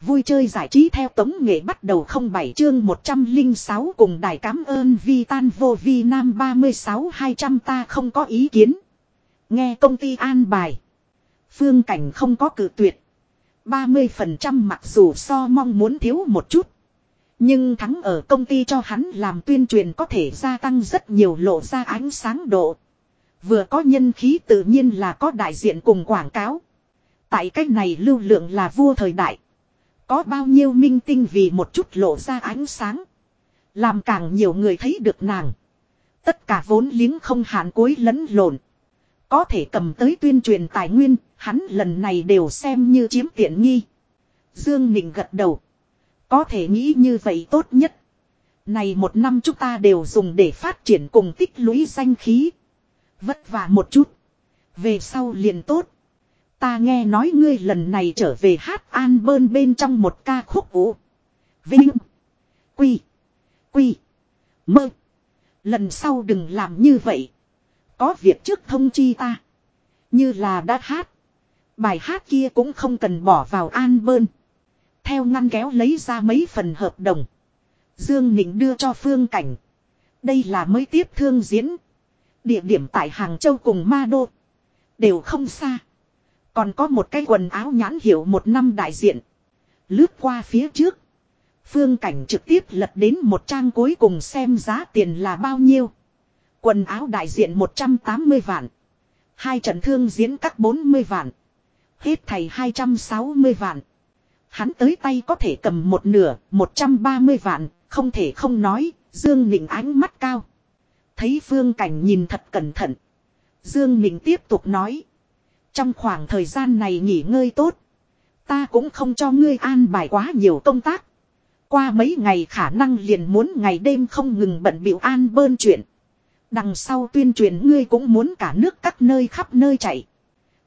Vui chơi giải trí theo tống nghệ bắt đầu không bảy chương 106 cùng đài cảm ơn vi tan vô vi nam 36 200 ta không có ý kiến. Nghe công ty an bài. Phương cảnh không có cử tuyệt. 30% mặc dù so mong muốn thiếu một chút. Nhưng thắng ở công ty cho hắn làm tuyên truyền có thể gia tăng rất nhiều lộ ra ánh sáng độ. Vừa có nhân khí tự nhiên là có đại diện cùng quảng cáo. Tại cách này lưu lượng là vua thời đại. Có bao nhiêu minh tinh vì một chút lộ ra ánh sáng. Làm càng nhiều người thấy được nàng. Tất cả vốn liếng không hạn cuối lẫn lộn. Có thể cầm tới tuyên truyền tài nguyên, hắn lần này đều xem như chiếm tiện nghi. Dương Nịnh gật đầu. Có thể nghĩ như vậy tốt nhất. Này một năm chúng ta đều dùng để phát triển cùng tích lũy danh khí. Vất vả một chút. Về sau liền tốt. Ta nghe nói ngươi lần này trở về hát an bơn bên trong một ca khúc vũ. Vinh. Quy. Quy. Mơ. Lần sau đừng làm như vậy. Có việc trước thông chi ta. Như là đã hát. Bài hát kia cũng không cần bỏ vào an bơn. Theo ngăn kéo lấy ra mấy phần hợp đồng. Dương Nịnh đưa cho Phương Cảnh. Đây là mới tiếp thương diễn. Địa điểm tại Hàng Châu cùng Ma Đô. Đều không xa. Còn có một cái quần áo nhãn hiệu một năm đại diện. Lướt qua phía trước. Phương Cảnh trực tiếp lật đến một trang cuối cùng xem giá tiền là bao nhiêu. Quần áo đại diện 180 vạn. Hai trận thương diễn các 40 vạn. Hết thầy 260 vạn. Hắn tới tay có thể cầm một nửa, 130 vạn, không thể không nói, Dương Nịnh ánh mắt cao. Thấy Phương Cảnh nhìn thật cẩn thận. Dương Nịnh tiếp tục nói. Trong khoảng thời gian này nghỉ ngơi tốt. Ta cũng không cho ngươi an bài quá nhiều công tác. Qua mấy ngày khả năng liền muốn ngày đêm không ngừng bận biểu an bơn chuyện. Đằng sau tuyên truyền ngươi cũng muốn cả nước các nơi khắp nơi chạy.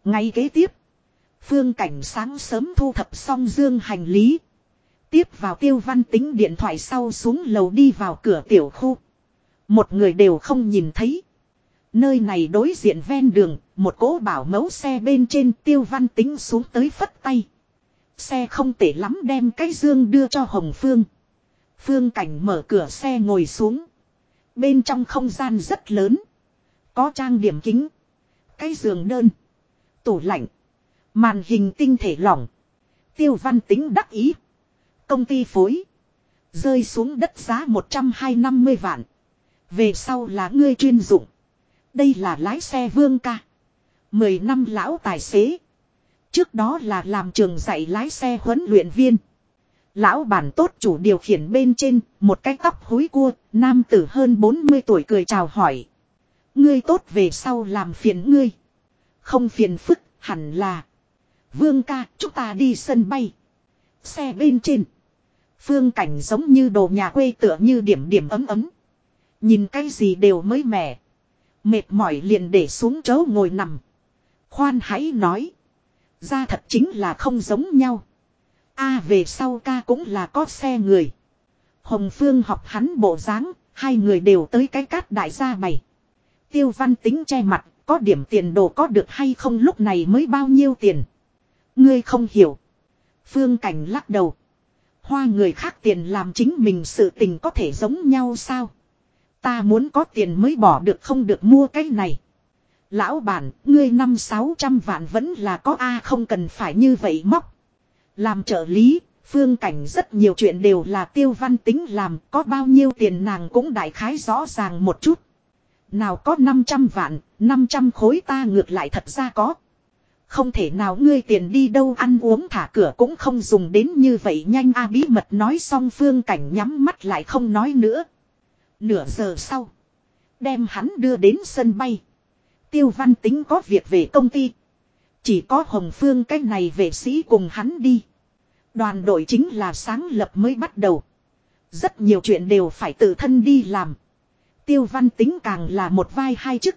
Ngay kế tiếp. Phương cảnh sáng sớm thu thập xong dương hành lý. Tiếp vào tiêu văn tính điện thoại sau xuống lầu đi vào cửa tiểu khu. Một người đều không nhìn thấy. Nơi này đối diện ven đường, một cỗ bảo mẫu xe bên trên tiêu văn tính xuống tới phất tay. Xe không tệ lắm đem cái dương đưa cho Hồng Phương. Phương cảnh mở cửa xe ngồi xuống. Bên trong không gian rất lớn. Có trang điểm kính. Cái giường đơn. Tủ lạnh. Màn hình tinh thể lỏng. Tiêu văn tính đắc ý. Công ty phối. Rơi xuống đất giá 150 vạn. Về sau là ngươi chuyên dụng. Đây là lái xe vương ca. Mười năm lão tài xế. Trước đó là làm trường dạy lái xe huấn luyện viên. Lão bản tốt chủ điều khiển bên trên, một cái tóc hối cua, nam tử hơn 40 tuổi cười chào hỏi. Ngươi tốt về sau làm phiền ngươi. Không phiền phức, hẳn là. Vương ca, chúng ta đi sân bay. Xe bên trên. Phương cảnh giống như đồ nhà quê tựa như điểm điểm ấm ấm. Nhìn cái gì đều mới mẻ. Mệt mỏi liền để xuống chỗ ngồi nằm. Khoan hãy nói. Ra thật chính là không giống nhau. a về sau ca cũng là có xe người. Hồng Phương học hắn bộ dáng, hai người đều tới cái cát đại gia bày. Tiêu văn tính che mặt, có điểm tiền đồ có được hay không lúc này mới bao nhiêu tiền. Ngươi không hiểu. Phương Cảnh lắc đầu. Hoa người khác tiền làm chính mình sự tình có thể giống nhau sao? Ta muốn có tiền mới bỏ được không được mua cái này. Lão bản, ngươi năm sáu trăm vạn vẫn là có A không cần phải như vậy móc. Làm trợ lý, phương cảnh rất nhiều chuyện đều là tiêu văn tính làm, có bao nhiêu tiền nàng cũng đại khái rõ ràng một chút. Nào có 500 vạn, 500 khối ta ngược lại thật ra có. Không thể nào ngươi tiền đi đâu ăn uống thả cửa cũng không dùng đến như vậy nhanh a bí mật nói xong phương cảnh nhắm mắt lại không nói nữa. Nửa giờ sau. Đem hắn đưa đến sân bay. Tiêu văn tính có việc về công ty. Chỉ có Hồng Phương cái này vệ sĩ cùng hắn đi. Đoàn đội chính là sáng lập mới bắt đầu. Rất nhiều chuyện đều phải tự thân đi làm. Tiêu văn tính càng là một vai hai chức.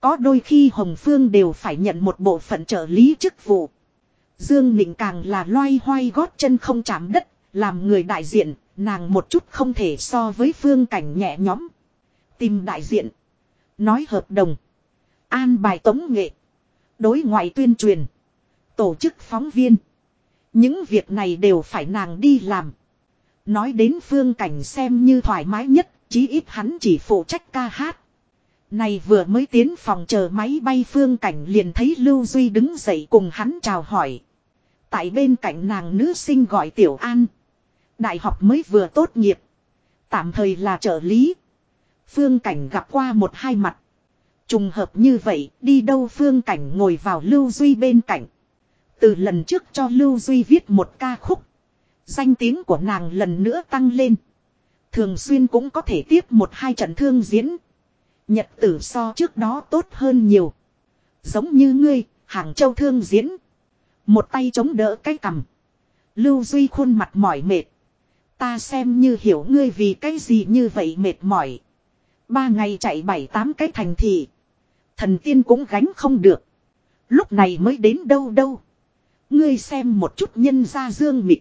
Có đôi khi Hồng Phương đều phải nhận một bộ phận trợ lý chức vụ. Dương Nịnh càng là loay hoay gót chân không chạm đất, làm người đại diện, nàng một chút không thể so với phương cảnh nhẹ nhõm. Tìm đại diện. Nói hợp đồng. An bài tống nghệ. Đối ngoại tuyên truyền. Tổ chức phóng viên. Những việc này đều phải nàng đi làm. Nói đến phương cảnh xem như thoải mái nhất, chí ít hắn chỉ phụ trách ca hát. Này vừa mới tiến phòng chờ máy bay phương cảnh liền thấy Lưu Duy đứng dậy cùng hắn chào hỏi. Tại bên cạnh nàng nữ sinh gọi Tiểu An. Đại học mới vừa tốt nghiệp. Tạm thời là trợ lý. Phương cảnh gặp qua một hai mặt. Trùng hợp như vậy, đi đâu phương cảnh ngồi vào Lưu Duy bên cạnh. Từ lần trước cho Lưu Duy viết một ca khúc. Danh tiếng của nàng lần nữa tăng lên. Thường xuyên cũng có thể tiếp một hai trận thương diễn. Nhật tử so trước đó tốt hơn nhiều. Giống như ngươi, Hàng Châu thương diễn. Một tay chống đỡ cái cằm. Lưu Duy khuôn mặt mỏi mệt. Ta xem như hiểu ngươi vì cái gì như vậy mệt mỏi. Ba ngày chạy bảy tám cái thành thị. Thần tiên cũng gánh không được. Lúc này mới đến đâu đâu. Ngươi xem một chút nhân gia dương mịt.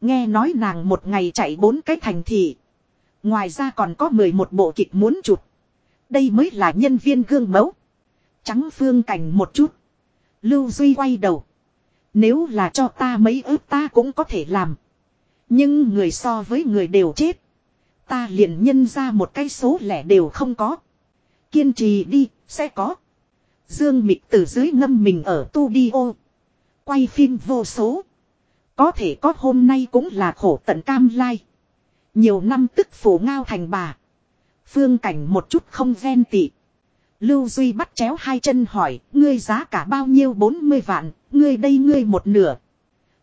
Nghe nói nàng một ngày chạy bốn cái thành thị. Ngoài ra còn có 11 bộ kịch muốn chụp. Đây mới là nhân viên gương mẫu. Trắng phương cảnh một chút. Lưu Duy quay đầu. Nếu là cho ta mấy ước ta cũng có thể làm. Nhưng người so với người đều chết. Ta liền nhân ra một cái số lẻ đều không có. Kiên trì đi, sẽ có. Dương Mịch từ dưới ngâm mình ở tu đi ô. Quay phim vô số. Có thể có hôm nay cũng là khổ tận cam lai. Nhiều năm tức phủ ngao thành bà. Phương cảnh một chút không ghen tị. Lưu Duy bắt chéo hai chân hỏi, ngươi giá cả bao nhiêu 40 vạn, ngươi đây ngươi một nửa.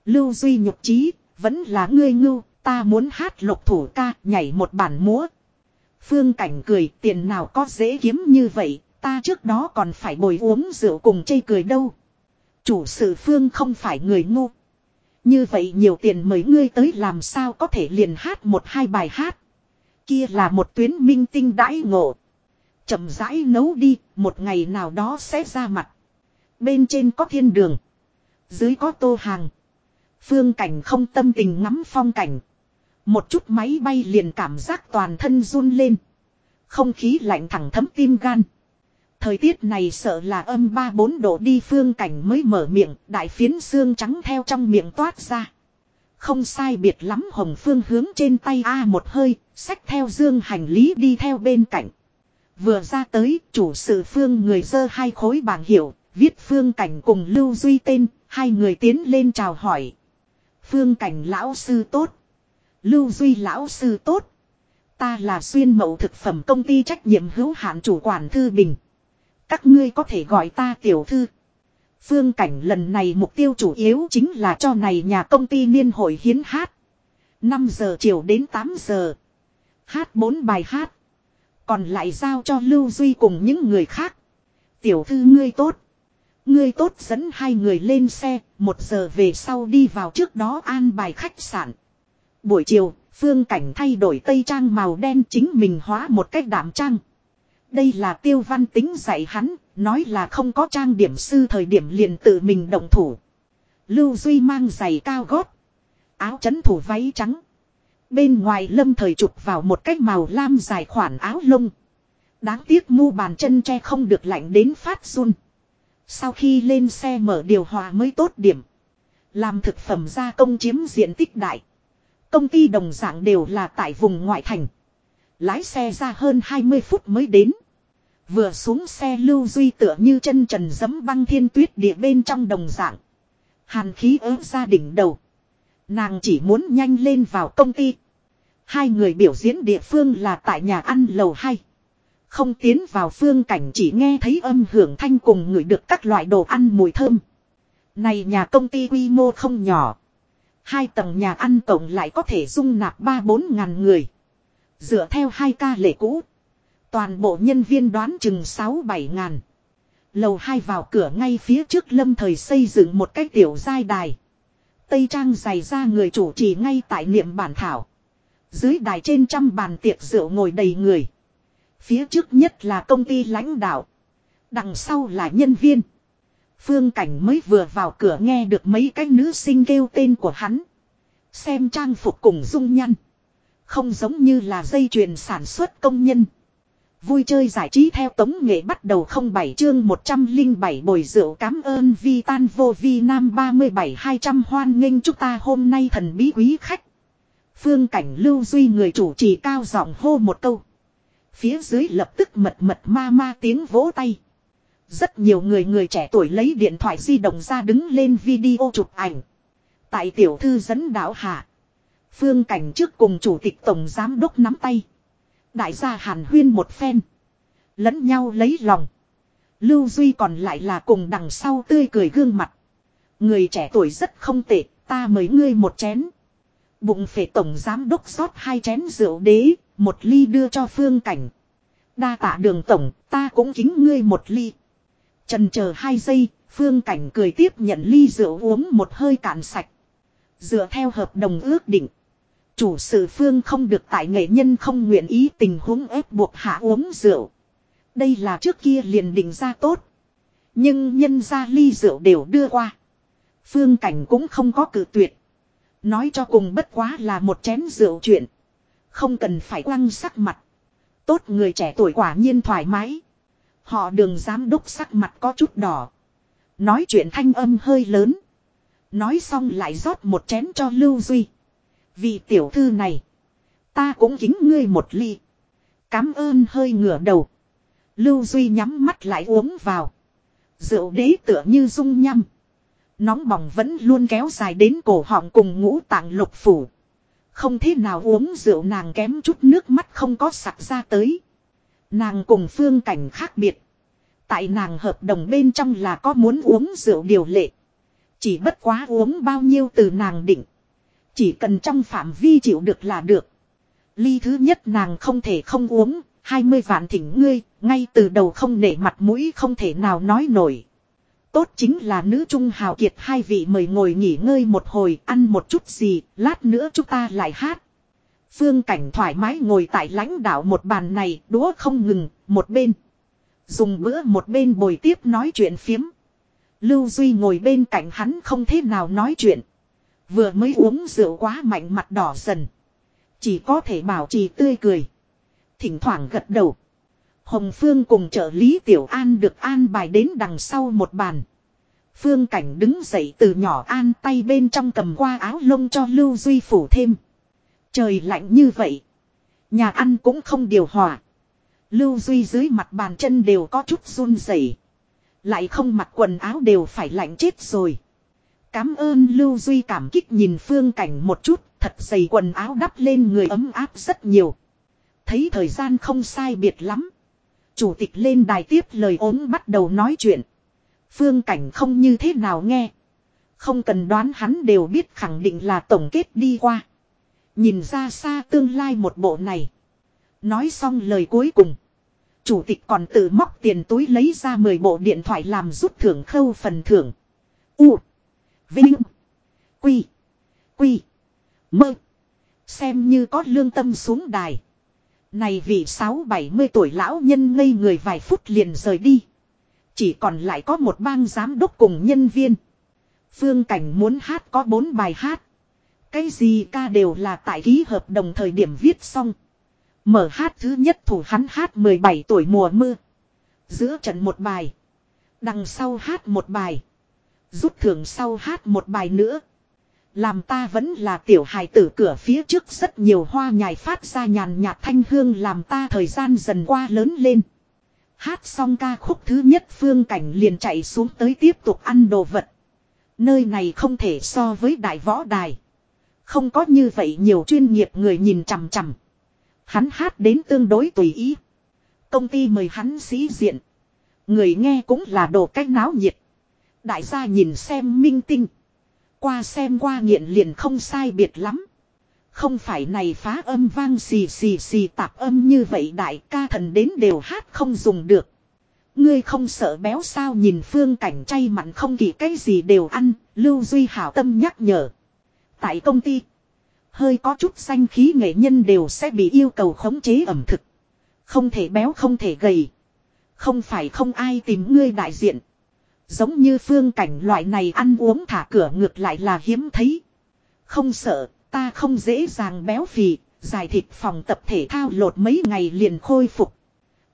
Lưu Duy nhục trí, vẫn là ngươi ngưu, ta muốn hát lục thủ ca, nhảy một bản múa. Phương Cảnh cười, tiền nào có dễ kiếm như vậy, ta trước đó còn phải bồi uống rượu cùng chây cười đâu. Chủ sự Phương không phải người ngu. Như vậy nhiều tiền mời ngươi tới làm sao có thể liền hát một hai bài hát. Kia là một tuyến minh tinh đãi ngộ. chậm rãi nấu đi, một ngày nào đó sẽ ra mặt. Bên trên có thiên đường. Dưới có tô hàng. Phương cảnh không tâm tình ngắm phong cảnh. Một chút máy bay liền cảm giác toàn thân run lên. Không khí lạnh thẳng thấm tim gan. Thời tiết này sợ là âm 3-4 độ đi phương cảnh mới mở miệng, đại phiến xương trắng theo trong miệng toát ra. Không sai biệt lắm hồng phương hướng trên tay A một hơi, xách theo dương hành lý đi theo bên cạnh. Vừa ra tới, chủ sự phương người dơ hai khối bảng hiệu, viết phương cảnh cùng lưu duy tên, hai người tiến lên chào hỏi. Phương cảnh lão sư tốt. Lưu duy lão sư tốt. Ta là xuyên mẫu thực phẩm công ty trách nhiệm hữu hạn chủ quản thư bình. Các ngươi có thể gọi ta tiểu thư. Phương cảnh lần này mục tiêu chủ yếu chính là cho này nhà công ty niên hội hiến hát. 5 giờ chiều đến 8 giờ. Hát 4 bài hát. Còn lại giao cho Lưu Duy cùng những người khác. Tiểu thư ngươi tốt. Ngươi tốt dẫn hai người lên xe, một giờ về sau đi vào trước đó an bài khách sạn. Buổi chiều, phương cảnh thay đổi tây trang màu đen chính mình hóa một cách đảm trang. Đây là tiêu văn tính dạy hắn, nói là không có trang điểm sư thời điểm liền tự mình động thủ. Lưu Duy mang giày cao gót, áo chấn thủ váy trắng. Bên ngoài lâm thời chụp vào một cách màu lam dài khoản áo lông. Đáng tiếc mu bàn chân che không được lạnh đến phát run. Sau khi lên xe mở điều hòa mới tốt điểm. Làm thực phẩm gia công chiếm diện tích đại. Công ty đồng dạng đều là tại vùng ngoại thành. Lái xe ra hơn 20 phút mới đến. Vừa xuống xe lưu duy tựa như chân trần dấm băng thiên tuyết địa bên trong đồng dạng. Hàn khí ớ ra đỉnh đầu. Nàng chỉ muốn nhanh lên vào công ty. Hai người biểu diễn địa phương là tại nhà ăn lầu 2. Không tiến vào phương cảnh chỉ nghe thấy âm hưởng thanh cùng người được các loại đồ ăn mùi thơm. Này nhà công ty quy mô không nhỏ. Hai tầng nhà ăn tổng lại có thể dung nạp 3-4 ngàn người. Dựa theo hai ca lệ cũ. Toàn bộ nhân viên đoán chừng 6-7 ngàn. Lầu hai vào cửa ngay phía trước lâm thời xây dựng một cái tiểu giai đài. Tây trang dày ra người chủ trì ngay tại niệm bản thảo. Dưới đài trên trăm bàn tiệc rượu ngồi đầy người. Phía trước nhất là công ty lãnh đạo. Đằng sau là nhân viên. Phương Cảnh mới vừa vào cửa nghe được mấy cái nữ sinh kêu tên của hắn. Xem trang phục cùng dung nhăn. Không giống như là dây chuyền sản xuất công nhân. Vui chơi giải trí theo tống nghệ bắt đầu không bảy chương 107 bồi rượu cảm ơn vi tan vô vi nam 37 200 hoan nghênh chúng ta hôm nay thần bí quý khách. Phương cảnh lưu duy người chủ trì cao giọng hô một câu. Phía dưới lập tức mật mật ma ma tiếng vỗ tay. Rất nhiều người người trẻ tuổi lấy điện thoại di động ra đứng lên video chụp ảnh. Tại tiểu thư dẫn đạo hạ. Phương cảnh trước cùng chủ tịch tổng giám đốc nắm tay. Đại gia hàn huyên một phen. Lẫn nhau lấy lòng. Lưu Duy còn lại là cùng đằng sau tươi cười gương mặt. Người trẻ tuổi rất không tệ, ta mời ngươi một chén. Bụng phệ tổng giám đốc rót hai chén rượu đế, một ly đưa cho phương cảnh. Đa tạ đường tổng, ta cũng kính ngươi một ly. Trần chờ hai giây, phương cảnh cười tiếp nhận ly rượu uống một hơi cạn sạch. Dựa theo hợp đồng ước định. Chủ sự phương không được tại nghệ nhân không nguyện ý tình huống ép buộc hạ uống rượu. Đây là trước kia liền định ra tốt. Nhưng nhân ra ly rượu đều đưa qua. Phương cảnh cũng không có cử tuyệt. Nói cho cùng bất quá là một chén rượu chuyện. Không cần phải quăng sắc mặt. Tốt người trẻ tuổi quả nhiên thoải mái. Họ đường giám đốc sắc mặt có chút đỏ. Nói chuyện thanh âm hơi lớn. Nói xong lại rót một chén cho Lưu Duy. Vì tiểu thư này. Ta cũng kính ngươi một ly. Cám ơn hơi ngửa đầu. Lưu Duy nhắm mắt lại uống vào. Rượu đế tựa như dung nhăm. Nóng bỏng vẫn luôn kéo dài đến cổ họng cùng ngũ tạng lục phủ. Không thế nào uống rượu nàng kém chút nước mắt không có sặc ra tới. Nàng cùng phương cảnh khác biệt. Tại nàng hợp đồng bên trong là có muốn uống rượu điều lệ. Chỉ bất quá uống bao nhiêu từ nàng định. Chỉ cần trong phạm vi chịu được là được. Ly thứ nhất nàng không thể không uống, 20 vạn thỉnh ngươi, ngay từ đầu không nể mặt mũi không thể nào nói nổi. Tốt chính là nữ trung hào kiệt hai vị mời ngồi nghỉ ngơi một hồi, ăn một chút gì, lát nữa chúng ta lại hát. Phương cảnh thoải mái ngồi tại lãnh đạo một bàn này, đũa không ngừng, một bên. Dùng bữa một bên bồi tiếp nói chuyện phiếm. Lưu Duy ngồi bên cạnh hắn không thế nào nói chuyện. Vừa mới uống rượu quá mạnh mặt đỏ dần. Chỉ có thể bảo trì tươi cười. Thỉnh thoảng gật đầu. Hồng Phương cùng trợ lý Tiểu An được an bài đến đằng sau một bàn. Phương Cảnh đứng dậy từ nhỏ an tay bên trong cầm qua áo lông cho Lưu Duy phủ thêm. Trời lạnh như vậy. Nhà ăn cũng không điều hòa. Lưu Duy dưới mặt bàn chân đều có chút run rẩy, Lại không mặc quần áo đều phải lạnh chết rồi. Cám ơn Lưu Duy cảm kích nhìn phương cảnh một chút, thật dày quần áo đắp lên người ấm áp rất nhiều. Thấy thời gian không sai biệt lắm. Chủ tịch lên đài tiếp lời ốm bắt đầu nói chuyện. Phương cảnh không như thế nào nghe. Không cần đoán hắn đều biết khẳng định là tổng kết đi qua. Nhìn ra xa tương lai một bộ này. Nói xong lời cuối cùng. Chủ tịch còn tự móc tiền túi lấy ra 10 bộ điện thoại làm rút thưởng khâu phần thưởng. U. Vinh. Quy. Quy. Mơ. Xem như có lương tâm xuống đài. Này vị 6-70 tuổi lão nhân ngây người vài phút liền rời đi. Chỉ còn lại có một bang giám đốc cùng nhân viên. Phương Cảnh muốn hát có bốn bài hát. Cái gì ca đều là tại ký hợp đồng thời điểm viết xong. Mở hát thứ nhất thủ hắn hát 17 tuổi mùa mưa. Giữa trận một bài. Đằng sau hát một bài. Rút thưởng sau hát một bài nữa. Làm ta vẫn là tiểu hài tử cửa phía trước rất nhiều hoa nhài phát ra nhàn nhạt thanh hương làm ta thời gian dần qua lớn lên. Hát xong ca khúc thứ nhất phương cảnh liền chạy xuống tới tiếp tục ăn đồ vật. Nơi này không thể so với đại võ đài. Không có như vậy nhiều chuyên nghiệp người nhìn chằm chằm. Hắn hát đến tương đối tùy ý. Công ty mời hắn sĩ diện. Người nghe cũng là đồ cách náo nhiệt. Đại gia nhìn xem minh tinh. Qua xem qua nghiện liền không sai biệt lắm. Không phải này phá âm vang xì xì xì tạp âm như vậy đại ca thần đến đều hát không dùng được. Ngươi không sợ béo sao nhìn phương cảnh chay mặn không kỳ cái gì đều ăn, Lưu Duy hảo tâm nhắc nhở. Tại công ty, hơi có chút xanh khí nghệ nhân đều sẽ bị yêu cầu khống chế ẩm thực. Không thể béo không thể gầy. Không phải không ai tìm ngươi đại diện. Giống như phương cảnh loại này ăn uống thả cửa ngược lại là hiếm thấy. Không sợ, ta không dễ dàng béo phì, giải thịt phòng tập thể thao lột mấy ngày liền khôi phục.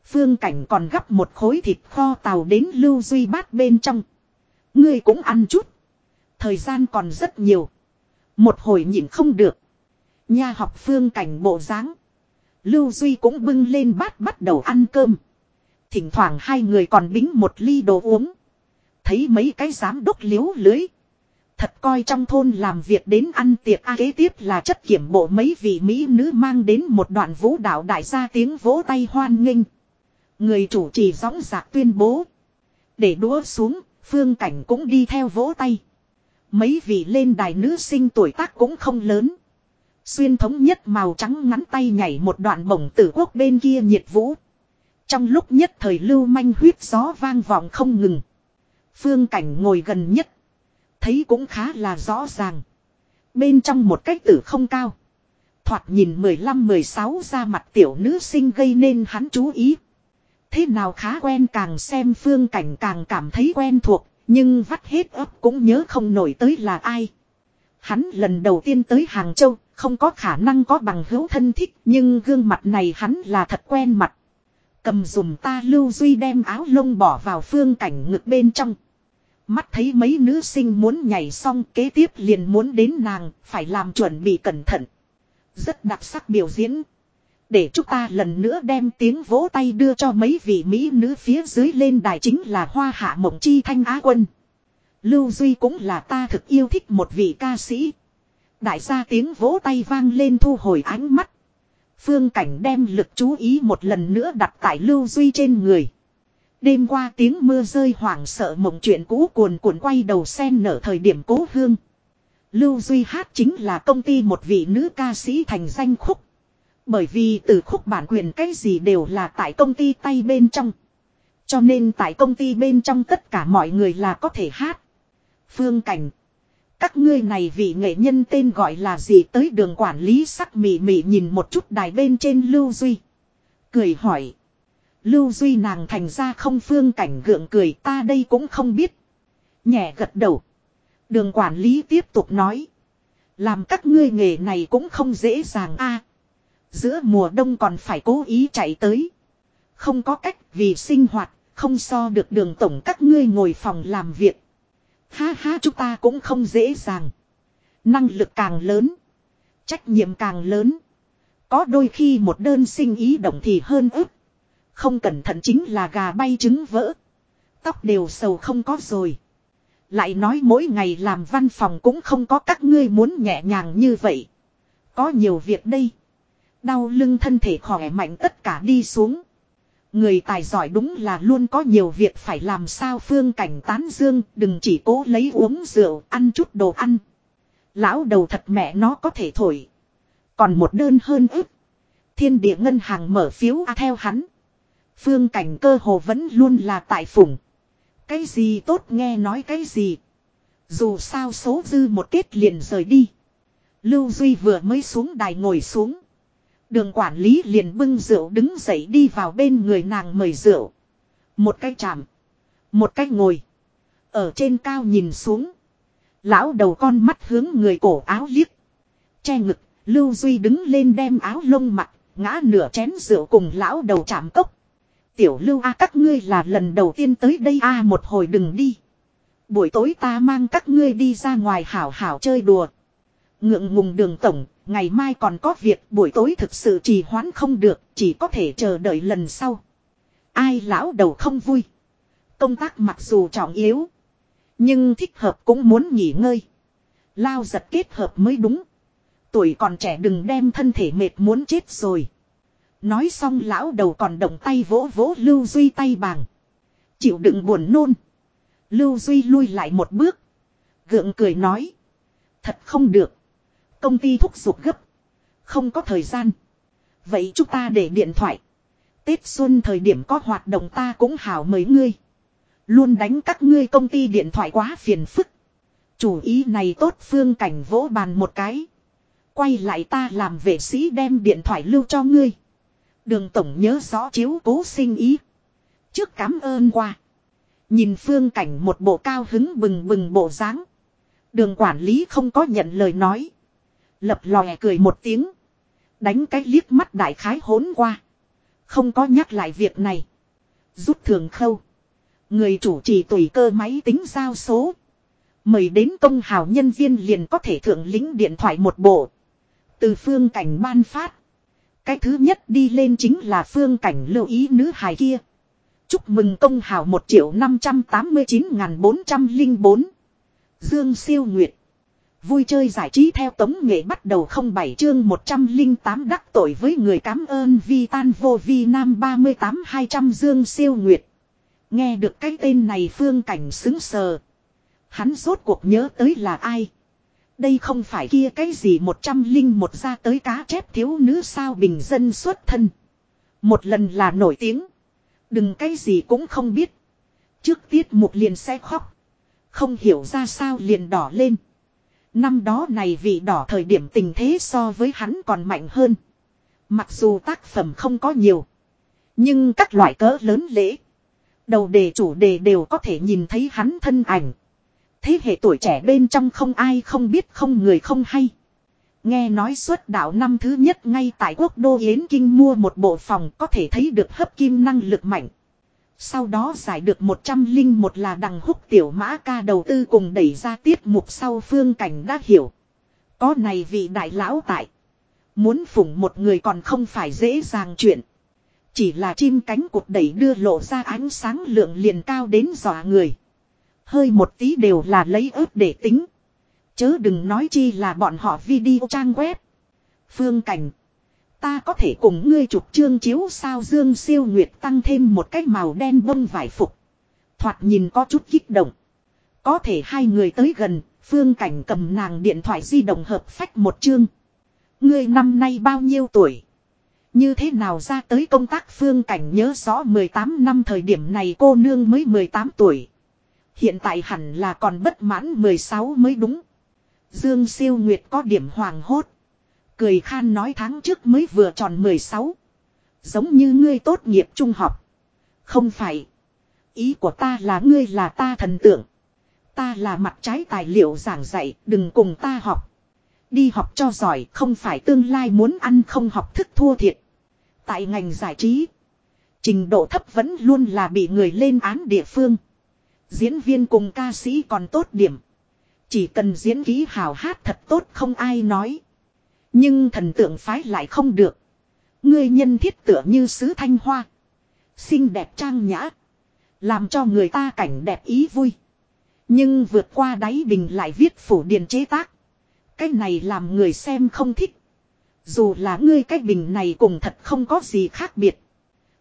Phương Cảnh còn gấp một khối thịt kho tàu đến Lưu Duy bát bên trong. Ngươi cũng ăn chút. Thời gian còn rất nhiều. Một hồi nhịn không được. Nha học Phương Cảnh bộ dáng Lưu Duy cũng bưng lên bát bắt đầu ăn cơm. Thỉnh thoảng hai người còn bính một ly đồ uống. Thấy mấy cái giám đốc liếu lưới. Thật coi trong thôn làm việc đến ăn tiệc a kế tiếp là chất kiểm bộ mấy vị Mỹ nữ mang đến một đoạn vũ đạo đại gia tiếng vỗ tay hoan nghênh. Người chủ trì gióng giạc tuyên bố. Để đũa xuống, phương cảnh cũng đi theo vỗ tay. Mấy vị lên đài nữ sinh tuổi tác cũng không lớn. Xuyên thống nhất màu trắng ngắn tay nhảy một đoạn bổng tử quốc bên kia nhiệt vũ. Trong lúc nhất thời lưu manh huyết gió vang vọng không ngừng. Phương cảnh ngồi gần nhất. Thấy cũng khá là rõ ràng. Bên trong một cách tử không cao. Thoạt nhìn 15-16 ra mặt tiểu nữ sinh gây nên hắn chú ý. Thế nào khá quen càng xem phương cảnh càng cảm thấy quen thuộc. Nhưng vắt hết ấp cũng nhớ không nổi tới là ai. Hắn lần đầu tiên tới Hàng Châu, không có khả năng có bằng hữu thân thích, nhưng gương mặt này hắn là thật quen mặt. Cầm dùm ta lưu duy đem áo lông bỏ vào phương cảnh ngực bên trong. Mắt thấy mấy nữ sinh muốn nhảy xong kế tiếp liền muốn đến nàng, phải làm chuẩn bị cẩn thận. Rất đặc sắc biểu diễn. Để chúng ta lần nữa đem tiếng vỗ tay đưa cho mấy vị Mỹ nữ phía dưới lên đài chính là Hoa Hạ Mộng Chi Thanh Á Quân. Lưu Duy cũng là ta thực yêu thích một vị ca sĩ. Đại gia tiếng vỗ tay vang lên thu hồi ánh mắt. Phương Cảnh đem lực chú ý một lần nữa đặt tại Lưu Duy trên người. Đêm qua tiếng mưa rơi hoảng sợ mộng chuyện cũ cuồn cuộn quay đầu sen nở thời điểm cố hương. Lưu Duy hát chính là công ty một vị nữ ca sĩ thành danh khúc. Bởi vì từ khúc bản quyền cái gì đều là tại công ty tay bên trong. Cho nên tại công ty bên trong tất cả mọi người là có thể hát. Phương Cảnh. Các ngươi này vị nghệ nhân tên gọi là gì tới đường quản lý sắc mị mị nhìn một chút đài bên trên Lưu Duy. Cười hỏi. Lưu Duy nàng thành ra không phương cảnh gượng cười ta đây cũng không biết. Nhẹ gật đầu. Đường quản lý tiếp tục nói. Làm các ngươi nghề này cũng không dễ dàng a. giữa mùa đông còn phải cố ý chạy tới. Không có cách vì sinh hoạt, không so được đường tổng các ngươi ngồi phòng làm việc. Ha ha chúng ta cũng không dễ dàng. Năng lực càng lớn. Trách nhiệm càng lớn. Có đôi khi một đơn sinh ý động thì hơn ức. Không cẩn thận chính là gà bay trứng vỡ. Tóc đều sầu không có rồi. Lại nói mỗi ngày làm văn phòng cũng không có các ngươi muốn nhẹ nhàng như vậy. Có nhiều việc đây. Đau lưng thân thể khỏe mạnh tất cả đi xuống. Người tài giỏi đúng là luôn có nhiều việc phải làm sao phương cảnh tán dương, đừng chỉ cố lấy uống rượu, ăn chút đồ ăn. Lão đầu thật mẹ nó có thể thổi. Còn một đơn hơn ức. Thiên địa ngân hàng mở phiếu à theo hắn. Phương cảnh cơ hồ vẫn luôn là tại phủng. Cái gì tốt nghe nói cái gì. Dù sao số dư một kết liền rời đi. Lưu Duy vừa mới xuống đài ngồi xuống. Đường quản lý liền bưng rượu đứng dậy đi vào bên người nàng mời rượu. Một cái chạm. Một cái ngồi. Ở trên cao nhìn xuống. Lão đầu con mắt hướng người cổ áo liếc. Che ngực, Lưu Duy đứng lên đem áo lông mặt, ngã nửa chén rượu cùng lão đầu chạm cốc. Tiểu Lưu A các ngươi là lần đầu tiên tới đây A một hồi đừng đi. Buổi tối ta mang các ngươi đi ra ngoài hảo hảo chơi đùa. Ngượng ngùng đường tổng, ngày mai còn có việc buổi tối thực sự trì hoãn không được, chỉ có thể chờ đợi lần sau. Ai lão đầu không vui. Công tác mặc dù trọng yếu, nhưng thích hợp cũng muốn nghỉ ngơi. Lao giật kết hợp mới đúng. Tuổi còn trẻ đừng đem thân thể mệt muốn chết rồi. Nói xong lão đầu còn động tay vỗ vỗ Lưu Duy tay bàng. Chịu đựng buồn nôn. Lưu Duy lui lại một bước. Gượng cười nói. Thật không được. Công ty thúc giục gấp. Không có thời gian. Vậy chúng ta để điện thoại. Tết xuân thời điểm có hoạt động ta cũng hào mấy ngươi. Luôn đánh các ngươi công ty điện thoại quá phiền phức. Chủ ý này tốt phương cảnh vỗ bàn một cái. Quay lại ta làm vệ sĩ đem điện thoại lưu cho ngươi. Đường tổng nhớ rõ chiếu cố sinh ý. Trước cảm ơn qua. Nhìn phương cảnh một bộ cao hứng bừng bừng bộ dáng. Đường quản lý không có nhận lời nói. Lập lòe cười một tiếng. Đánh cái liếc mắt đại khái hốn qua. Không có nhắc lại việc này. Rút thường khâu. Người chủ trì tùy cơ máy tính giao số. Mời đến công hào nhân viên liền có thể thượng lính điện thoại một bộ. Từ phương cảnh ban phát. Cái thứ nhất đi lên chính là phương cảnh lưu ý nữ hài kia. Chúc mừng công hào 1 triệu 589.404. Dương siêu nguyệt. Vui chơi giải trí theo tống nghệ bắt đầu 07 chương 108 đắc tội với người cảm ơn vi tan vô vi nam 38 200 Dương siêu nguyệt. Nghe được cái tên này phương cảnh xứng sờ. Hắn rốt cuộc nhớ tới là ai. Đây không phải kia cái gì một trăm linh một ra tới cá chép thiếu nữ sao bình dân xuất thân. Một lần là nổi tiếng. Đừng cái gì cũng không biết. Trước tiết mục liền sẽ khóc. Không hiểu ra sao liền đỏ lên. Năm đó này vị đỏ thời điểm tình thế so với hắn còn mạnh hơn. Mặc dù tác phẩm không có nhiều. Nhưng các loại cỡ lớn lễ. Đầu đề, chủ đề đều có thể nhìn thấy hắn thân ảnh. Thế hệ tuổi trẻ bên trong không ai không biết không người không hay. Nghe nói xuất đạo năm thứ nhất ngay tại quốc đô Yến Kinh mua một bộ phòng có thể thấy được hấp kim năng lực mạnh. Sau đó giải được 101 là đằng húc tiểu mã ca đầu tư cùng đẩy ra tiết mục sau phương cảnh đã hiểu. Có này vị đại lão tại. Muốn phụng một người còn không phải dễ dàng chuyện. Chỉ là chim cánh cụt đẩy đưa lộ ra ánh sáng lượng liền cao đến dọa người. Hơi một tí đều là lấy ớt để tính. Chớ đừng nói chi là bọn họ video trang web. Phương cảnh. Ta có thể cùng ngươi chụp chương chiếu sao dương siêu nguyệt tăng thêm một cái màu đen bông vải phục. Thoạt nhìn có chút kích động. Có thể hai người tới gần, phương cảnh cầm nàng điện thoại di động hợp phách một chương. Ngươi năm nay bao nhiêu tuổi? Như thế nào ra tới công tác phương cảnh nhớ rõ 18 năm thời điểm này cô nương mới 18 tuổi. Hiện tại hẳn là còn bất mãn 16 mới đúng. Dương siêu nguyệt có điểm hoàng hốt. Cười khan nói tháng trước mới vừa tròn 16. Giống như ngươi tốt nghiệp trung học. Không phải. Ý của ta là ngươi là ta thần tượng. Ta là mặt trái tài liệu giảng dạy, đừng cùng ta học. Đi học cho giỏi, không phải tương lai muốn ăn không học thức thua thiệt. Tại ngành giải trí, trình độ thấp vẫn luôn là bị người lên án địa phương. Diễn viên cùng ca sĩ còn tốt điểm. Chỉ cần diễn ký hào hát thật tốt không ai nói. Nhưng thần tượng phái lại không được. người nhân thiết tựa như sứ thanh hoa. Xinh đẹp trang nhã. Làm cho người ta cảnh đẹp ý vui. Nhưng vượt qua đáy bình lại viết phủ điền chế tác. Cái này làm người xem không thích. Dù là ngươi cái bình này cùng thật không có gì khác biệt.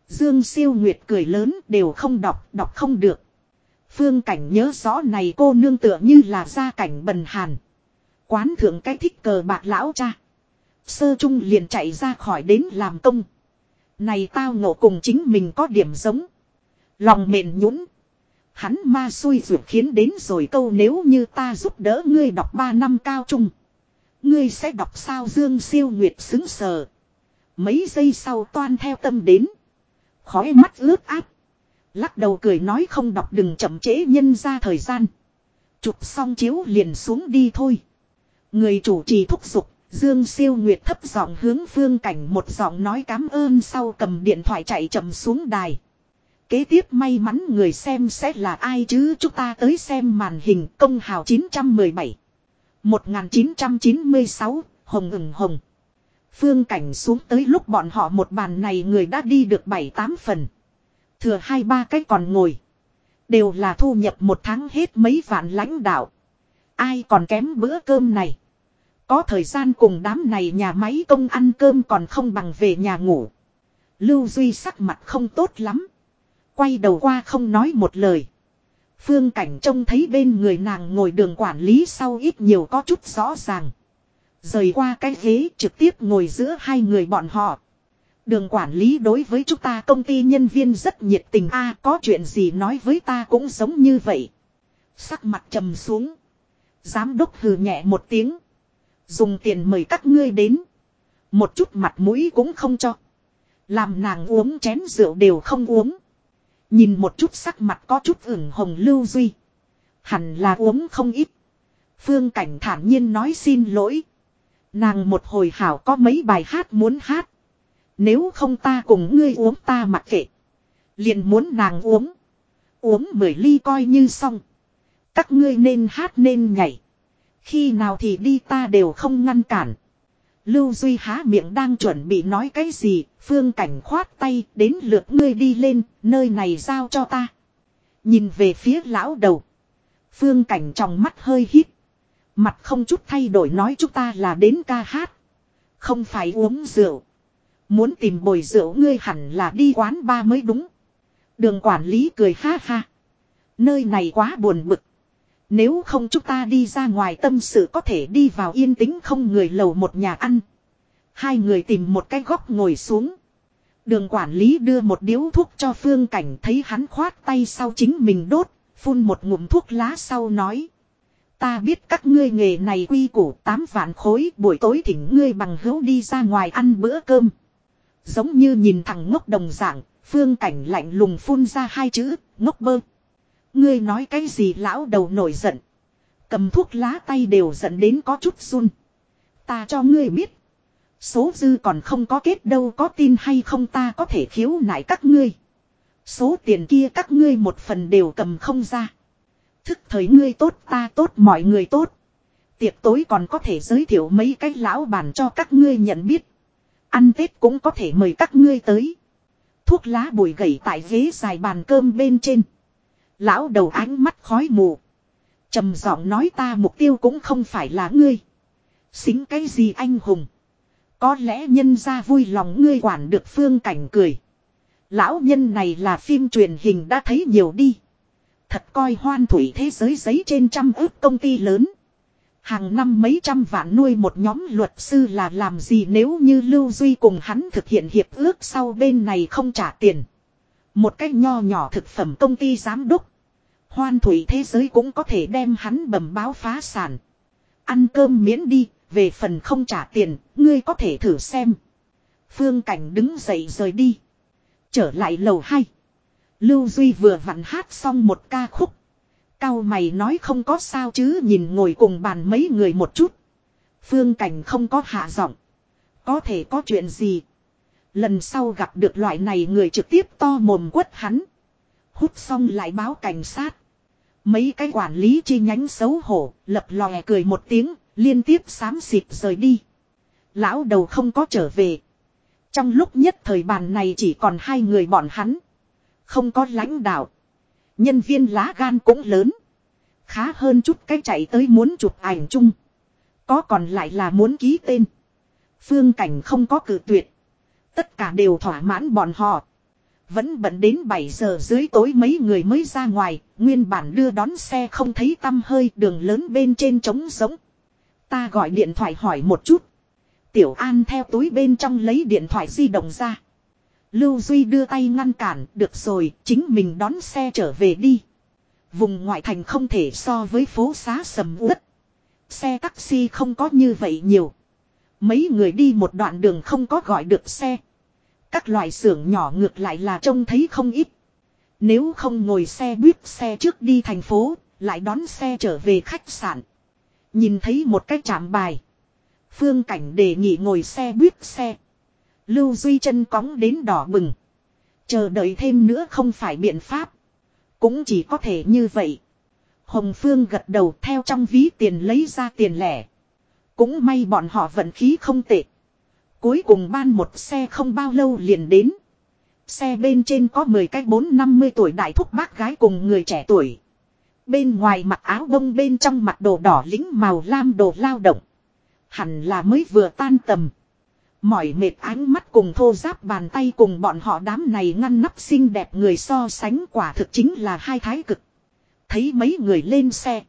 Dương siêu nguyệt cười lớn đều không đọc, đọc không được. Phương cảnh nhớ rõ này cô nương tựa như là gia cảnh bần hàn. Quán thượng cái thích cờ bạc lão cha. Sơ trung liền chạy ra khỏi đến làm công. Này tao ngộ cùng chính mình có điểm giống. Lòng mềm nhũn Hắn ma xui ruột khiến đến rồi câu nếu như ta giúp đỡ ngươi đọc 3 năm cao trung. Ngươi sẽ đọc sao Dương siêu nguyệt xứng sờ. Mấy giây sau toan theo tâm đến. Khói mắt ướt áp. Lắc đầu cười nói không đọc đừng chậm trễ nhân ra thời gian. Chụp xong chiếu liền xuống đi thôi. Người chủ trì thúc giục, Dương siêu nguyệt thấp giọng hướng phương cảnh một giọng nói cảm ơn sau cầm điện thoại chạy chậm xuống đài. Kế tiếp may mắn người xem sẽ là ai chứ chúng ta tới xem màn hình công hào 917. 1996, hồng ửng hồng. Phương cảnh xuống tới lúc bọn họ một bàn này người đã đi được 7-8 phần. Thừa hai ba cái còn ngồi. Đều là thu nhập một tháng hết mấy vạn lãnh đạo. Ai còn kém bữa cơm này. Có thời gian cùng đám này nhà máy công ăn cơm còn không bằng về nhà ngủ. Lưu Duy sắc mặt không tốt lắm. Quay đầu qua không nói một lời. Phương cảnh trông thấy bên người nàng ngồi đường quản lý sau ít nhiều có chút rõ ràng. Rời qua cái ghế trực tiếp ngồi giữa hai người bọn họ. Đường quản lý đối với chúng ta công ty nhân viên rất nhiệt tình a, có chuyện gì nói với ta cũng giống như vậy. Sắc mặt trầm xuống. Giám đốc hừ nhẹ một tiếng. Dùng tiền mời các ngươi đến. Một chút mặt mũi cũng không cho. Làm nàng uống chén rượu đều không uống. Nhìn một chút sắc mặt có chút ửng hồng lưu duy. Hẳn là uống không ít. Phương Cảnh thản nhiên nói xin lỗi. Nàng một hồi hảo có mấy bài hát muốn hát. Nếu không ta cùng ngươi uống ta mặc kệ. Liền muốn nàng uống. Uống mười ly coi như xong. Các ngươi nên hát nên nhảy. Khi nào thì đi ta đều không ngăn cản. Lưu Duy há miệng đang chuẩn bị nói cái gì, phương cảnh khoát tay, đến lượt ngươi đi lên, nơi này giao cho ta. Nhìn về phía lão đầu. Phương cảnh trong mắt hơi hít. Mặt không chút thay đổi nói chúng ta là đến ca hát. Không phải uống rượu. Muốn tìm bồi rượu ngươi hẳn là đi quán ba mới đúng. Đường quản lý cười ha ha. Nơi này quá buồn bực. Nếu không chúng ta đi ra ngoài tâm sự có thể đi vào yên tĩnh không người lầu một nhà ăn. Hai người tìm một cái góc ngồi xuống. Đường quản lý đưa một điếu thuốc cho phương cảnh thấy hắn khoát tay sau chính mình đốt, phun một ngụm thuốc lá sau nói. Ta biết các ngươi nghề này quy củ tám vạn khối buổi tối thỉnh ngươi bằng hữu đi ra ngoài ăn bữa cơm. Giống như nhìn thằng ngốc đồng dạng, phương cảnh lạnh lùng phun ra hai chữ, ngốc bơ. Ngươi nói cái gì lão đầu nổi giận. Cầm thuốc lá tay đều giận đến có chút run. Ta cho ngươi biết. Số dư còn không có kết đâu có tin hay không ta có thể khiếu nại các ngươi. Số tiền kia các ngươi một phần đều cầm không ra. Thức thời ngươi tốt ta tốt mọi người tốt. Tiệc tối còn có thể giới thiệu mấy cái lão bàn cho các ngươi nhận biết. Ăn Tết cũng có thể mời các ngươi tới. Thuốc lá bụi gầy tại ghế dài bàn cơm bên trên. Lão đầu ánh mắt khói mù. trầm giọng nói ta mục tiêu cũng không phải là ngươi. Xính cái gì anh hùng. Có lẽ nhân ra vui lòng ngươi quản được phương cảnh cười. Lão nhân này là phim truyền hình đã thấy nhiều đi. Thật coi hoan thủy thế giới giấy trên trăm ước công ty lớn. Hàng năm mấy trăm vạn nuôi một nhóm luật sư là làm gì nếu như Lưu Duy cùng hắn thực hiện hiệp ước sau bên này không trả tiền. Một cách nho nhỏ thực phẩm công ty giám đốc. Hoan thủy thế giới cũng có thể đem hắn bầm báo phá sản. Ăn cơm miễn đi, về phần không trả tiền, ngươi có thể thử xem. Phương Cảnh đứng dậy rời đi. Trở lại lầu hai. Lưu Duy vừa vặn hát xong một ca khúc. Cao mày nói không có sao chứ nhìn ngồi cùng bàn mấy người một chút. Phương Cảnh không có hạ giọng. Có thể có chuyện gì. Lần sau gặp được loại này người trực tiếp to mồm quất hắn. Hút xong lại báo cảnh sát. Mấy cái quản lý chi nhánh xấu hổ, lập lòe cười một tiếng, liên tiếp xám xịt rời đi. Lão đầu không có trở về. Trong lúc nhất thời bàn này chỉ còn hai người bọn hắn. Không có lãnh đạo. Nhân viên lá gan cũng lớn. Khá hơn chút cái chạy tới muốn chụp ảnh chung. Có còn lại là muốn ký tên. Phương cảnh không có cử tuyệt. Tất cả đều thỏa mãn bọn họ. Vẫn bận đến 7 giờ dưới tối mấy người mới ra ngoài, nguyên bản đưa đón xe không thấy tăm hơi đường lớn bên trên trống giống. Ta gọi điện thoại hỏi một chút. Tiểu An theo túi bên trong lấy điện thoại di động ra. Lưu Duy đưa tay ngăn cản, được rồi, chính mình đón xe trở về đi. Vùng ngoại thành không thể so với phố xá sầm uất. Xe taxi không có như vậy nhiều. Mấy người đi một đoạn đường không có gọi được xe. Các loại xưởng nhỏ ngược lại là trông thấy không ít. Nếu không ngồi xe buýt xe trước đi thành phố, lại đón xe trở về khách sạn. Nhìn thấy một cái trạm bài. Phương cảnh đề nghị ngồi xe buýt xe. Lưu Duy chân cóng đến đỏ bừng. Chờ đợi thêm nữa không phải biện pháp. Cũng chỉ có thể như vậy. Hồng Phương gật đầu theo trong ví tiền lấy ra tiền lẻ. Cũng may bọn họ vận khí không tệ. Cuối cùng ban một xe không bao lâu liền đến. Xe bên trên có 10 cái 4-50 tuổi đại thúc bác gái cùng người trẻ tuổi. Bên ngoài mặc áo bông bên trong mặc đồ đỏ lính màu lam đồ lao động. Hẳn là mới vừa tan tầm. Mỏi mệt ánh mắt cùng thô giáp bàn tay cùng bọn họ đám này ngăn nắp xinh đẹp người so sánh quả thực chính là hai thái cực. Thấy mấy người lên xe.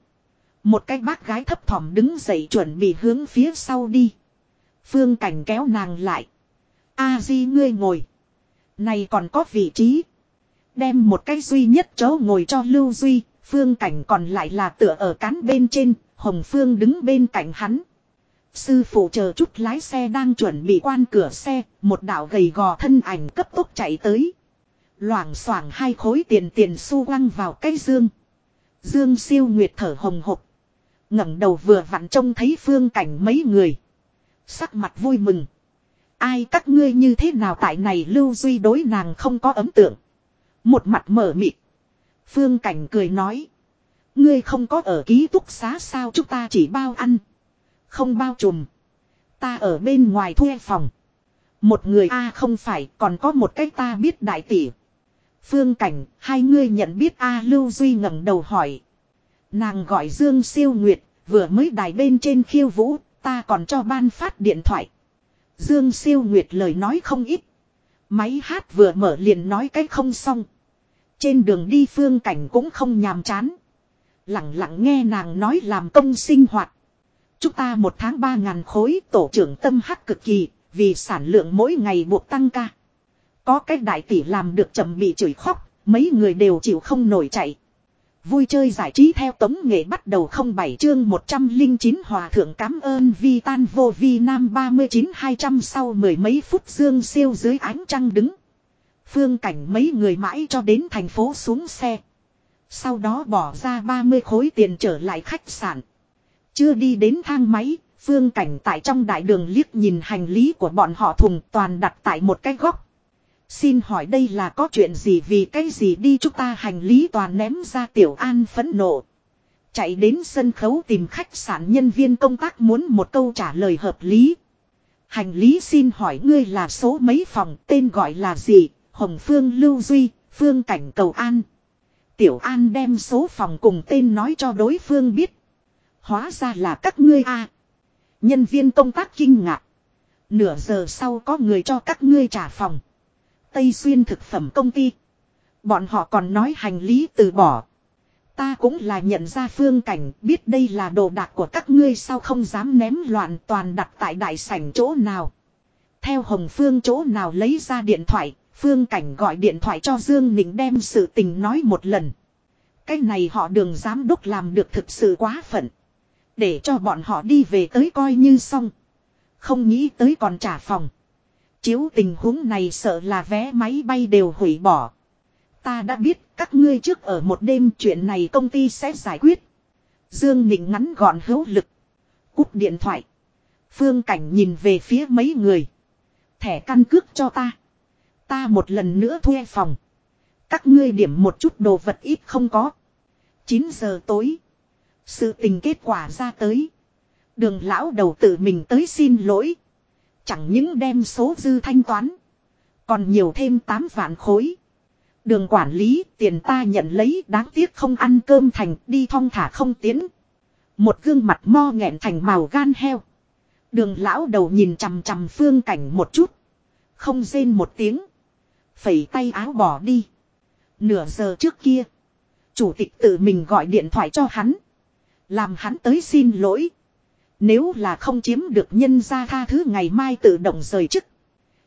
Một cái bác gái thấp thỏm đứng dậy chuẩn bị hướng phía sau đi. Phương cảnh kéo nàng lại. A di ngươi ngồi. Này còn có vị trí. Đem một cái duy nhất chỗ ngồi cho Lưu Duy. Phương cảnh còn lại là tựa ở cán bên trên. Hồng Phương đứng bên cạnh hắn. Sư phụ chờ chút lái xe đang chuẩn bị quan cửa xe. Một đạo gầy gò thân ảnh cấp tốc chạy tới. Loảng xoảng hai khối tiền tiền xu quăng vào cái dương. Dương siêu nguyệt thở hồng hộc. ngẩng đầu vừa vặn trông thấy phương cảnh mấy người. Sắc mặt vui mừng. Ai các ngươi như thế nào tại này Lưu Duy đối nàng không có ấm tượng. Một mặt mở mịt. Phương Cảnh cười nói. Ngươi không có ở ký túc xá sao chúng ta chỉ bao ăn. Không bao trùm. Ta ở bên ngoài thuê phòng. Một người A không phải còn có một cách ta biết đại tỷ. Phương Cảnh, hai ngươi nhận biết A Lưu Duy ngẩng đầu hỏi. Nàng gọi Dương Siêu Nguyệt, vừa mới đài bên trên khiêu vũ, ta còn cho ban phát điện thoại. Dương Siêu Nguyệt lời nói không ít. Máy hát vừa mở liền nói cái không xong. Trên đường đi phương cảnh cũng không nhàm chán. Lặng lặng nghe nàng nói làm công sinh hoạt. Chúng ta một tháng ba ngàn khối tổ trưởng tâm hắc cực kỳ, vì sản lượng mỗi ngày buộc tăng ca. Có cách đại tỷ làm được chậm bị chửi khóc, mấy người đều chịu không nổi chạy. Vui chơi giải trí theo tống nghệ bắt đầu không bảy chương 109 hòa thượng cảm ơn vi tan vô vi nam 39 200 sau mười mấy phút dương siêu dưới ánh trăng đứng. Phương cảnh mấy người mãi cho đến thành phố xuống xe. Sau đó bỏ ra 30 khối tiền trở lại khách sạn. Chưa đi đến thang máy, phương cảnh tại trong đại đường liếc nhìn hành lý của bọn họ thùng toàn đặt tại một cái góc. Xin hỏi đây là có chuyện gì vì cái gì đi chúng ta hành lý toàn ném ra tiểu an phẫn nộ. Chạy đến sân khấu tìm khách sạn nhân viên công tác muốn một câu trả lời hợp lý. Hành lý xin hỏi ngươi là số mấy phòng tên gọi là gì, Hồng Phương Lưu Duy, Phương Cảnh Cầu An. Tiểu An đem số phòng cùng tên nói cho đối phương biết. Hóa ra là các ngươi a. Nhân viên công tác kinh ngạc. Nửa giờ sau có người cho các ngươi trả phòng. Tây Xuyên thực phẩm công ty. Bọn họ còn nói hành lý từ bỏ. Ta cũng là nhận ra phương cảnh biết đây là đồ đạc của các ngươi sao không dám ném loạn toàn đặt tại đại sảnh chỗ nào. Theo Hồng Phương chỗ nào lấy ra điện thoại, Phương Cảnh gọi điện thoại cho Dương Nịnh đem sự tình nói một lần. Cái này họ đường giám đốc làm được thực sự quá phận. Để cho bọn họ đi về tới coi như xong. Không nghĩ tới còn trả phòng. Chiếu tình huống này sợ là vé máy bay đều hủy bỏ. Ta đã biết các ngươi trước ở một đêm chuyện này công ty sẽ giải quyết. Dương Nịnh ngắn gọn hữu lực. Cúp điện thoại. Phương Cảnh nhìn về phía mấy người. Thẻ căn cước cho ta. Ta một lần nữa thuê phòng. Các ngươi điểm một chút đồ vật ít không có. 9 giờ tối. Sự tình kết quả ra tới. Đường lão đầu tự mình tới xin lỗi. Chẳng những đem số dư thanh toán. Còn nhiều thêm 8 vạn khối. Đường quản lý, tiền ta nhận lấy, đáng tiếc không ăn cơm thành, đi thong thả không tiến. Một gương mặt mo nghẹn thành màu gan heo. Đường lão đầu nhìn chằm chằm phương cảnh một chút. Không rên một tiếng. Phẩy tay áo bỏ đi. Nửa giờ trước kia. Chủ tịch tự mình gọi điện thoại cho hắn. Làm hắn tới xin lỗi. Nếu là không chiếm được nhân gia tha thứ ngày mai tự động rời chức.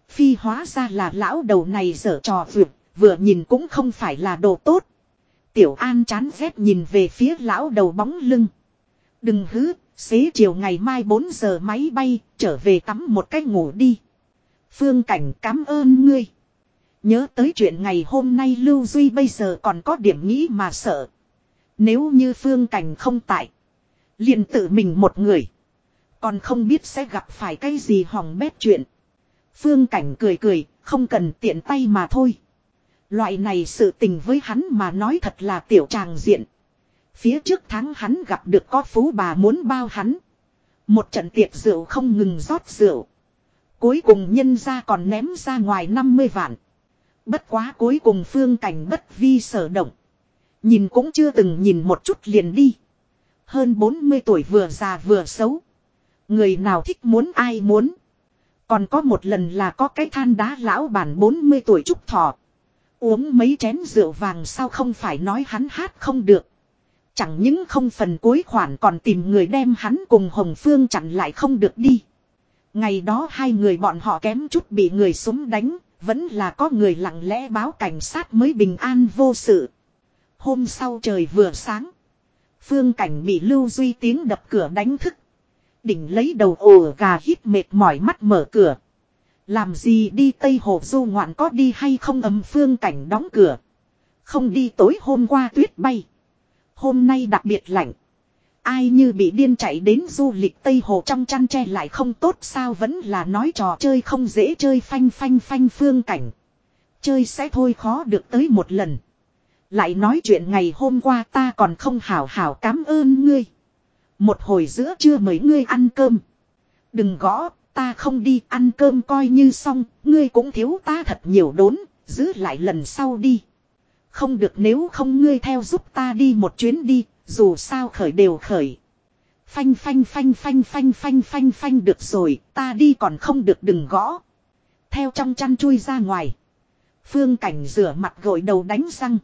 Phi hóa ra là lão đầu này dở trò vượt, vừa nhìn cũng không phải là đồ tốt. Tiểu An chán ghét nhìn về phía lão đầu bóng lưng. Đừng hứ, xế chiều ngày mai 4 giờ máy bay, trở về tắm một cách ngủ đi. Phương Cảnh cảm ơn ngươi. Nhớ tới chuyện ngày hôm nay Lưu Duy bây giờ còn có điểm nghĩ mà sợ. Nếu như Phương Cảnh không tại. liền tự mình một người. Còn không biết sẽ gặp phải cái gì hỏng bét chuyện. Phương Cảnh cười cười, không cần tiện tay mà thôi. Loại này sự tình với hắn mà nói thật là tiểu tràng diện. Phía trước tháng hắn gặp được có phú bà muốn bao hắn. Một trận tiệc rượu không ngừng rót rượu. Cuối cùng nhân ra còn ném ra ngoài 50 vạn. Bất quá cuối cùng phương cảnh bất vi sở động. Nhìn cũng chưa từng nhìn một chút liền đi. Hơn 40 tuổi vừa già vừa xấu. Người nào thích muốn ai muốn. Còn có một lần là có cái than đá lão bản 40 tuổi trúc thọ. Uống mấy chén rượu vàng sao không phải nói hắn hát không được. Chẳng những không phần cuối khoản còn tìm người đem hắn cùng Hồng Phương chặn lại không được đi. Ngày đó hai người bọn họ kém chút bị người súng đánh, vẫn là có người lặng lẽ báo cảnh sát mới bình an vô sự. Hôm sau trời vừa sáng. Phương cảnh bị Lưu Duy tiếng đập cửa đánh thức. Đỉnh lấy đầu ổ gà hít mệt mỏi mắt mở cửa. Làm gì đi Tây Hồ du ngoạn có đi hay không ấm phương cảnh đóng cửa. Không đi tối hôm qua tuyết bay. Hôm nay đặc biệt lạnh. Ai như bị điên chạy đến du lịch Tây Hồ trong chăn tre lại không tốt sao vẫn là nói trò chơi không dễ chơi phanh phanh phanh phương cảnh. Chơi sẽ thôi khó được tới một lần. Lại nói chuyện ngày hôm qua ta còn không hảo hảo cảm ơn ngươi. Một hồi giữa trưa mời ngươi ăn cơm. Đừng gõ, ta không đi ăn cơm coi như xong, ngươi cũng thiếu ta thật nhiều đốn, giữ lại lần sau đi. Không được nếu không ngươi theo giúp ta đi một chuyến đi, dù sao khởi đều khởi. Phanh phanh phanh phanh phanh phanh phanh phanh được rồi, ta đi còn không được đừng gõ. Theo trong chăn chui ra ngoài. Phương cảnh rửa mặt gội đầu đánh răng.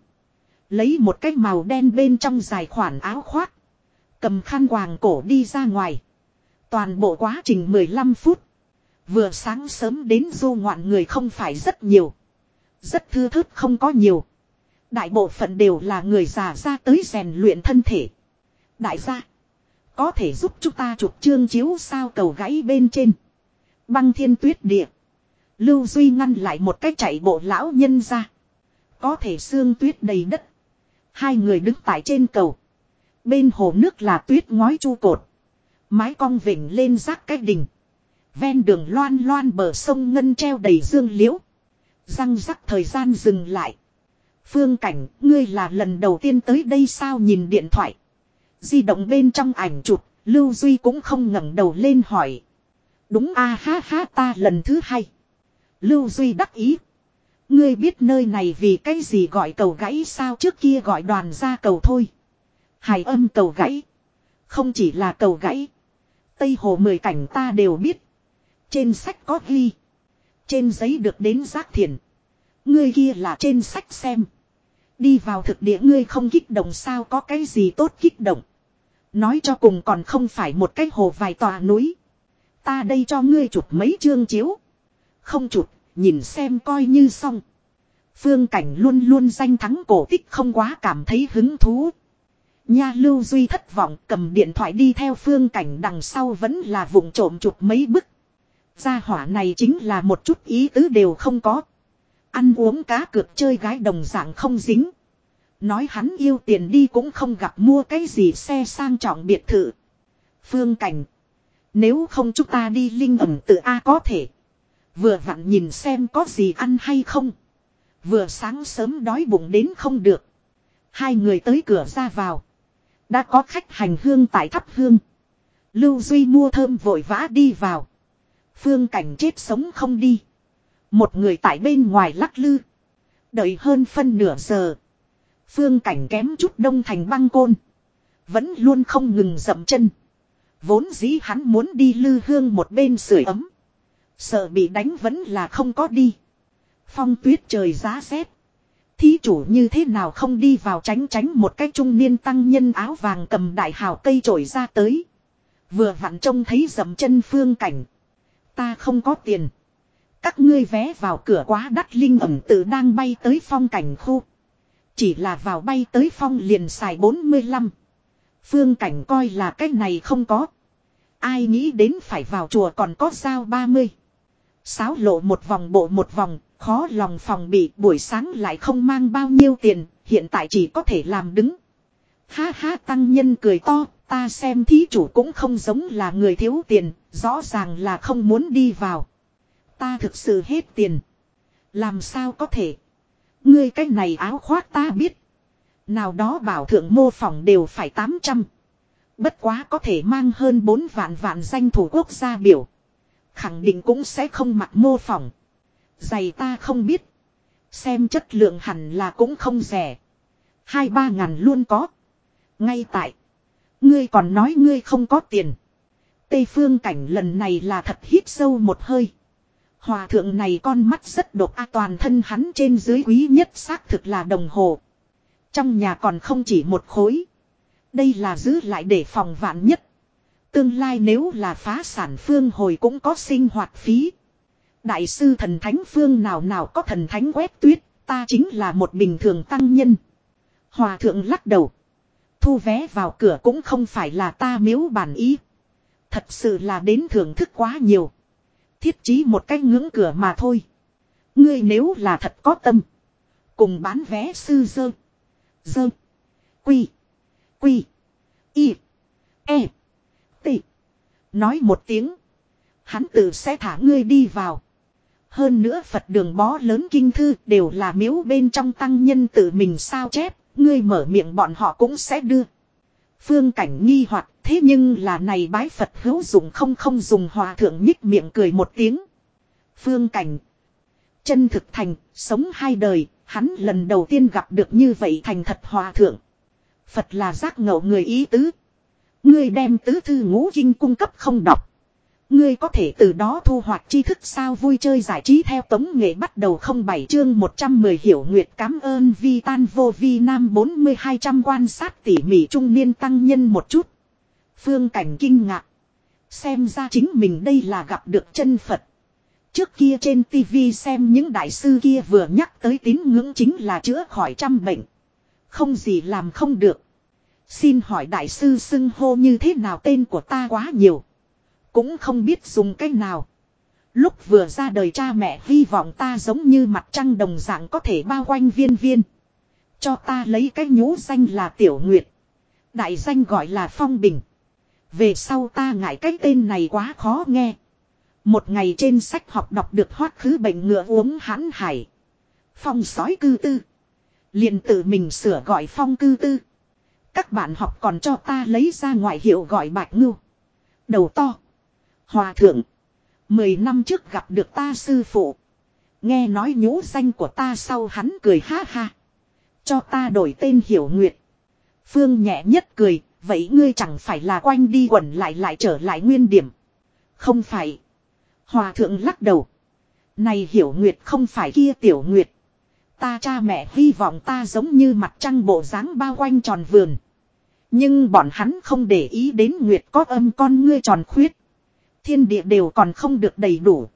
Lấy một cái màu đen bên trong dài khoản áo khoác. Cầm khăn quàng cổ đi ra ngoài. Toàn bộ quá trình 15 phút. Vừa sáng sớm đến du ngoạn người không phải rất nhiều. Rất thư thức không có nhiều. Đại bộ phận đều là người già ra tới rèn luyện thân thể. Đại gia. Có thể giúp chúng ta chụp chương chiếu sao cầu gãy bên trên. Băng thiên tuyết địa. Lưu Duy ngăn lại một cái chạy bộ lão nhân ra. Có thể xương tuyết đầy đất. Hai người đứng tại trên cầu. Bên hồ nước là tuyết ngói chu cột. Mái cong vỉnh lên rác cái đỉnh. Ven đường loan loan bờ sông ngân treo đầy dương liễu. Răng rắc thời gian dừng lại. Phương cảnh, ngươi là lần đầu tiên tới đây sao nhìn điện thoại. Di động bên trong ảnh chụp, Lưu Duy cũng không ngẩng đầu lên hỏi. Đúng a ha ha ta lần thứ hai. Lưu Duy đắc ý. Ngươi biết nơi này vì cái gì gọi cầu gãy sao trước kia gọi đoàn ra cầu thôi. Hải âm cầu gãy. Không chỉ là cầu gãy. Tây Hồ mười cảnh ta đều biết. Trên sách có ghi. Trên giấy được đến giác thiền. Ngươi kia là trên sách xem. Đi vào thực địa ngươi không kích động sao có cái gì tốt kích động. Nói cho cùng còn không phải một cái hồ vài tòa núi. Ta đây cho ngươi chụp mấy chương chiếu. Không chụp, nhìn xem coi như xong. Phương cảnh luôn luôn danh thắng cổ tích không quá cảm thấy hứng thú. Nha Lưu Duy thất vọng cầm điện thoại đi theo phương cảnh đằng sau vẫn là vùng trộm chụp mấy bức. Gia hỏa này chính là một chút ý tứ đều không có. Ăn uống cá cược chơi gái đồng dạng không dính. Nói hắn yêu tiền đi cũng không gặp mua cái gì xe sang trọng biệt thự. Phương cảnh. Nếu không chúng ta đi linh ẩm tự A có thể. Vừa vặn nhìn xem có gì ăn hay không. Vừa sáng sớm đói bụng đến không được. Hai người tới cửa ra vào. Đã có khách hành hương tại thắp hương. Lưu Duy mua thơm vội vã đi vào. Phương cảnh chết sống không đi. Một người tại bên ngoài lắc lư. Đợi hơn phân nửa giờ. Phương cảnh kém chút đông thành băng côn. Vẫn luôn không ngừng dậm chân. Vốn dĩ hắn muốn đi lư hương một bên sưởi ấm. Sợ bị đánh vẫn là không có đi. Phong tuyết trời giá rét. Thí chủ như thế nào không đi vào tránh tránh một cái trung niên tăng nhân áo vàng cầm đại hào cây trổi ra tới. Vừa vặn trông thấy dầm chân phương cảnh. Ta không có tiền. Các ngươi vé vào cửa quá đắt linh ẩm tự đang bay tới phong cảnh khu. Chỉ là vào bay tới phong liền xài 45. Phương cảnh coi là cái này không có. Ai nghĩ đến phải vào chùa còn có sao 30. Sáo lộ một vòng bộ một vòng, khó lòng phòng bị buổi sáng lại không mang bao nhiêu tiền, hiện tại chỉ có thể làm đứng. Ha ha tăng nhân cười to, ta xem thí chủ cũng không giống là người thiếu tiền, rõ ràng là không muốn đi vào. Ta thực sự hết tiền. Làm sao có thể? Ngươi cái này áo khoác ta biết. Nào đó bảo thượng mô phỏng đều phải 800. Bất quá có thể mang hơn 4 vạn vạn danh thủ quốc gia biểu. Khẳng định cũng sẽ không mặc mô phỏng. Giày ta không biết. Xem chất lượng hẳn là cũng không rẻ. Hai ba ngàn luôn có. Ngay tại. Ngươi còn nói ngươi không có tiền. Tây phương cảnh lần này là thật hít sâu một hơi. Hòa thượng này con mắt rất độc a, toàn thân hắn trên dưới quý nhất xác thực là đồng hồ. Trong nhà còn không chỉ một khối. Đây là giữ lại để phòng vạn nhất. Tương lai nếu là phá sản phương hồi cũng có sinh hoạt phí. Đại sư thần thánh phương nào nào có thần thánh quét tuyết, ta chính là một bình thường tăng nhân. Hòa thượng lắc đầu. Thu vé vào cửa cũng không phải là ta miếu bản ý. Thật sự là đến thưởng thức quá nhiều. Thiết chí một cách ngưỡng cửa mà thôi. Ngươi nếu là thật có tâm. Cùng bán vé sư dơ. Dơ. Quy. Quy. Y. E. Nói một tiếng. Hắn tự sẽ thả ngươi đi vào. Hơn nữa Phật đường bó lớn kinh thư đều là miếu bên trong tăng nhân tự mình sao chép, ngươi mở miệng bọn họ cũng sẽ đưa. Phương cảnh nghi hoặc thế nhưng là này bái Phật hữu dụng không không dùng hòa thượng nhích miệng cười một tiếng. Phương cảnh. Chân thực thành, sống hai đời, hắn lần đầu tiên gặp được như vậy thành thật hòa thượng. Phật là giác ngộ người ý tứ. Ngươi đem tứ thư ngũ kinh cung cấp không đọc. Ngươi có thể từ đó thu hoạch tri thức sao vui chơi giải trí theo tống nghệ bắt đầu không bảy chương 110 hiểu nguyệt cảm ơn vi tan vô vi nam 4200 quan sát tỉ mỉ trung niên tăng nhân một chút. Phương cảnh kinh ngạc. Xem ra chính mình đây là gặp được chân Phật. Trước kia trên tivi xem những đại sư kia vừa nhắc tới tín ngưỡng chính là chữa khỏi trăm bệnh. Không gì làm không được. Xin hỏi đại sư xưng hô như thế nào tên của ta quá nhiều. Cũng không biết dùng cách nào. Lúc vừa ra đời cha mẹ hy vọng ta giống như mặt trăng đồng dạng có thể bao quanh viên viên. Cho ta lấy cái nhũ danh là Tiểu Nguyệt. Đại danh gọi là Phong Bình. Về sau ta ngại cái tên này quá khó nghe. Một ngày trên sách học đọc được hoát khứ bệnh ngựa uống hãn hải. Phong sói cư tư. liền tự mình sửa gọi phong cư tư. Các bạn học còn cho ta lấy ra ngoại hiệu gọi bạch ngưu. Đầu to. Hòa thượng. Mười năm trước gặp được ta sư phụ. Nghe nói nhũ danh của ta sau hắn cười ha ha. Cho ta đổi tên hiểu nguyệt. Phương nhẹ nhất cười. Vậy ngươi chẳng phải là quanh đi quẩn lại lại trở lại nguyên điểm. Không phải. Hòa thượng lắc đầu. Này hiểu nguyệt không phải kia tiểu nguyệt. Ta cha mẹ hy vọng ta giống như mặt trăng bộ dáng bao quanh tròn vườn. Nhưng bọn hắn không để ý đến nguyệt có âm con ngươi tròn khuyết. Thiên địa đều còn không được đầy đủ.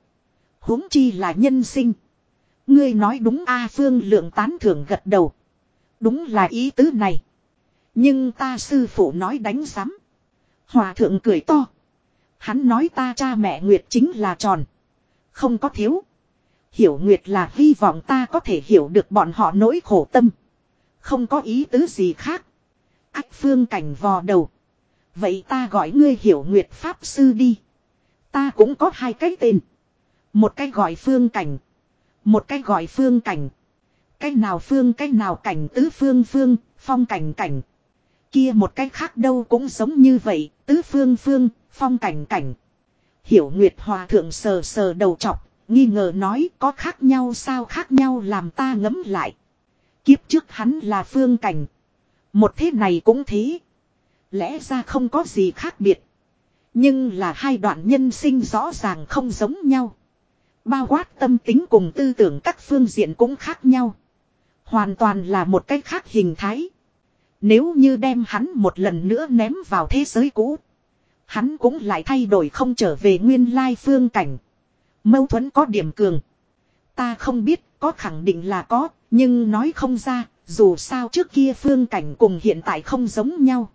huống chi là nhân sinh. Ngươi nói đúng A Phương lượng tán thưởng gật đầu. Đúng là ý tứ này. Nhưng ta sư phụ nói đánh sắm. Hòa thượng cười to. Hắn nói ta cha mẹ Nguyệt chính là tròn. Không có thiếu. Hiểu Nguyệt là hy vọng ta có thể hiểu được bọn họ nỗi khổ tâm. Không có ý tứ gì khác. Ách phương cảnh vò đầu. Vậy ta gọi ngươi hiểu Nguyệt Pháp Sư đi. Ta cũng có hai cái tên. Một cái gọi phương cảnh. Một cái gọi phương cảnh. Cái nào phương cái nào cảnh tứ phương phương, phong cảnh cảnh. Kia một cái khác đâu cũng giống như vậy, tứ phương phương, phong cảnh cảnh. Hiểu Nguyệt Hòa Thượng sờ sờ đầu chọc, nghi ngờ nói có khác nhau sao khác nhau làm ta ngấm lại. Kiếp trước hắn là phương cảnh. Một thế này cũng thế. Lẽ ra không có gì khác biệt. Nhưng là hai đoạn nhân sinh rõ ràng không giống nhau. Bao quát tâm tính cùng tư tưởng các phương diện cũng khác nhau. Hoàn toàn là một cách khác hình thái. Nếu như đem hắn một lần nữa ném vào thế giới cũ. Hắn cũng lại thay đổi không trở về nguyên lai phương cảnh. Mâu thuẫn có điểm cường. Ta không biết có khẳng định là có, nhưng nói không ra, dù sao trước kia phương cảnh cùng hiện tại không giống nhau.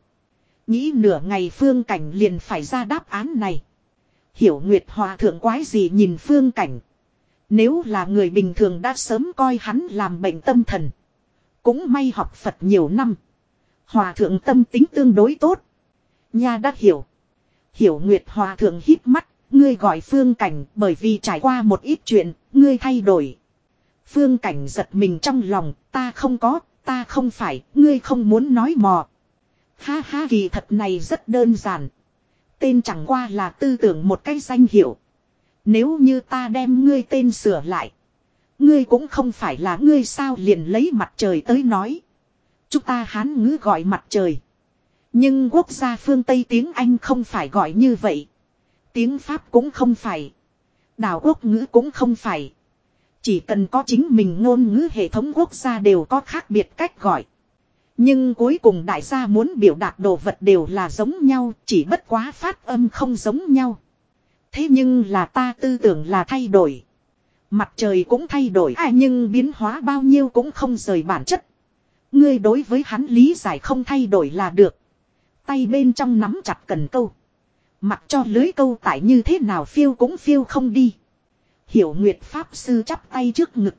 Nghĩ nửa ngày phương cảnh liền phải ra đáp án này. Hiểu Nguyệt Hòa thượng quái gì nhìn phương cảnh. Nếu là người bình thường đã sớm coi hắn làm bệnh tâm thần. Cũng may học Phật nhiều năm. Hòa thượng tâm tính tương đối tốt. Nha đã hiểu. Hiểu Nguyệt Hòa thượng hít mắt, ngươi gọi phương cảnh bởi vì trải qua một ít chuyện, ngươi thay đổi. Phương cảnh giật mình trong lòng, ta không có, ta không phải, ngươi không muốn nói mò. Ha ha kỳ thật này rất đơn giản. Tên chẳng qua là tư tưởng một cái danh hiệu. Nếu như ta đem ngươi tên sửa lại. Ngươi cũng không phải là ngươi sao liền lấy mặt trời tới nói. Chúng ta hán ngữ gọi mặt trời. Nhưng quốc gia phương Tây tiếng Anh không phải gọi như vậy. Tiếng Pháp cũng không phải. Đảo quốc ngữ cũng không phải. Chỉ cần có chính mình ngôn ngữ hệ thống quốc gia đều có khác biệt cách gọi. Nhưng cuối cùng đại gia muốn biểu đạt đồ vật đều là giống nhau, chỉ bất quá phát âm không giống nhau. Thế nhưng là ta tư tưởng là thay đổi. Mặt trời cũng thay đổi à nhưng biến hóa bao nhiêu cũng không rời bản chất. Ngươi đối với hắn lý giải không thay đổi là được. Tay bên trong nắm chặt cần câu. Mặc cho lưới câu tải như thế nào phiêu cũng phiêu không đi. Hiểu Nguyệt Pháp Sư chắp tay trước ngực.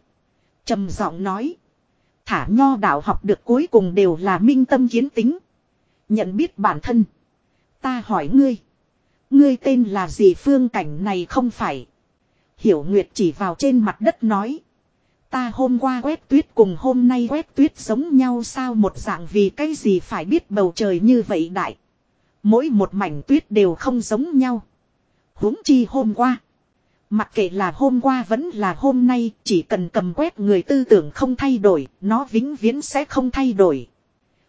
trầm giọng nói. Thả nho đạo học được cuối cùng đều là minh tâm kiến tính. Nhận biết bản thân. Ta hỏi ngươi. Ngươi tên là gì phương cảnh này không phải. Hiểu Nguyệt chỉ vào trên mặt đất nói. Ta hôm qua quét tuyết cùng hôm nay quét tuyết giống nhau sao một dạng vì cái gì phải biết bầu trời như vậy đại. Mỗi một mảnh tuyết đều không giống nhau. huống chi hôm qua. Mặc kệ là hôm qua vẫn là hôm nay, chỉ cần cầm quét người tư tưởng không thay đổi, nó vĩnh viễn sẽ không thay đổi.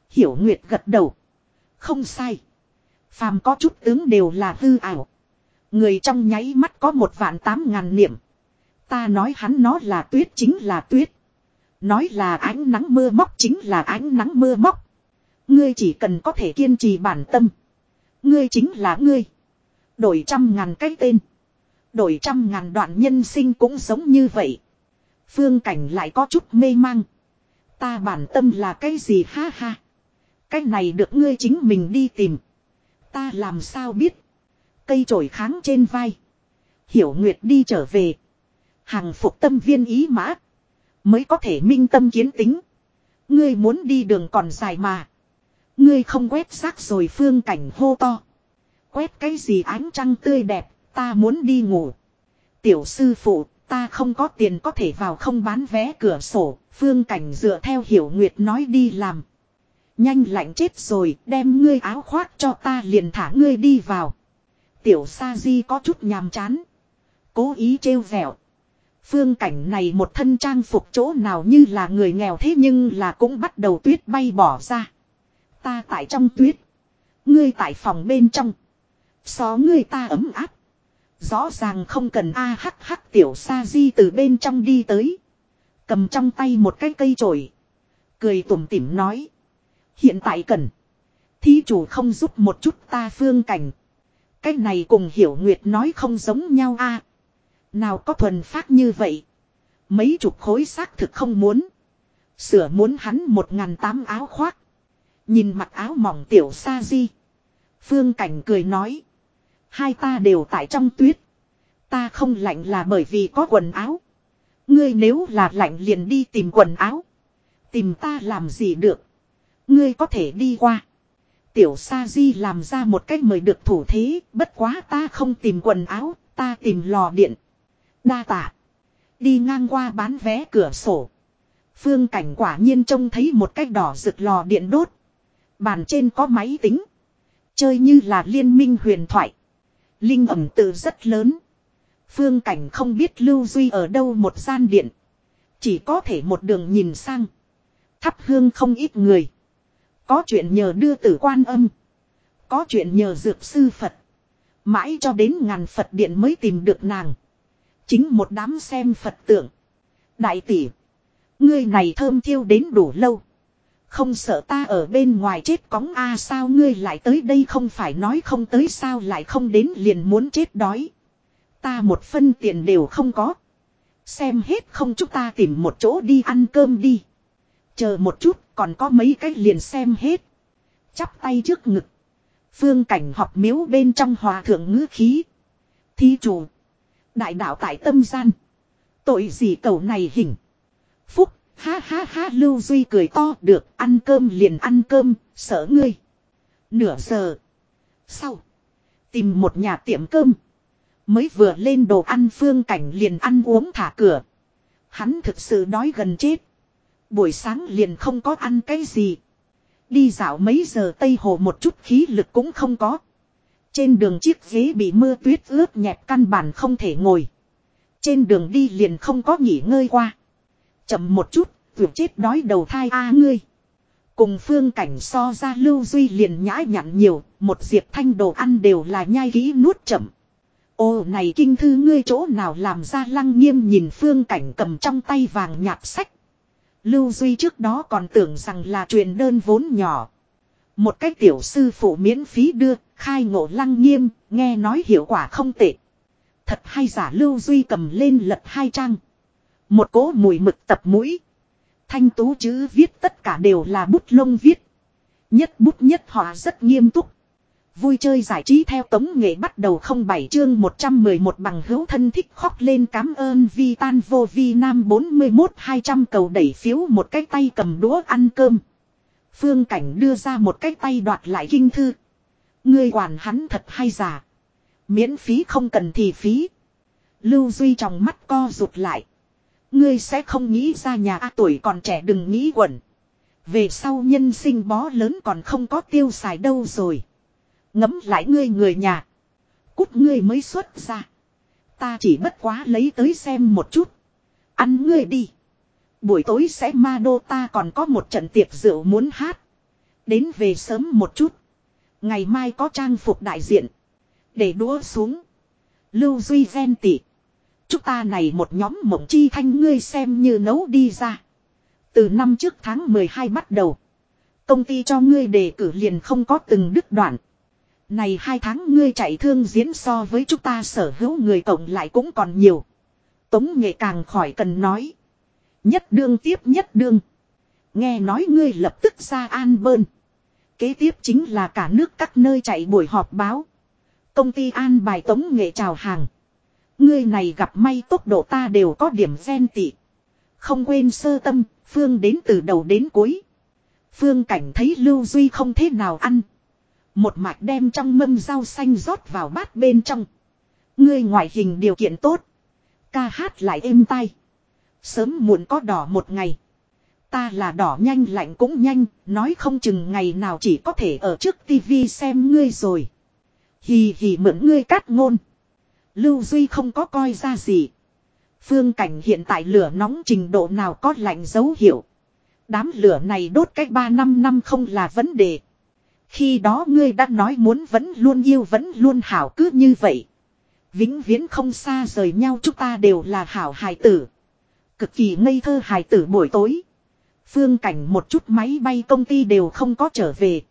Hiểu Nguyệt gật đầu. Không sai. Phàm có chút tướng đều là hư ảo. Người trong nháy mắt có một vạn tám ngàn niệm. Ta nói hắn nó là tuyết chính là tuyết. Nói là ánh nắng mưa móc chính là ánh nắng mưa móc. Ngươi chỉ cần có thể kiên trì bản tâm. Ngươi chính là ngươi. Đổi trăm ngàn cái tên. Đổi trăm ngàn đoạn nhân sinh cũng giống như vậy. Phương cảnh lại có chút mê mang. Ta bản tâm là cái gì ha ha. Cái này được ngươi chính mình đi tìm. Ta làm sao biết. Cây trổi kháng trên vai. Hiểu Nguyệt đi trở về. Hàng phục tâm viên ý mã. Mới có thể minh tâm kiến tính. Ngươi muốn đi đường còn dài mà. Ngươi không quét xác rồi phương cảnh hô to. Quét cái gì ánh trăng tươi đẹp, ta muốn đi ngủ. Tiểu sư phụ, ta không có tiền có thể vào không bán vé cửa sổ, phương cảnh dựa theo hiểu nguyệt nói đi làm. Nhanh lạnh chết rồi, đem ngươi áo khoác cho ta liền thả ngươi đi vào. Tiểu sa di có chút nhàm chán. Cố ý trêu vẹo. Phương cảnh này một thân trang phục chỗ nào như là người nghèo thế nhưng là cũng bắt đầu tuyết bay bỏ ra. Ta tại trong tuyết. Ngươi tại phòng bên trong. Xó ngươi ta ấm áp. Rõ ràng không cần a hắc hắc tiểu sa di từ bên trong đi tới. Cầm trong tay một cái cây chổi. Cười tủm tỉm nói. Hiện tại cần. Thí chủ không giúp một chút ta phương cảnh. Cái này cùng hiểu nguyệt nói không giống nhau a Nào có thuần phát như vậy. Mấy chục khối xác thực không muốn. Sửa muốn hắn một ngàn tám áo khoác. Nhìn mặt áo mỏng tiểu sa di. Phương cảnh cười nói. Hai ta đều tại trong tuyết. Ta không lạnh là bởi vì có quần áo. Ngươi nếu là lạnh liền đi tìm quần áo. Tìm ta làm gì được. Ngươi có thể đi qua. Tiểu sa di làm ra một cách mời được thủ thế. Bất quá ta không tìm quần áo. Ta tìm lò điện. Đa tạ. Đi ngang qua bán vé cửa sổ. Phương cảnh quả nhiên trông thấy một cách đỏ rực lò điện đốt. Bàn trên có máy tính. Chơi như là liên minh huyền thoại. Linh ẩm tự rất lớn. Phương cảnh không biết Lưu Duy ở đâu một gian điện. Chỉ có thể một đường nhìn sang. Thắp hương không ít người. Có chuyện nhờ đưa tử quan âm. Có chuyện nhờ dược sư Phật. Mãi cho đến ngàn Phật điện mới tìm được nàng. Chính một đám xem Phật tượng. Đại tỷ. Ngươi này thơm thiêu đến đủ lâu. Không sợ ta ở bên ngoài chết cóng a à, sao ngươi lại tới đây không phải nói không tới sao lại không đến liền muốn chết đói. Ta một phân tiền đều không có. Xem hết không chúng ta tìm một chỗ đi ăn cơm đi. Chờ một chút, còn có mấy cái liền xem hết. Chắp tay trước ngực. Phương cảnh học miếu bên trong hòa thượng ngữ khí. Thí chủ. Đại đạo tại tâm gian. Tội gì cầu này hình. Phúc Ha ha ha Lưu Duy cười to được ăn cơm liền ăn cơm, sợ ngươi. Nửa giờ. Sau. Tìm một nhà tiệm cơm. Mới vừa lên đồ ăn phương cảnh liền ăn uống thả cửa. Hắn thực sự đói gần chết. Buổi sáng liền không có ăn cái gì. Đi dạo mấy giờ Tây Hồ một chút khí lực cũng không có. Trên đường chiếc ghế bị mưa tuyết ướt nhẹp căn bản không thể ngồi. Trên đường đi liền không có nghỉ ngơi qua. Chậm một chút, vượt chết đói đầu thai a ngươi. Cùng phương cảnh so ra lưu duy liền nhã nhặn nhiều, một diệp thanh đồ ăn đều là nhai kỹ nuốt chậm. Ô này kinh thư ngươi chỗ nào làm ra lăng nghiêm nhìn phương cảnh cầm trong tay vàng nhạt sách. Lưu Duy trước đó còn tưởng rằng là truyền đơn vốn nhỏ. Một cách tiểu sư phụ miễn phí đưa, khai ngộ lăng nghiêm, nghe nói hiệu quả không tệ. Thật hay giả Lưu Duy cầm lên lật hai trang. Một cỗ mùi mực tập mũi. Thanh tú chữ viết tất cả đều là bút lông viết. Nhất bút nhất họa rất nghiêm túc. Vui chơi giải trí theo tống nghệ bắt đầu không bảy chương 111 bằng hữu thân thích khóc lên cảm ơn vi tan vô vi nam 41 200 cầu đẩy phiếu một cái tay cầm đũa ăn cơm. Phương cảnh đưa ra một cái tay đoạt lại kinh thư. Ngươi quản hắn thật hay giả. Miễn phí không cần thì phí. Lưu Duy trong mắt co rụt lại. Ngươi sẽ không nghĩ ra nhà A tuổi còn trẻ đừng nghĩ quẩn. Về sau nhân sinh bó lớn còn không có tiêu xài đâu rồi. Ngấm lại ngươi người nhà. Cút ngươi mới xuất ra. Ta chỉ bất quá lấy tới xem một chút. Ăn ngươi đi. Buổi tối sẽ ma đô ta còn có một trận tiệc rượu muốn hát. Đến về sớm một chút. Ngày mai có trang phục đại diện. Để đũa xuống. Lưu Duy ghen tỉ. Chúng ta này một nhóm mộng chi thanh ngươi xem như nấu đi ra. Từ năm trước tháng 12 bắt đầu. Công ty cho ngươi đề cử liền không có từng đứt đoạn. Này hai tháng ngươi chạy thương diễn so với chúng ta sở hữu người cộng lại cũng còn nhiều. Tống nghệ càng khỏi cần nói. Nhất đương tiếp nhất đương. Nghe nói ngươi lập tức ra an bơn. Kế tiếp chính là cả nước các nơi chạy buổi họp báo. Công ty an bài tống nghệ chào hàng. Ngươi này gặp may tốc độ ta đều có điểm ven tị. Không quên sơ tâm, Phương đến từ đầu đến cuối. Phương cảnh thấy Lưu Duy không thế nào ăn. Một mạch đem trong mâm rau xanh rót vào bát bên trong. Ngươi ngoại hình điều kiện tốt. Ca hát lại êm tai. Sớm muộn có đỏ một ngày. Ta là đỏ nhanh lạnh cũng nhanh, nói không chừng ngày nào chỉ có thể ở trước tivi xem ngươi rồi. Hì hì mượn ngươi cắt ngôn. Lưu Duy không có coi ra gì. Phương cảnh hiện tại lửa nóng trình độ nào có lạnh dấu hiệu. Đám lửa này đốt cách 3 năm năm không là vấn đề. Khi đó ngươi đã nói muốn vẫn luôn yêu vẫn luôn hảo cứ như vậy. Vĩnh viễn không xa rời nhau chúng ta đều là hảo hài tử. Cực kỳ ngây thơ hài tử buổi tối. Phương cảnh một chút máy bay công ty đều không có trở về.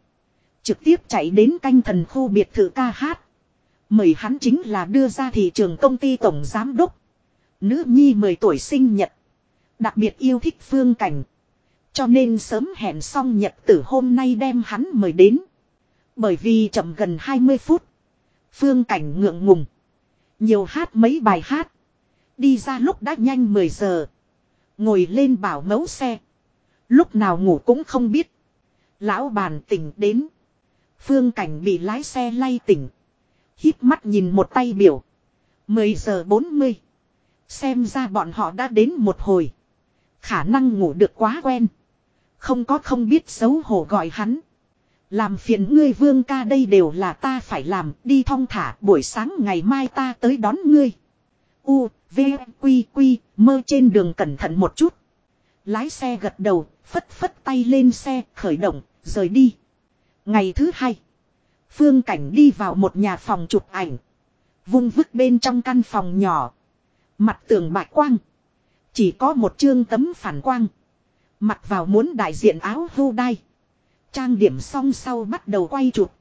Trực tiếp chạy đến canh thần khu biệt thự ca hát. Mời hắn chính là đưa ra thị trường công ty tổng giám đốc. Nữ nhi 10 tuổi sinh nhật. Đặc biệt yêu thích phương cảnh. Cho nên sớm hẹn xong nhật tử hôm nay đem hắn mời đến. Bởi vì chậm gần 20 phút. Phương cảnh ngượng ngùng. Nhiều hát mấy bài hát. Đi ra lúc đã nhanh 10 giờ. Ngồi lên bảo mẫu xe. Lúc nào ngủ cũng không biết. Lão bàn tỉnh đến. Phương cảnh bị lái xe lay tỉnh. Hít mắt nhìn một tay biểu. 10 giờ 40. Xem ra bọn họ đã đến một hồi. Khả năng ngủ được quá quen. Không có không biết xấu hổ gọi hắn. Làm phiền ngươi vương ca đây đều là ta phải làm, đi thong thả, buổi sáng ngày mai ta tới đón ngươi. U, V, Quy, Quy, mơ trên đường cẩn thận một chút. Lái xe gật đầu, phất phất tay lên xe, khởi động, rời đi. Ngày thứ hai, Phương Cảnh đi vào một nhà phòng chụp ảnh. Vung vứt bên trong căn phòng nhỏ. Mặt tường bạch quang. Chỉ có một chương tấm phản quang. Mặc vào muốn đại diện áo hưu đai. Trang điểm xong sau bắt đầu quay chụp.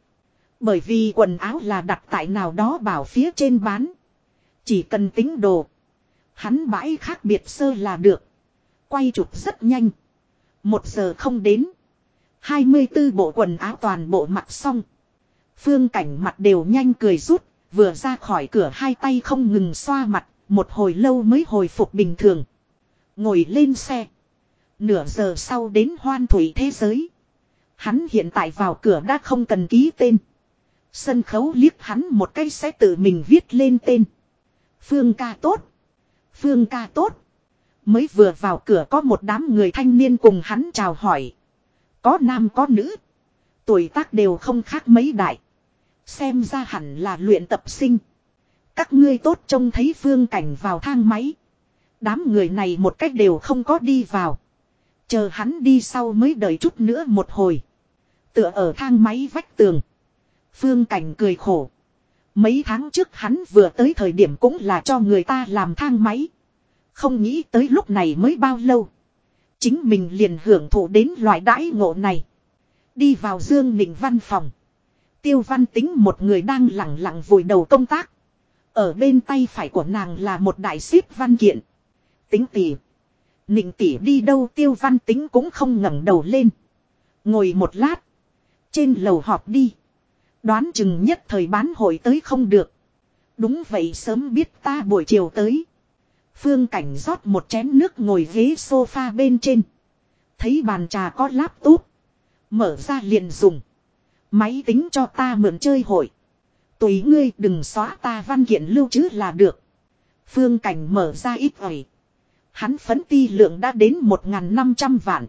Bởi vì quần áo là đặt tại nào đó bảo phía trên bán. Chỉ cần tính đồ. Hắn bãi khác biệt sơ là được. Quay chụp rất nhanh. Một giờ không đến. 24 bộ quần áo toàn bộ mặc xong. Phương cảnh mặt đều nhanh cười rút. Vừa ra khỏi cửa hai tay không ngừng xoa mặt. Một hồi lâu mới hồi phục bình thường. Ngồi lên xe. Nửa giờ sau đến hoan thủy thế giới. Hắn hiện tại vào cửa đã không cần ký tên. Sân khấu liếc hắn một cái sẽ tự mình viết lên tên. Phương ca tốt. Phương ca tốt. Mới vừa vào cửa có một đám người thanh niên cùng hắn chào hỏi. Có nam có nữ. Tuổi tác đều không khác mấy đại. Xem ra hẳn là luyện tập sinh. Các ngươi tốt trông thấy phương cảnh vào thang máy. Đám người này một cách đều không có đi vào. Chờ hắn đi sau mới đợi chút nữa một hồi. Tựa ở thang máy vách tường. Phương cảnh cười khổ. Mấy tháng trước hắn vừa tới thời điểm cũng là cho người ta làm thang máy. Không nghĩ tới lúc này mới bao lâu. Chính mình liền hưởng thụ đến loại đãi ngộ này. Đi vào Dương Nịnh văn phòng. Tiêu văn tính một người đang lặng lặng vùi đầu công tác. Ở bên tay phải của nàng là một đại ship văn kiện. Tính tỉ. Nịnh tỉ đi đâu tiêu văn tính cũng không ngẩng đầu lên. Ngồi một lát. Trên lầu họp đi. Đoán chừng nhất thời bán hội tới không được. Đúng vậy sớm biết ta buổi chiều tới. Phương cảnh rót một chén nước ngồi ghế sofa bên trên. Thấy bàn trà có laptop. Mở ra liền dùng. Máy tính cho ta mượn chơi hội. Tùy ngươi đừng xóa ta văn kiện lưu trữ là được. Phương cảnh mở ra ít ỏi. Hắn phấn ti lượng đã đến 1.500 vạn.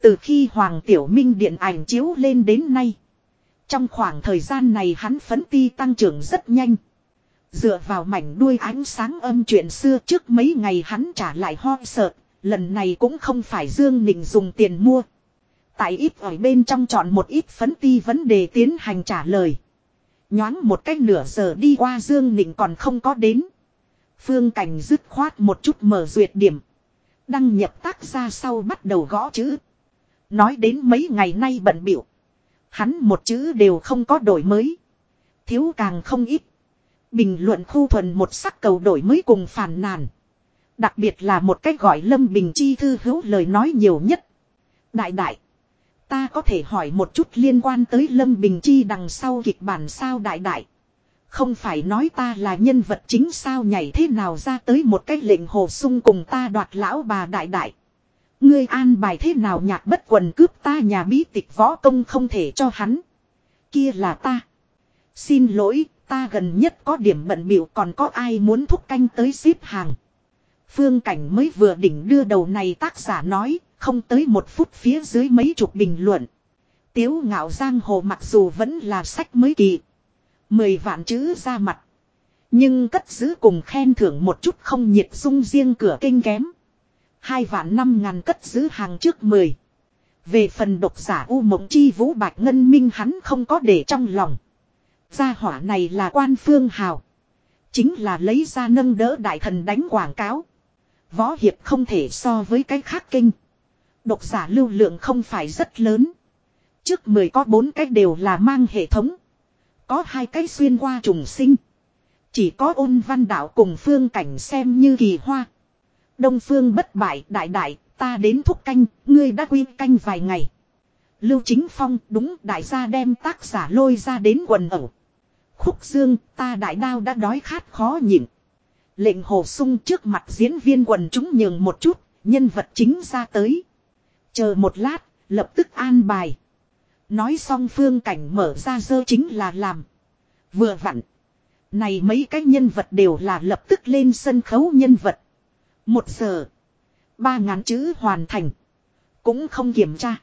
Từ khi Hoàng Tiểu Minh điện ảnh chiếu lên đến nay. Trong khoảng thời gian này hắn phấn ti tăng trưởng rất nhanh. Dựa vào mảnh đuôi ánh sáng âm chuyện xưa trước mấy ngày hắn trả lại ho sợ. Lần này cũng không phải Dương Nịnh dùng tiền mua. Tại ít ở bên trong chọn một ít phấn ti vấn đề tiến hành trả lời. Nhoáng một cách nửa giờ đi qua Dương Nịnh còn không có đến. Phương Cảnh dứt khoát một chút mở duyệt điểm. Đăng nhập tác ra sau bắt đầu gõ chữ. Nói đến mấy ngày nay bận biểu. Hắn một chữ đều không có đổi mới. Thiếu càng không ít. Bình luận khu thuần một sắc cầu đổi mới cùng phản nàn. Đặc biệt là một cách gọi Lâm Bình Chi thư hữu lời nói nhiều nhất. Đại đại. Ta có thể hỏi một chút liên quan tới Lâm Bình Chi đằng sau kịch bản sao đại đại. Không phải nói ta là nhân vật chính sao nhảy thế nào ra tới một cái lệnh hồ sung cùng ta đoạt lão bà đại đại. Ngươi an bài thế nào nhạc bất quần cướp ta nhà bí tịch võ công không thể cho hắn. Kia là ta. Xin lỗi, ta gần nhất có điểm bận biểu còn có ai muốn thúc canh tới xếp hàng. Phương cảnh mới vừa đỉnh đưa đầu này tác giả nói, không tới một phút phía dưới mấy chục bình luận. Tiếu ngạo giang hồ mặc dù vẫn là sách mới kỳ. Mười vạn chữ ra mặt. Nhưng cất giữ cùng khen thưởng một chút không nhiệt dung riêng cửa kinh kém. Hai vạn năm ngàn cất giữ hàng trước mười. Về phần độc giả U Mộng Chi, Vũ Bạch, Ngân Minh hắn không có để trong lòng. Gia hỏa này là quan phương hào. Chính là lấy ra nâng đỡ đại thần đánh quảng cáo. Võ hiệp không thể so với cái khác kinh. Độc giả lưu lượng không phải rất lớn. Trước mười có bốn cái đều là mang hệ thống. Có hai cái xuyên qua trùng sinh. Chỉ có ôn văn đạo cùng phương cảnh xem như kỳ hoa. Đông phương bất bại đại đại, ta đến thúc canh, ngươi đã quy canh vài ngày. Lưu Chính Phong đúng đại gia đem tác giả lôi ra đến quần ẩu. Khúc Dương, ta đại đao đã đói khát khó nhịn. Lệnh hồ sung trước mặt diễn viên quần chúng nhường một chút, nhân vật chính ra tới. Chờ một lát, lập tức an bài. Nói xong phương cảnh mở ra dơ chính là làm. Vừa vặn. Này mấy cái nhân vật đều là lập tức lên sân khấu nhân vật. Một giờ. Ba ngàn chữ hoàn thành. Cũng không kiểm tra.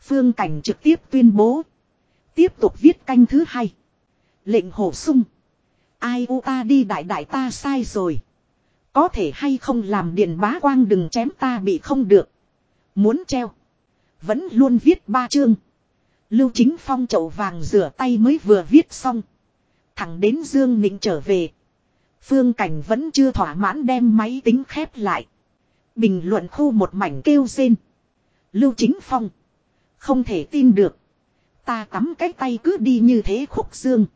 Phương cảnh trực tiếp tuyên bố. Tiếp tục viết canh thứ hai. Lệnh hổ sung. Ai u ta đi đại đại ta sai rồi. Có thể hay không làm điện bá quang đừng chém ta bị không được. Muốn treo. Vẫn luôn viết ba chương. Lưu Chính Phong chậu vàng rửa tay mới vừa viết xong. Thẳng đến Dương Nịnh trở về. Phương Cảnh vẫn chưa thỏa mãn đem máy tính khép lại. Bình luận khu một mảnh kêu rên. Lưu Chính Phong. Không thể tin được. Ta tắm cái tay cứ đi như thế khúc dương.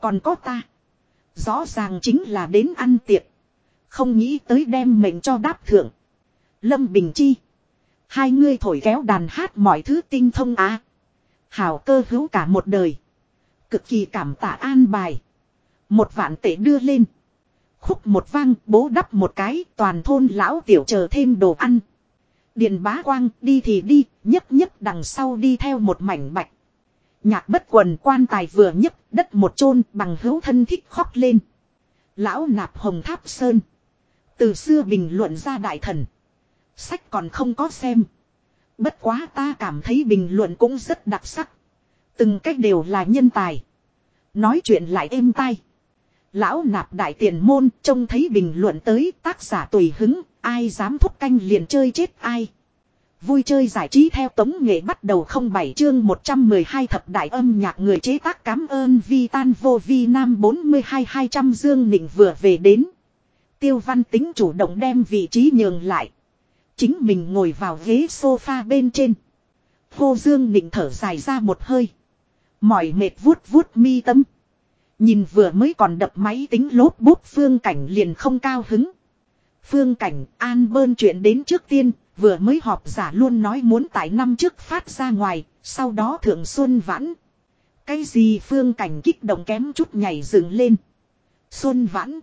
Còn có ta. Rõ ràng chính là đến ăn tiệc. Không nghĩ tới đem mệnh cho đáp thượng. Lâm Bình Chi. Hai ngươi thổi kéo đàn hát mọi thứ tinh thông á. Hảo cơ hữu cả một đời. Cực kỳ cảm tạ an bài. Một vạn tệ đưa lên. Khúc một vang bố đắp một cái toàn thôn lão tiểu chờ thêm đồ ăn. Điện bá quang đi thì đi, nhấp nhấp đằng sau đi theo một mảnh bạch. Nhạc bất quần quan tài vừa nhấp đất một chôn bằng hữu thân thích khóc lên. Lão nạp hồng tháp sơn. Từ xưa bình luận ra đại thần. Sách còn không có xem. Bất quá ta cảm thấy bình luận cũng rất đặc sắc. Từng cách đều là nhân tài. Nói chuyện lại êm tai. Lão nạp đại tiền môn trông thấy bình luận tới tác giả tùy hứng, ai dám thúc canh liền chơi chết ai. Vui chơi giải trí theo tống nghệ bắt đầu không bảy chương 112 thập đại âm nhạc người chế tác cảm ơn vi tan vô vi nam 42 200 dương nịnh vừa về đến. Tiêu văn tính chủ động đem vị trí nhường lại. Chính mình ngồi vào ghế sofa bên trên. Cô Dương Nịnh thở dài ra một hơi. Mỏi mệt vuốt vuốt mi tâm. Nhìn vừa mới còn đập máy tính lốp bút phương cảnh liền không cao hứng. Phương cảnh an bơn chuyện đến trước tiên, vừa mới họp giả luôn nói muốn tại năm trước phát ra ngoài, sau đó thượng xuân vãn. Cái gì phương cảnh kích động kém chút nhảy dựng lên. Xuân vãn.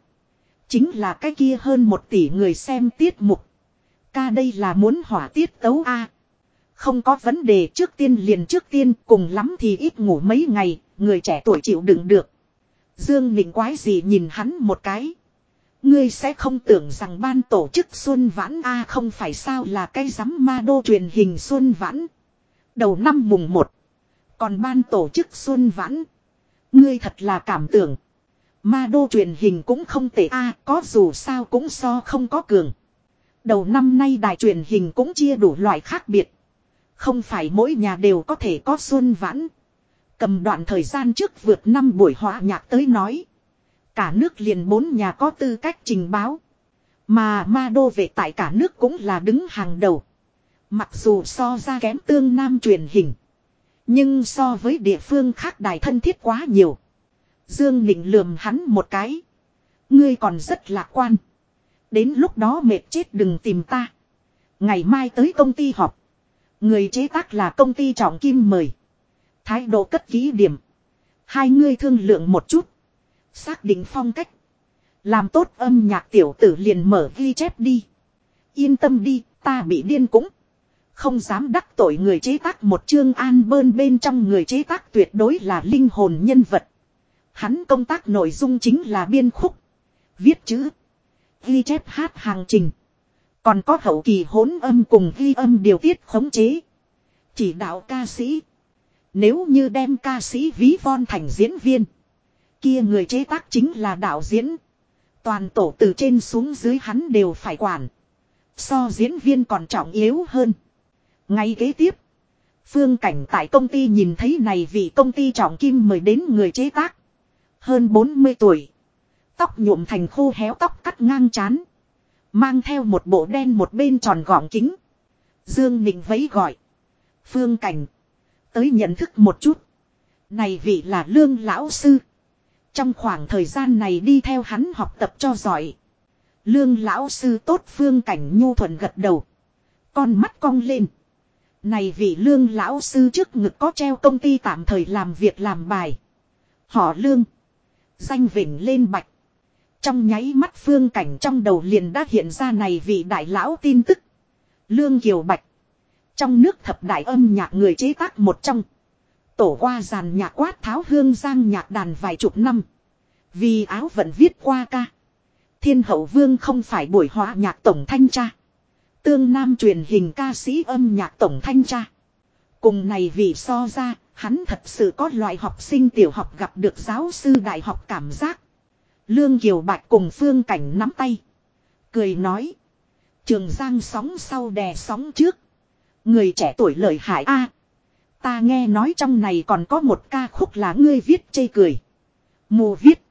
Chính là cái kia hơn một tỷ người xem tiết mục. Ca đây là muốn hỏa tiết tấu A. Không có vấn đề trước tiên liền trước tiên cùng lắm thì ít ngủ mấy ngày, người trẻ tuổi chịu đựng được. Dương Nịnh quái gì nhìn hắn một cái. Ngươi sẽ không tưởng rằng ban tổ chức Xuân Vãn A không phải sao là cái giám ma đô truyền hình Xuân Vãn. Đầu năm mùng 1. Còn ban tổ chức Xuân Vãn. Ngươi thật là cảm tưởng. Ma đô truyền hình cũng không tệ A có dù sao cũng so không có cường. Đầu năm nay đài truyền hình cũng chia đủ loại khác biệt. Không phải mỗi nhà đều có thể có Xuân Vãn. Cầm đoạn thời gian trước vượt năm buổi họa nhạc tới nói. Cả nước liền bốn nhà có tư cách trình báo. Mà ma đô về tại cả nước cũng là đứng hàng đầu. Mặc dù so ra kém tương nam truyền hình. Nhưng so với địa phương khác đài thân thiết quá nhiều. Dương Nịnh lườm hắn một cái. Ngươi còn rất lạc quan. Đến lúc đó mệt chết đừng tìm ta. Ngày mai tới công ty họp. Người chế tác là công ty trọng kim mời. Thái độ cất ký điểm. Hai người thương lượng một chút. Xác định phong cách. Làm tốt âm nhạc tiểu tử liền mở ghi chép đi. Yên tâm đi, ta bị điên cũng. Không dám đắc tội người chế tác một chương an bơn bên trong người chế tác tuyệt đối là linh hồn nhân vật. Hắn công tác nội dung chính là biên khúc. Viết chữ. Ghi chép hát hàng trình. Còn có hậu kỳ hỗn âm cùng ghi âm điều tiết khống chế. Chỉ đạo ca sĩ. Nếu như đem ca sĩ ví von thành diễn viên. Kia người chế tác chính là đạo diễn. Toàn tổ từ trên xuống dưới hắn đều phải quản. So diễn viên còn trọng yếu hơn. Ngay kế tiếp. Phương cảnh tại công ty nhìn thấy này vì công ty trọng kim mời đến người chế tác. Hơn 40 tuổi. Tóc nhuộm thành khô héo tóc cắt ngang chán. Mang theo một bộ đen một bên tròn gọng kính. Dương Nịnh vẫy gọi. Phương cảnh. Tới nhận thức một chút. Này vị là lương lão sư. Trong khoảng thời gian này đi theo hắn học tập cho giỏi. Lương lão sư tốt phương cảnh nhu thuận gật đầu. Con mắt cong lên. Này vị lương lão sư trước ngực có treo công ty tạm thời làm việc làm bài. Họ lương. Danh vỉnh lên bạch. Trong nháy mắt phương cảnh trong đầu liền đã hiện ra này vị đại lão tin tức. Lương Kiều Bạch. Trong nước thập đại âm nhạc người chế tác một trong. Tổ qua giàn nhạc quát tháo hương giang nhạc đàn vài chục năm. Vì áo vẫn viết qua ca. Thiên hậu vương không phải buổi hóa nhạc tổng thanh tra. Tương Nam truyền hình ca sĩ âm nhạc tổng thanh tra. Cùng này vì so ra, hắn thật sự có loại học sinh tiểu học gặp được giáo sư đại học cảm giác. Lương Kiều Bạch cùng Phương Cảnh nắm tay. Cười nói. Trường Giang sóng sau đè sóng trước. Người trẻ tuổi lợi hại a Ta nghe nói trong này còn có một ca khúc là ngươi viết chê cười. Mù viết.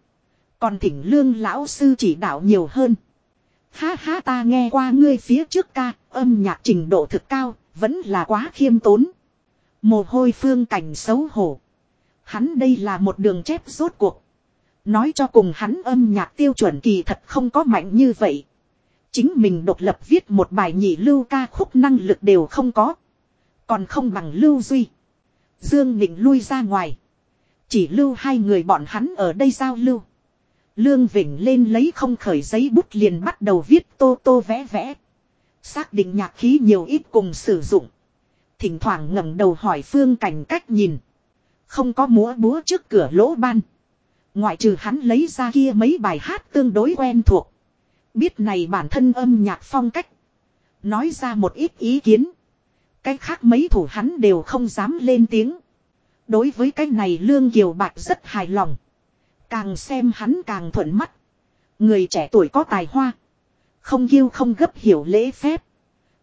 Còn thỉnh lương lão sư chỉ đạo nhiều hơn. Ha ha ta nghe qua ngươi phía trước ca, âm nhạc trình độ thực cao, vẫn là quá khiêm tốn. Mồ hôi phương cảnh xấu hổ. Hắn đây là một đường chép rốt cuộc. Nói cho cùng hắn âm nhạc tiêu chuẩn kỳ thật không có mạnh như vậy. Chính mình độc lập viết một bài nhị lưu ca khúc năng lực đều không có. Còn không bằng lưu duy. Dương Nịnh lui ra ngoài. Chỉ lưu hai người bọn hắn ở đây giao lưu. Lương Vĩnh lên lấy không khởi giấy bút liền bắt đầu viết tô tô vẽ vẽ. Xác định nhạc khí nhiều ít cùng sử dụng. Thỉnh thoảng ngẩng đầu hỏi phương cảnh cách nhìn. Không có múa búa trước cửa lỗ ban. Ngoại trừ hắn lấy ra kia mấy bài hát tương đối quen thuộc. Biết này bản thân âm nhạc phong cách. Nói ra một ít ý kiến. Cái khác mấy thủ hắn đều không dám lên tiếng. Đối với cái này Lương Kiều Bạch rất hài lòng. Càng xem hắn càng thuận mắt. Người trẻ tuổi có tài hoa. Không yêu không gấp hiểu lễ phép.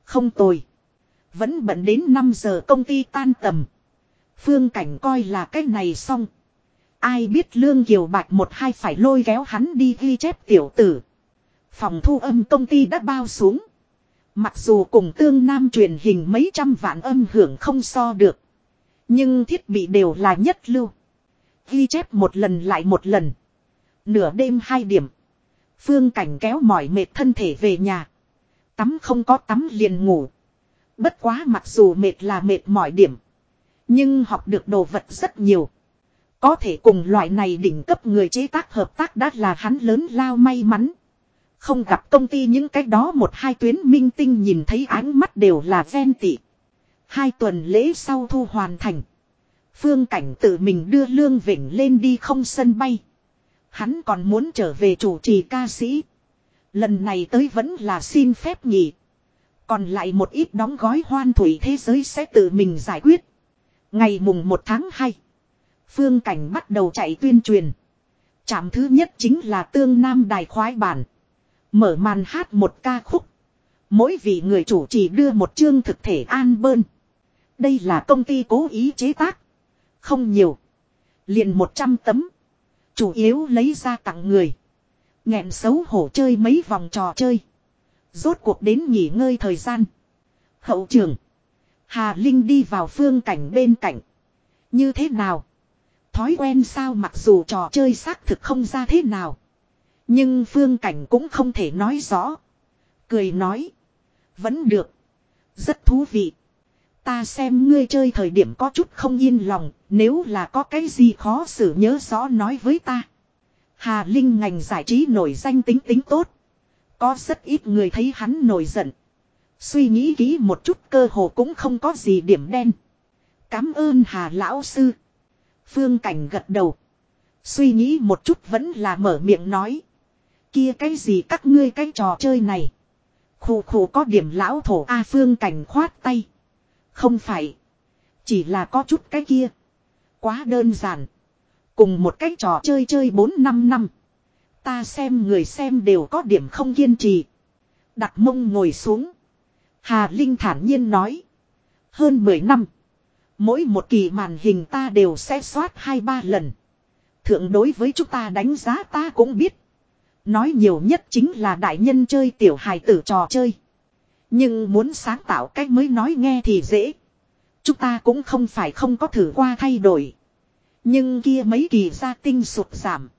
Không tồi. Vẫn bận đến 5 giờ công ty tan tầm. Phương cảnh coi là cái này xong. Ai biết Lương Kiều Bạch một hai phải lôi kéo hắn đi ghi chép tiểu tử. Phòng thu âm công ty đã bao xuống. Mặc dù cùng tương nam truyền hình mấy trăm vạn âm hưởng không so được. Nhưng thiết bị đều là nhất lưu. Ghi chép một lần lại một lần. Nửa đêm hai điểm. Phương cảnh kéo mỏi mệt thân thể về nhà. Tắm không có tắm liền ngủ. Bất quá mặc dù mệt là mệt mỏi điểm. Nhưng học được đồ vật rất nhiều. Có thể cùng loại này đỉnh cấp người chế tác hợp tác đã là hắn lớn lao may mắn. Không gặp công ty những cái đó một hai tuyến minh tinh nhìn thấy ánh mắt đều là ven tị. Hai tuần lễ sau thu hoàn thành. Phương Cảnh tự mình đưa Lương Vĩnh lên đi không sân bay. Hắn còn muốn trở về chủ trì ca sĩ. Lần này tới vẫn là xin phép nhỉ. Còn lại một ít đóng gói hoan thủy thế giới sẽ tự mình giải quyết. Ngày mùng 1 tháng 2. Phương Cảnh bắt đầu chạy tuyên truyền. Trạm thứ nhất chính là Tương Nam Đài Khoái Bản. Mở màn hát một ca khúc. Mỗi vị người chủ chỉ đưa một chương thực thể an bơn. Đây là công ty cố ý chế tác. Không nhiều. Liền 100 tấm. Chủ yếu lấy ra tặng người. nghẹn xấu hổ chơi mấy vòng trò chơi. Rốt cuộc đến nghỉ ngơi thời gian. Hậu trường. Hà Linh đi vào phương cảnh bên cạnh. Như thế nào? Thói quen sao mặc dù trò chơi xác thực không ra thế nào. Nhưng phương cảnh cũng không thể nói rõ. Cười nói. Vẫn được. Rất thú vị. Ta xem ngươi chơi thời điểm có chút không yên lòng. Nếu là có cái gì khó xử nhớ rõ nói với ta. Hà Linh ngành giải trí nổi danh tính tính tốt. Có rất ít người thấy hắn nổi giận. Suy nghĩ kỹ một chút cơ hồ cũng không có gì điểm đen. Cám ơn Hà Lão Sư. Phương Cảnh gật đầu. Suy nghĩ một chút vẫn là mở miệng nói. Kia cái gì các ngươi cái trò chơi này. Khủ khủ có điểm lão thổ A Phương Cảnh khoát tay. Không phải. Chỉ là có chút cái kia. Quá đơn giản. Cùng một cái trò chơi chơi 4-5 năm. Ta xem người xem đều có điểm không kiên trì. Đặt mông ngồi xuống. Hà Linh thản nhiên nói. Hơn 10 năm. Mỗi một kỳ màn hình ta đều sẽ soát hai ba lần. Thượng đối với chúng ta đánh giá ta cũng biết. Nói nhiều nhất chính là đại nhân chơi tiểu hài tử trò chơi. Nhưng muốn sáng tạo cách mới nói nghe thì dễ. Chúng ta cũng không phải không có thử qua thay đổi. Nhưng kia mấy kỳ gia tinh sụt giảm.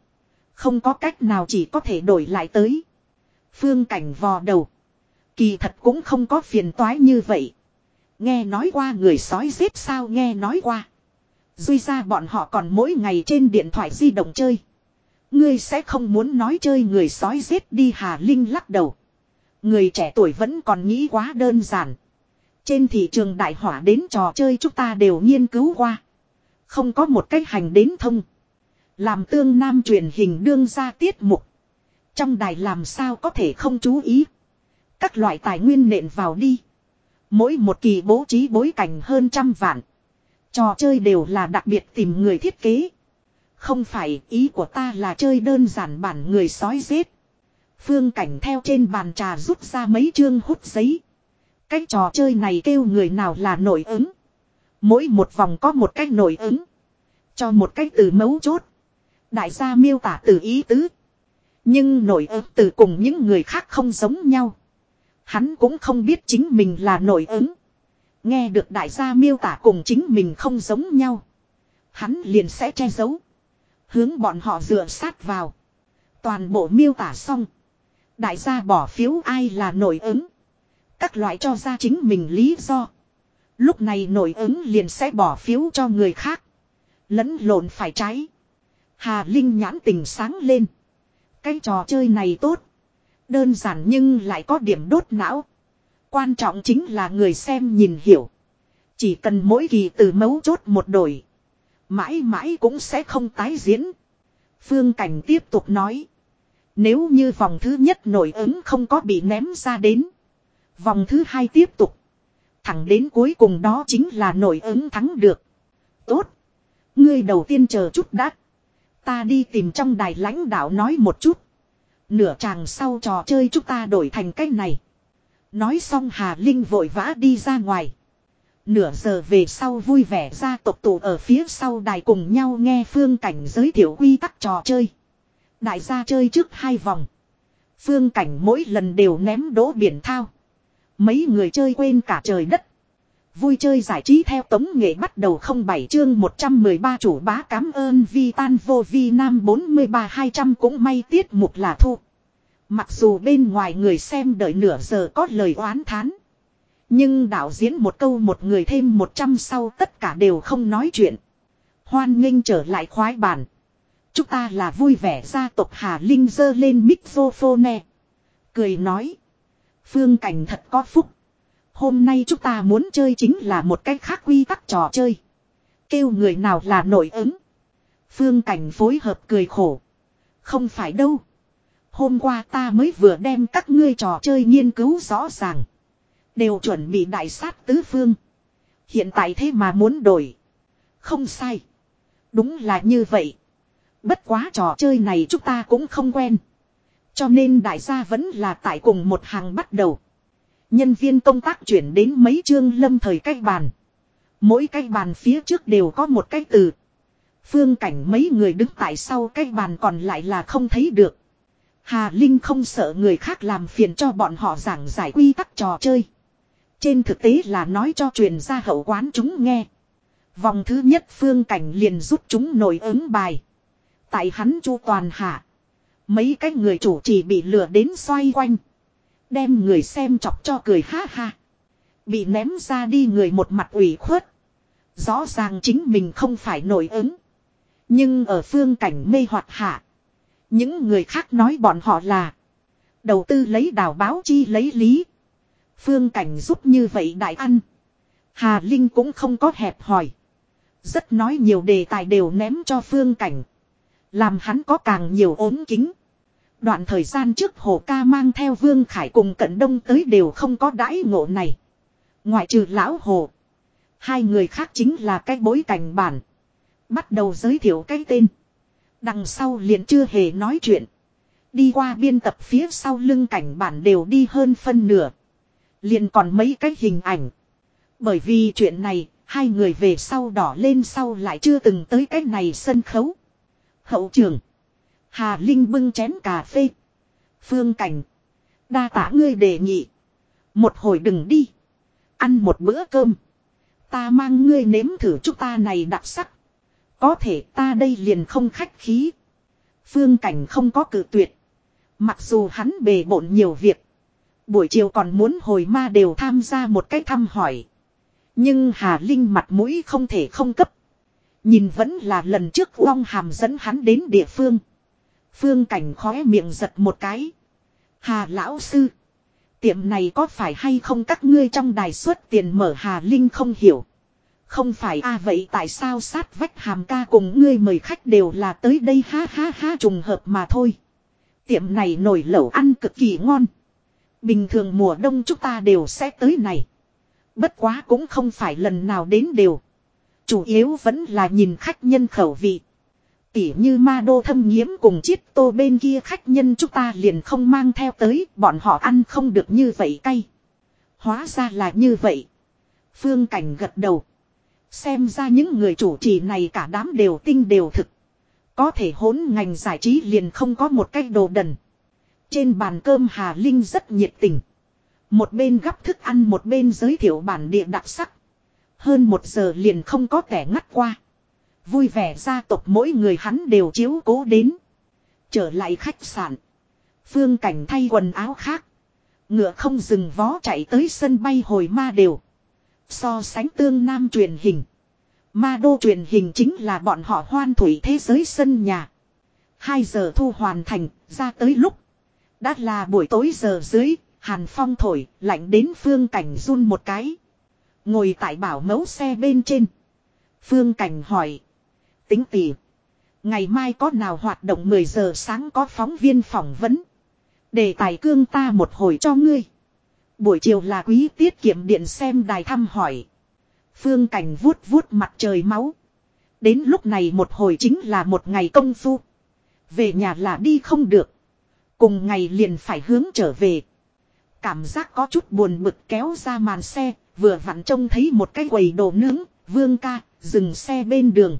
Không có cách nào chỉ có thể đổi lại tới. Phương cảnh vò đầu. Kỳ thật cũng không có phiền toái như vậy. Nghe nói qua người sói giết sao nghe nói qua. Duy ra bọn họ còn mỗi ngày trên điện thoại di động chơi. Ngươi sẽ không muốn nói chơi người sói giết đi Hà Linh lắc đầu. Người trẻ tuổi vẫn còn nghĩ quá đơn giản. Trên thị trường đại hỏa đến trò chơi chúng ta đều nghiên cứu qua. Không có một cách hành đến thông. Làm tương nam truyền hình đương ra tiết mục. Trong đài làm sao có thể không chú ý. Các loại tài nguyên nện vào đi. Mỗi một kỳ bố trí bối cảnh hơn trăm vạn. Trò chơi đều là đặc biệt tìm người thiết kế. Không phải ý của ta là chơi đơn giản bản người sói giết. Phương cảnh theo trên bàn trà rút ra mấy chương hút giấy. Cái trò chơi này kêu người nào là nổi ứng. Mỗi một vòng có một cách nổi ứng. Cho một cách từ mấu chốt. Đại gia miêu tả từ ý tứ. Nhưng nổi ứng từ cùng những người khác không giống nhau. Hắn cũng không biết chính mình là nổi ứng. Nghe được đại gia miêu tả cùng chính mình không giống nhau. Hắn liền sẽ che giấu. Hướng bọn họ dựa sát vào. Toàn bộ miêu tả xong. Đại gia bỏ phiếu ai là nổi ứng. Các loại cho ra chính mình lý do. Lúc này nổi ứng liền sẽ bỏ phiếu cho người khác. Lẫn lộn phải trái. Hà Linh nhãn tình sáng lên. Cái trò chơi này tốt. Đơn giản nhưng lại có điểm đốt não. Quan trọng chính là người xem nhìn hiểu. Chỉ cần mỗi kỳ từ mấu chốt một đổi. Mãi mãi cũng sẽ không tái diễn. Phương Cảnh tiếp tục nói. Nếu như vòng thứ nhất nổi ứng không có bị ném ra đến. Vòng thứ hai tiếp tục. Thẳng đến cuối cùng đó chính là nổi ứng thắng được. Tốt. Ngươi đầu tiên chờ chút đã. Ta đi tìm trong đài lãnh đạo nói một chút. Nửa chàng sau trò chơi chúng ta đổi thành cách này. Nói xong Hà Linh vội vã đi ra ngoài. Nửa giờ về sau vui vẻ ra tộc tụ ở phía sau đài cùng nhau nghe phương cảnh giới thiệu quy tắc trò chơi. Đại gia chơi trước hai vòng. Phương cảnh mỗi lần đều ném đỗ biển thao. Mấy người chơi quên cả trời đất. Vui chơi giải trí theo tống nghệ bắt đầu không bảy chương 113 chủ bá cám ơn vi tan vô vi nam 43-200 cũng may tiết mục là thu. Mặc dù bên ngoài người xem đợi nửa giờ có lời oán thán. Nhưng đạo diễn một câu một người thêm 100 sau tất cả đều không nói chuyện. Hoan nghênh trở lại khoái bản. Chúng ta là vui vẻ gia tộc Hà Linh dơ lên microphone. Cười nói. Phương cảnh thật có phúc. Hôm nay chúng ta muốn chơi chính là một cách khác quy tắc trò chơi. Kêu người nào là nổi ứng. Phương Cảnh phối hợp cười khổ. Không phải đâu. Hôm qua ta mới vừa đem các ngươi trò chơi nghiên cứu rõ ràng. Đều chuẩn bị đại sát tứ phương. Hiện tại thế mà muốn đổi. Không sai. Đúng là như vậy. Bất quá trò chơi này chúng ta cũng không quen. Cho nên đại gia vẫn là tại cùng một hàng bắt đầu. Nhân viên công tác chuyển đến mấy chương lâm thời cách bàn. Mỗi cách bàn phía trước đều có một cái từ. Phương cảnh mấy người đứng tại sau cái bàn còn lại là không thấy được. Hà Linh không sợ người khác làm phiền cho bọn họ giảng giải quy tắc trò chơi. Trên thực tế là nói cho truyền ra hậu quán chúng nghe. Vòng thứ nhất phương cảnh liền rút chúng nổi ứng bài. Tại hắn chu toàn hạ. Mấy cái người chủ chỉ bị lừa đến xoay quanh. Đem người xem chọc cho cười ha ha. Bị ném ra đi người một mặt ủy khuất. Rõ ràng chính mình không phải nổi ứng. Nhưng ở phương cảnh mê hoặc hạ. Những người khác nói bọn họ là. Đầu tư lấy đào báo chi lấy lý. Phương cảnh giúp như vậy đại ăn. Hà Linh cũng không có hẹp hỏi. Rất nói nhiều đề tài đều ném cho phương cảnh. Làm hắn có càng nhiều ốm kính. Đoạn thời gian trước Hồ Ca mang theo Vương Khải cùng Cận Đông tới đều không có đãi ngộ này. Ngoại trừ Lão Hồ. Hai người khác chính là cái bối cảnh bản. Bắt đầu giới thiệu cái tên. Đằng sau liền chưa hề nói chuyện. Đi qua biên tập phía sau lưng cảnh bản đều đi hơn phân nửa. Liền còn mấy cái hình ảnh. Bởi vì chuyện này, hai người về sau đỏ lên sau lại chưa từng tới cái này sân khấu. Hậu trường. Hà Linh bưng chén cà phê. Phương Cảnh. Đa tả ngươi đề nghị. Một hồi đừng đi. Ăn một bữa cơm. Ta mang ngươi nếm thử chúng ta này đặc sắc. Có thể ta đây liền không khách khí. Phương Cảnh không có cử tuyệt. Mặc dù hắn bề bộn nhiều việc. Buổi chiều còn muốn hồi ma đều tham gia một cái thăm hỏi. Nhưng Hà Linh mặt mũi không thể không cấp. Nhìn vẫn là lần trước Uông Hàm dẫn hắn đến địa phương. Phương Cảnh khóe miệng giật một cái. Hà lão sư. Tiệm này có phải hay không các ngươi trong đài suất tiền mở Hà Linh không hiểu. Không phải a à, vậy tại sao sát vách hàm ca cùng ngươi mời khách đều là tới đây ha ha ha trùng hợp mà thôi. Tiệm này nổi lẩu ăn cực kỳ ngon. Bình thường mùa đông chúng ta đều sẽ tới này. Bất quá cũng không phải lần nào đến đều. Chủ yếu vẫn là nhìn khách nhân khẩu vị. Tỉ như ma đô thâm nhiễm cùng chiết tô bên kia khách nhân chúng ta liền không mang theo tới, bọn họ ăn không được như vậy cay. Hóa ra là như vậy. Phương Cảnh gật đầu. Xem ra những người chủ trì này cả đám đều tinh đều thực. Có thể hỗn ngành giải trí liền không có một cách đồ đần. Trên bàn cơm Hà Linh rất nhiệt tình. Một bên gắp thức ăn một bên giới thiệu bản địa đặc sắc. Hơn một giờ liền không có kẻ ngắt qua. Vui vẻ gia tộc mỗi người hắn đều chiếu cố đến. Trở lại khách sạn. Phương cảnh thay quần áo khác. Ngựa không dừng vó chạy tới sân bay hồi ma đều. So sánh tương nam truyền hình. Ma đô truyền hình chính là bọn họ hoan thủy thế giới sân nhà. 2 giờ thu hoàn thành, ra tới lúc. Đã là buổi tối giờ dưới, hàn phong thổi, lạnh đến phương cảnh run một cái. Ngồi tại bảo mẫu xe bên trên. Phương cảnh hỏi. Tính tỉ. Ngày mai có nào hoạt động 10 giờ sáng có phóng viên phỏng vấn. Để tài cương ta một hồi cho ngươi. Buổi chiều là quý tiết kiệm điện xem đài thăm hỏi. Phương cảnh vuốt vuốt mặt trời máu. Đến lúc này một hồi chính là một ngày công phu. Về nhà là đi không được. Cùng ngày liền phải hướng trở về. Cảm giác có chút buồn bực kéo ra màn xe, vừa vặn trông thấy một cái quầy đồ nướng, vương ca, dừng xe bên đường.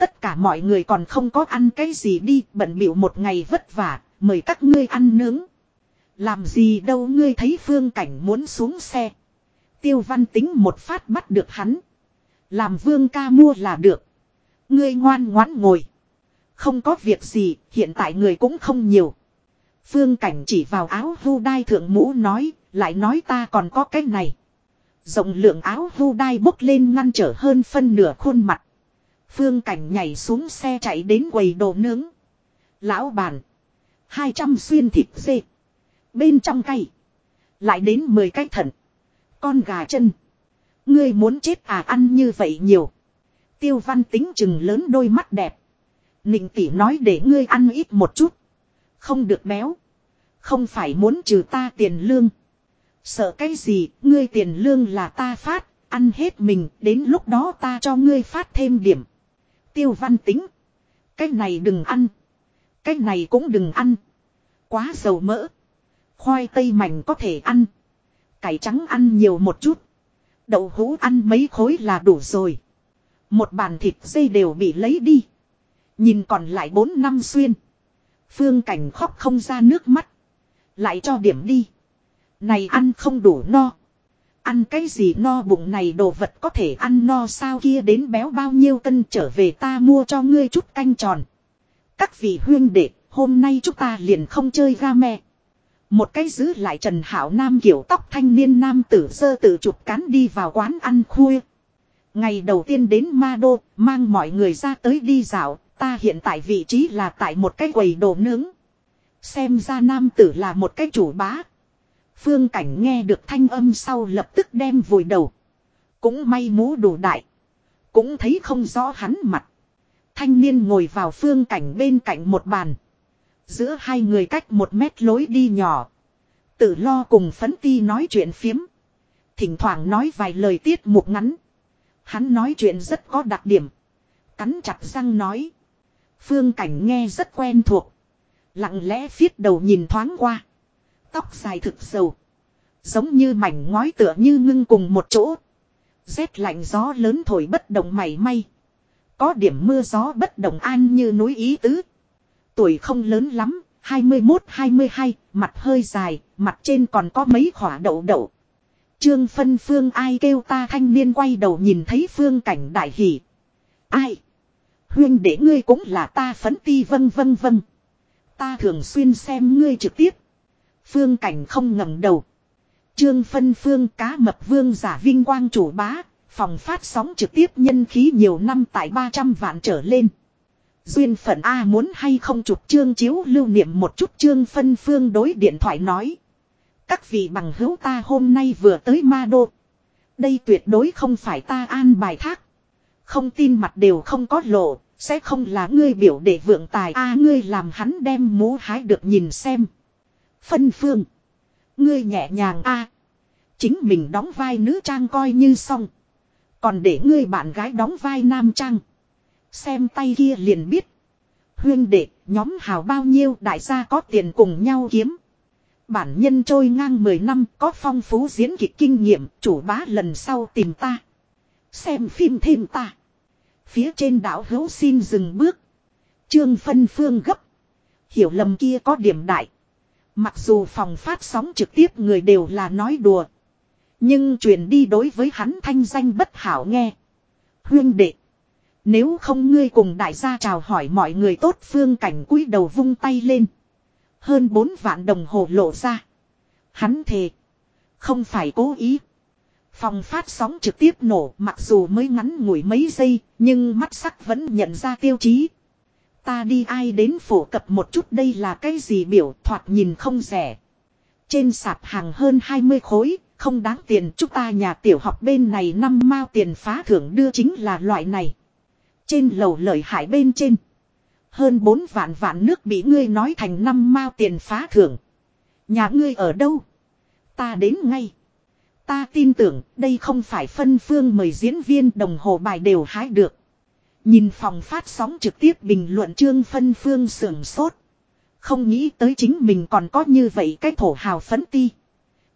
Tất cả mọi người còn không có ăn cái gì đi, bận biểu một ngày vất vả, mời các ngươi ăn nướng. Làm gì đâu ngươi thấy phương cảnh muốn xuống xe. Tiêu văn tính một phát bắt được hắn. Làm vương ca mua là được. Ngươi ngoan ngoãn ngồi. Không có việc gì, hiện tại người cũng không nhiều. Phương cảnh chỉ vào áo vu đai thượng mũ nói, lại nói ta còn có cái này. Rộng lượng áo vu đai bốc lên ngăn trở hơn phân nửa khuôn mặt. Phương cảnh nhảy xuống xe chạy đến quầy đồ nướng. Lão bàn. 200 xuyên thịt dê. Bên trong cây. Lại đến 10 cái thận. Con gà chân. Ngươi muốn chết à ăn như vậy nhiều. Tiêu văn tính chừng lớn đôi mắt đẹp. Nịnh tỷ nói để ngươi ăn ít một chút. Không được béo. Không phải muốn trừ ta tiền lương. Sợ cái gì, ngươi tiền lương là ta phát, ăn hết mình, đến lúc đó ta cho ngươi phát thêm điểm. Tiêu văn tính. Cái này đừng ăn. Cái này cũng đừng ăn. Quá dầu mỡ. Khoai tây mảnh có thể ăn. Cải trắng ăn nhiều một chút. Đậu hũ ăn mấy khối là đủ rồi. Một bàn thịt dây đều bị lấy đi. Nhìn còn lại bốn năm xuyên. Phương cảnh khóc không ra nước mắt. Lại cho điểm đi. Này ăn không đủ no. Ăn cái gì no bụng này đồ vật có thể ăn no sao kia đến béo bao nhiêu cân trở về ta mua cho ngươi chút canh tròn. Các vị huyên đệ, hôm nay chúng ta liền không chơi ga me. Một cái giữ lại Trần Hảo Nam kiểu tóc thanh niên nam tử sơ tự chụp cán đi vào quán ăn khuya. Ngày đầu tiên đến Ma Đô, mang mọi người ra tới đi dạo, ta hiện tại vị trí là tại một cái quầy đồ nướng. Xem ra nam tử là một cái chủ bá. Phương cảnh nghe được thanh âm sau lập tức đem vùi đầu. Cũng may mũ đủ đại. Cũng thấy không rõ hắn mặt. Thanh niên ngồi vào phương cảnh bên cạnh một bàn. Giữa hai người cách một mét lối đi nhỏ. Tự lo cùng phấn ti nói chuyện phiếm. Thỉnh thoảng nói vài lời tiết mục ngắn. Hắn nói chuyện rất có đặc điểm. Cắn chặt răng nói. Phương cảnh nghe rất quen thuộc. Lặng lẽ phiết đầu nhìn thoáng qua. Tóc dài thực sầu. Giống như mảnh ngói tựa như ngưng cùng một chỗ. Rét lạnh gió lớn thổi bất động mảy may. Có điểm mưa gió bất động an như núi ý tứ. Tuổi không lớn lắm, 21-22, mặt hơi dài, mặt trên còn có mấy khỏa đậu đậu. Trương phân phương ai kêu ta thanh niên quay đầu nhìn thấy phương cảnh đại hỷ. Ai? Huyên để ngươi cũng là ta phấn ti vân vân vân. Ta thường xuyên xem ngươi trực tiếp. Phương cảnh không ngẩng đầu. Trương phân phương cá mập vương giả vinh quang chủ bá. Phòng phát sóng trực tiếp nhân khí nhiều năm tại 300 vạn trở lên. Duyên phận A muốn hay không chụp trương chiếu lưu niệm một chút trương phân phương đối điện thoại nói. Các vị bằng hữu ta hôm nay vừa tới ma đô. Đây tuyệt đối không phải ta an bài thác. Không tin mặt đều không có lộ, sẽ không là ngươi biểu để vượng tài a ngươi làm hắn đem mũ hái được nhìn xem. Phân phương. Ngươi nhẹ nhàng a Chính mình đóng vai nữ trang coi như xong. Còn để ngươi bạn gái đóng vai nam trang. Xem tay kia liền biết. Huyên đệ, nhóm hào bao nhiêu đại gia có tiền cùng nhau kiếm. Bản nhân trôi ngang 10 năm có phong phú diễn kịch kinh nghiệm, chủ bá lần sau tìm ta. Xem phim thêm ta. Phía trên đảo hữu xin dừng bước. Trương phân phương gấp. Hiểu lầm kia có điểm đại. Mặc dù phòng phát sóng trực tiếp người đều là nói đùa. Nhưng truyền đi đối với hắn thanh danh bất hảo nghe. Huyên đệ. Nếu không ngươi cùng đại gia chào hỏi mọi người tốt phương cảnh cúi đầu vung tay lên. Hơn 4 vạn đồng hồ lộ ra. Hắn thề. Không phải cố ý. Phòng phát sóng trực tiếp nổ mặc dù mới ngắn ngủi mấy giây, nhưng mắt sắc vẫn nhận ra tiêu chí. Ta đi ai đến phổ cập một chút đây là cái gì biểu thoạt nhìn không rẻ. Trên sạp hàng hơn 20 khối, không đáng tiền chúng ta nhà tiểu học bên này năm mao tiền phá thưởng đưa chính là loại này. Trên lầu lợi hại bên trên. Hơn 4 vạn vạn nước bị ngươi nói thành năm mao tiền phá thưởng. Nhà ngươi ở đâu? Ta đến ngay. Ta tin tưởng đây không phải phân phương mời diễn viên đồng hồ bài đều hái được. Nhìn phòng phát sóng trực tiếp bình luận trương phân phương sưởng sốt. Không nghĩ tới chính mình còn có như vậy cái thổ hào phấn ti.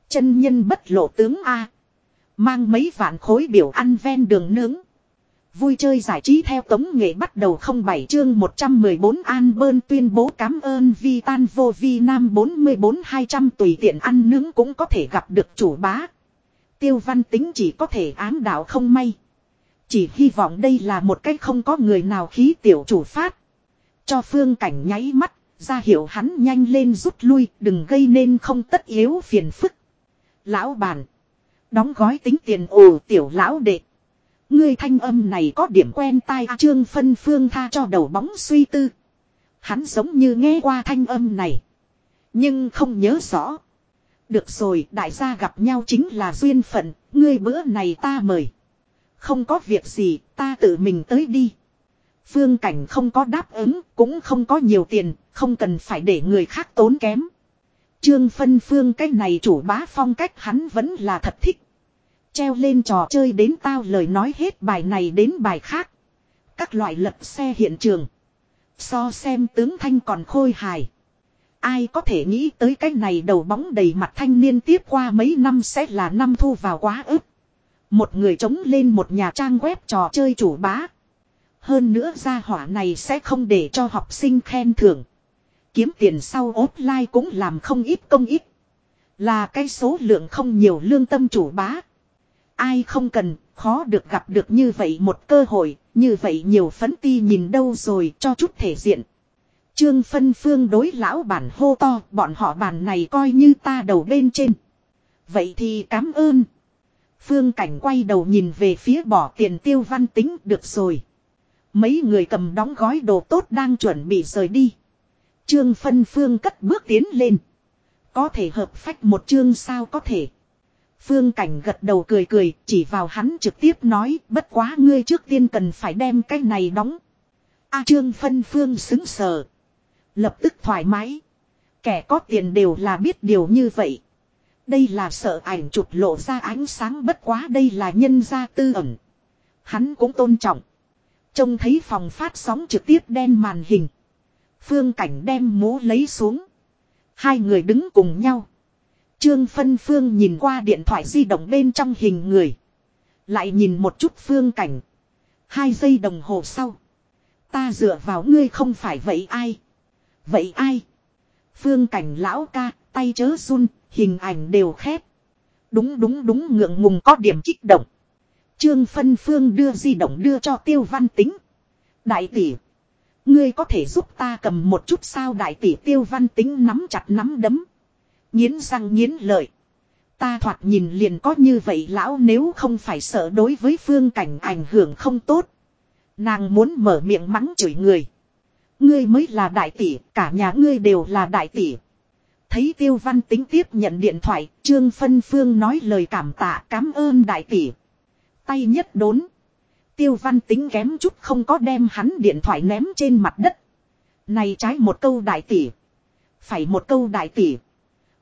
Chân nhân bất lộ tướng A. Mang mấy vạn khối biểu ăn ven đường nướng. Vui chơi giải trí theo tống nghệ bắt đầu không bảy chương 114 An Bơn tuyên bố cảm ơn Vi Tan Vô Vi Nam 44-200 tùy tiện ăn nướng cũng có thể gặp được chủ bá. Tiêu văn tính chỉ có thể ám đạo không may. Chỉ hy vọng đây là một cách không có người nào khí tiểu chủ phát. Cho phương cảnh nháy mắt, ra hiệu hắn nhanh lên rút lui, đừng gây nên không tất yếu phiền phức. Lão bản. Đóng gói tính tiền ồ tiểu lão đệ. Ngươi thanh âm này có điểm quen tai trương phân phương tha cho đầu bóng suy tư. Hắn giống như nghe qua thanh âm này. Nhưng không nhớ rõ. Được rồi, đại gia gặp nhau chính là duyên phận, ngươi bữa này ta mời. Không có việc gì, ta tự mình tới đi. Phương Cảnh không có đáp ứng, cũng không có nhiều tiền, không cần phải để người khác tốn kém. Trương Phân Phương cái này chủ bá phong cách hắn vẫn là thật thích. Treo lên trò chơi đến tao lời nói hết bài này đến bài khác. Các loại lật xe hiện trường. So xem tướng thanh còn khôi hài. Ai có thể nghĩ tới cái này đầu bóng đầy mặt thanh niên tiếp qua mấy năm sẽ là năm thu vào quá ức. Một người chống lên một nhà trang web trò chơi chủ bá. Hơn nữa gia hỏa này sẽ không để cho học sinh khen thưởng. Kiếm tiền sau offline cũng làm không ít công ít. Là cái số lượng không nhiều lương tâm chủ bá. Ai không cần, khó được gặp được như vậy một cơ hội, như vậy nhiều phấn ti nhìn đâu rồi cho chút thể diện. Trương phân phương đối lão bản hô to, bọn họ bản này coi như ta đầu bên trên. Vậy thì cảm ơn. Phương cảnh quay đầu nhìn về phía bỏ tiền tiêu văn tính được rồi. Mấy người cầm đóng gói đồ tốt đang chuẩn bị rời đi. Trương phân phương cất bước tiến lên. Có thể hợp phách một chương sao có thể. Phương Cảnh gật đầu cười cười, chỉ vào hắn trực tiếp nói, bất quá ngươi trước tiên cần phải đem cái này đóng. A Trương Phân Phương xứng sờ. Lập tức thoải mái. Kẻ có tiền đều là biết điều như vậy. Đây là sợ ảnh chụp lộ ra ánh sáng bất quá đây là nhân gia tư ẩn. Hắn cũng tôn trọng. Trông thấy phòng phát sóng trực tiếp đen màn hình. Phương Cảnh đem mũ lấy xuống. Hai người đứng cùng nhau. Trương Phân Phương nhìn qua điện thoại di động bên trong hình người. Lại nhìn một chút phương cảnh. Hai giây đồng hồ sau. Ta dựa vào ngươi không phải vậy ai? Vậy ai? Phương cảnh lão ca, tay chớ run, hình ảnh đều khép. Đúng đúng đúng ngượng ngùng có điểm kích động. Trương Phân Phương đưa di động đưa cho Tiêu Văn Tính. Đại tỷ. Ngươi có thể giúp ta cầm một chút sao đại tỷ Tiêu Văn Tính nắm chặt nắm đấm. Nghiến răng nghiến lợi. Ta thoạt nhìn liền có như vậy lão nếu không phải sợ đối với phương cảnh ảnh hưởng không tốt. Nàng muốn mở miệng mắng chửi người. Ngươi mới là đại tỷ, cả nhà ngươi đều là đại tỷ. Thấy tiêu văn tính tiếp nhận điện thoại, Trương Phân Phương nói lời cảm tạ cảm ơn đại tỷ. Tay nhất đốn. Tiêu văn tính kém chút không có đem hắn điện thoại ném trên mặt đất. Này trái một câu đại tỷ. Phải một câu đại tỷ.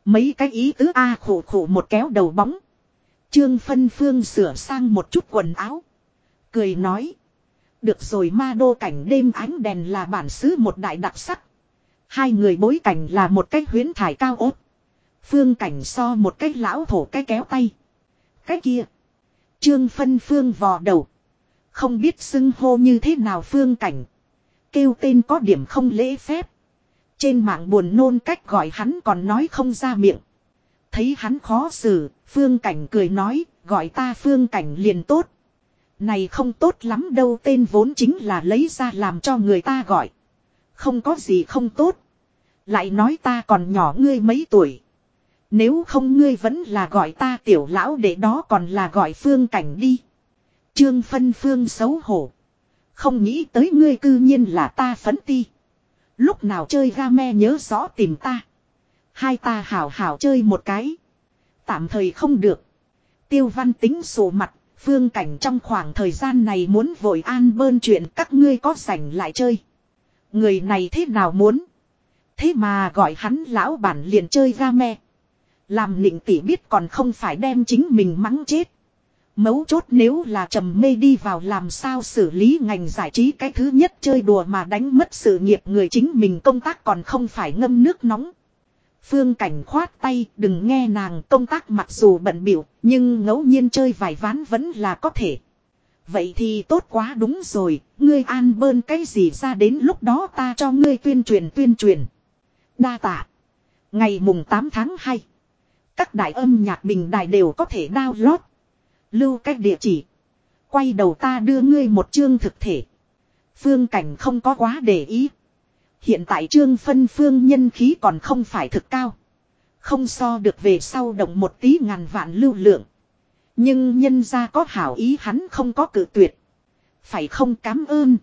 Mấy cái ý tứ A khổ khổ một kéo đầu bóng. Trương Phân Phương sửa sang một chút quần áo. Cười nói. Được rồi ma đô cảnh đêm ánh đèn là bản xứ một đại đặc sắc. Hai người bối cảnh là một cái huyến thải cao ốt. Phương cảnh so một cái lão thổ cái kéo tay. Cái kia. Trương Phân Phương vò đầu. Không biết xưng hô như thế nào Phương cảnh. Kêu tên có điểm không lễ phép. Trên mạng buồn nôn cách gọi hắn còn nói không ra miệng. Thấy hắn khó xử, Phương Cảnh cười nói, gọi ta Phương Cảnh liền tốt. Này không tốt lắm đâu tên vốn chính là lấy ra làm cho người ta gọi. Không có gì không tốt. Lại nói ta còn nhỏ ngươi mấy tuổi. Nếu không ngươi vẫn là gọi ta tiểu lão để đó còn là gọi Phương Cảnh đi. Trương Phân Phương xấu hổ. Không nghĩ tới ngươi cư nhiên là ta phấn ti. Lúc nào chơi game nhớ rõ tìm ta. Hai ta hảo hảo chơi một cái. Tạm thời không được. Tiêu văn tính sổ mặt, phương cảnh trong khoảng thời gian này muốn vội an bơn chuyện các ngươi có rảnh lại chơi. Người này thế nào muốn? Thế mà gọi hắn lão bản liền chơi game. Làm nịnh tỷ biết còn không phải đem chính mình mắng chết. Mấu chốt nếu là trầm mê đi vào làm sao xử lý ngành giải trí cái thứ nhất chơi đùa mà đánh mất sự nghiệp người chính mình công tác còn không phải ngâm nước nóng. Phương cảnh khoát tay đừng nghe nàng công tác mặc dù bận biểu nhưng ngẫu nhiên chơi vài ván vẫn là có thể. Vậy thì tốt quá đúng rồi, ngươi an bơn cái gì ra đến lúc đó ta cho ngươi tuyên truyền tuyên truyền. Đa tạ. Ngày mùng 8 tháng 2. Các đại âm nhạc bình đài đều có thể download. Lưu cách địa chỉ. Quay đầu ta đưa ngươi một chương thực thể. Phương cảnh không có quá để ý. Hiện tại trương phân phương nhân khí còn không phải thực cao. Không so được về sau động một tí ngàn vạn lưu lượng. Nhưng nhân ra có hảo ý hắn không có cự tuyệt. Phải không cảm ơn.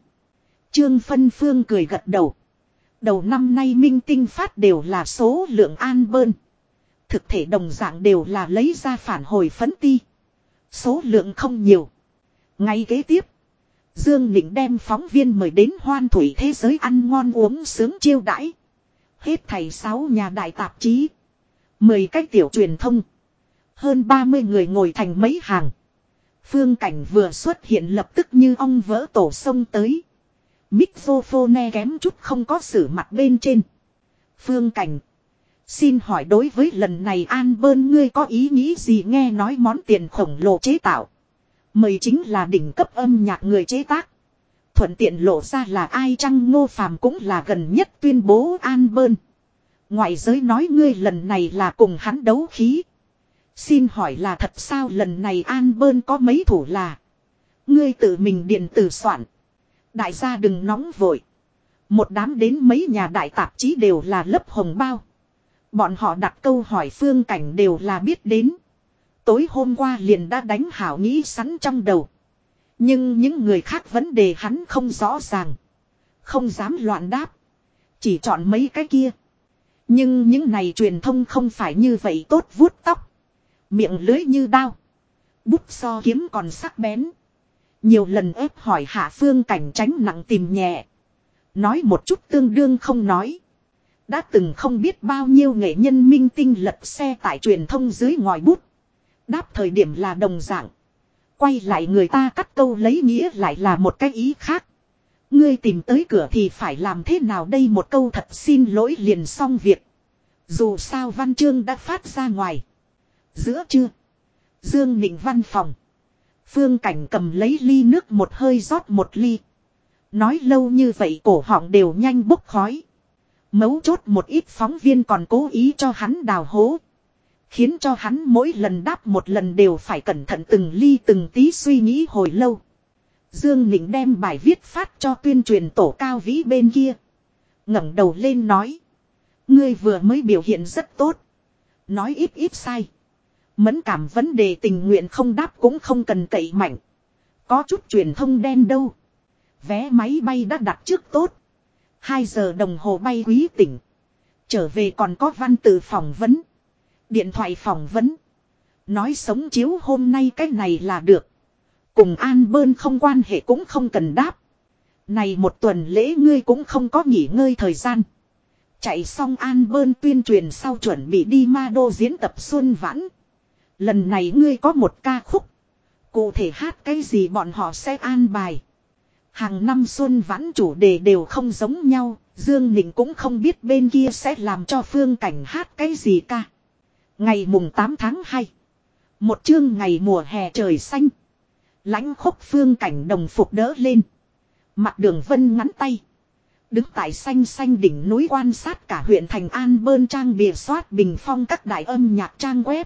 Trương phân phương cười gật đầu. Đầu năm nay minh tinh phát đều là số lượng an bơn. Thực thể đồng dạng đều là lấy ra phản hồi phấn ti. Số lượng không nhiều. Ngay kế tiếp. Dương Nịnh đem phóng viên mời đến hoan thủy thế giới ăn ngon uống sướng chiêu đãi. Hết thầy sáu nhà đại tạp chí. Mười cách tiểu truyền thông. Hơn 30 người ngồi thành mấy hàng. Phương cảnh vừa xuất hiện lập tức như ong vỡ tổ sông tới. Mixophone kém chút không có xử mặt bên trên. Phương cảnh. Xin hỏi đối với lần này An Bơn ngươi có ý nghĩ gì nghe nói món tiền khổng lồ chế tạo. Mời chính là đỉnh cấp âm nhạc người chế tác. Thuận tiện lộ ra là ai chăng ngô phàm cũng là gần nhất tuyên bố An Bơn. Ngoại giới nói ngươi lần này là cùng hắn đấu khí. Xin hỏi là thật sao lần này An Bơn có mấy thủ là. Ngươi tự mình điện tử soạn. Đại gia đừng nóng vội. Một đám đến mấy nhà đại tạp chí đều là lớp hồng bao. Bọn họ đặt câu hỏi phương cảnh đều là biết đến. Tối hôm qua liền đã đánh hảo nghĩ sẵn trong đầu. Nhưng những người khác vấn đề hắn không rõ ràng. Không dám loạn đáp. Chỉ chọn mấy cái kia. Nhưng những này truyền thông không phải như vậy tốt vuốt tóc. Miệng lưới như đao. Bút so kiếm còn sắc bén. Nhiều lần ép hỏi hạ phương cảnh tránh nặng tìm nhẹ. Nói một chút tương đương không nói. Đã từng không biết bao nhiêu nghệ nhân minh tinh lật xe tại truyền thông dưới ngòi bút. Đáp thời điểm là đồng dạng. Quay lại người ta cắt câu lấy nghĩa lại là một cái ý khác. Ngươi tìm tới cửa thì phải làm thế nào đây một câu thật xin lỗi liền xong việc. Dù sao văn chương đã phát ra ngoài. Giữa trưa. Dương Nịnh văn phòng. Phương Cảnh cầm lấy ly nước một hơi rót một ly. Nói lâu như vậy cổ họng đều nhanh bốc khói. Mấu chốt một ít phóng viên còn cố ý cho hắn đào hố. Khiến cho hắn mỗi lần đáp một lần đều phải cẩn thận từng ly từng tí suy nghĩ hồi lâu. Dương Nịnh đem bài viết phát cho tuyên truyền tổ cao vĩ bên kia. ngẩng đầu lên nói. Ngươi vừa mới biểu hiện rất tốt. Nói ít ít sai. Mẫn cảm vấn đề tình nguyện không đáp cũng không cần cậy mạnh. Có chút truyền thông đen đâu. Vé máy bay đã đặt trước tốt. 2 giờ đồng hồ bay quý tỉnh. Trở về còn có văn từ phỏng vấn. Điện thoại phỏng vấn. Nói sống chiếu hôm nay cái này là được. Cùng An Bơn không quan hệ cũng không cần đáp. Này một tuần lễ ngươi cũng không có nghỉ ngơi thời gian. Chạy xong An Bơn tuyên truyền sau chuẩn bị đi ma đô diễn tập Xuân Vãn. Lần này ngươi có một ca khúc. Cụ thể hát cái gì bọn họ sẽ an bài. Hàng năm xuân vãn chủ đề đều không giống nhau, Dương Nịnh cũng không biết bên kia sẽ làm cho phương cảnh hát cái gì ca. Ngày mùng 8 tháng 2. Một chương ngày mùa hè trời xanh. lãnh khúc phương cảnh đồng phục đỡ lên. Mặt đường vân ngắn tay. Đứng tại xanh xanh đỉnh núi quan sát cả huyện thành An Bơn trang bìa soát bình phong các đại âm nhạc trang web.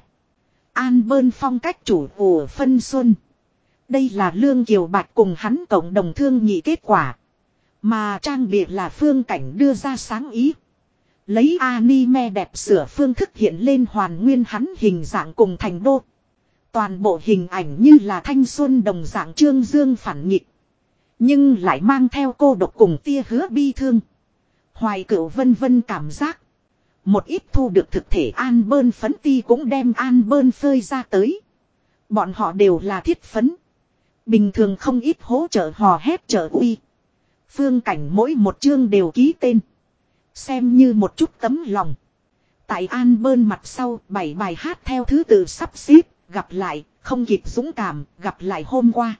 An Bơn phong cách chủ của phân xuân. Đây là Lương Kiều Bạch cùng hắn cộng đồng thương nhị kết quả. Mà trang bị là phương cảnh đưa ra sáng ý. Lấy anime đẹp sửa phương thức hiện lên hoàn nguyên hắn hình dạng cùng thành đô. Toàn bộ hình ảnh như là thanh xuân đồng dạng trương dương phản nghịch. Nhưng lại mang theo cô độc cùng tia hứa bi thương. Hoài cửu vân vân cảm giác. Một ít thu được thực thể an bơn phấn ti cũng đem an bơn phơi ra tới. Bọn họ đều là thiết phấn. Bình thường không ít hỗ trợ hò hét trợ uy. Phương cảnh mỗi một chương đều ký tên. Xem như một chút tấm lòng. Tại An bơn mặt sau bảy bài hát theo thứ tự sắp xếp, gặp lại, không kịp dũng cảm, gặp lại hôm qua.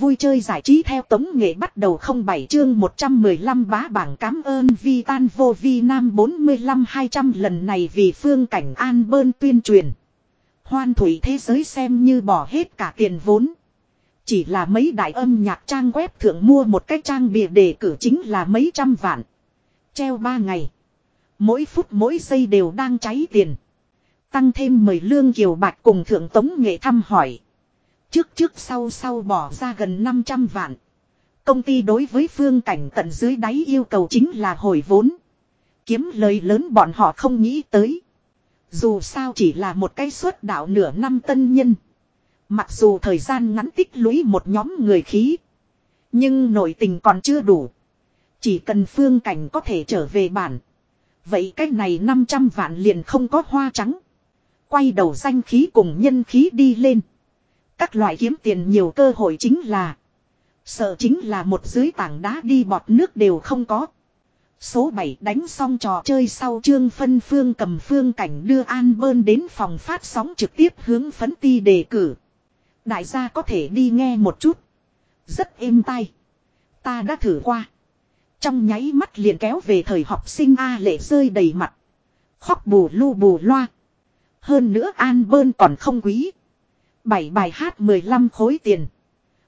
Vui chơi giải trí theo tống nghệ bắt đầu không bảy chương 115 bá bảng cám ơn vi tan vô vi nam 45-200 lần này vì phương cảnh an bơn tuyên truyền. Hoan thủy thế giới xem như bỏ hết cả tiền vốn. Chỉ là mấy đại âm nhạc trang web thượng mua một cái trang bìa đề cử chính là mấy trăm vạn. Treo ba ngày. Mỗi phút mỗi giây đều đang cháy tiền. Tăng thêm mời Lương Kiều Bạch cùng Thượng Tống Nghệ thăm hỏi. Trước trước sau sau bỏ ra gần 500 vạn. Công ty đối với phương cảnh tận dưới đáy yêu cầu chính là hồi vốn. Kiếm lời lớn bọn họ không nghĩ tới. Dù sao chỉ là một cái suất đạo nửa năm tân nhân. Mặc dù thời gian ngắn tích lũy một nhóm người khí. Nhưng nội tình còn chưa đủ. Chỉ cần phương cảnh có thể trở về bản. Vậy cái này 500 vạn liền không có hoa trắng. Quay đầu danh khí cùng nhân khí đi lên. Các loại kiếm tiền nhiều cơ hội chính là. Sợ chính là một dưới tảng đá đi bọt nước đều không có. Số 7 đánh xong trò chơi sau trương phân phương cầm phương cảnh đưa An Bơn đến phòng phát sóng trực tiếp hướng phấn ti đề cử. Đại gia có thể đi nghe một chút. Rất êm tai. Ta đã thử qua. Trong nháy mắt liền kéo về thời học sinh A lệ rơi đầy mặt. Khóc bù lu bù loa. Hơn nữa An Bơn còn không quý. Bảy bài hát 15 khối tiền.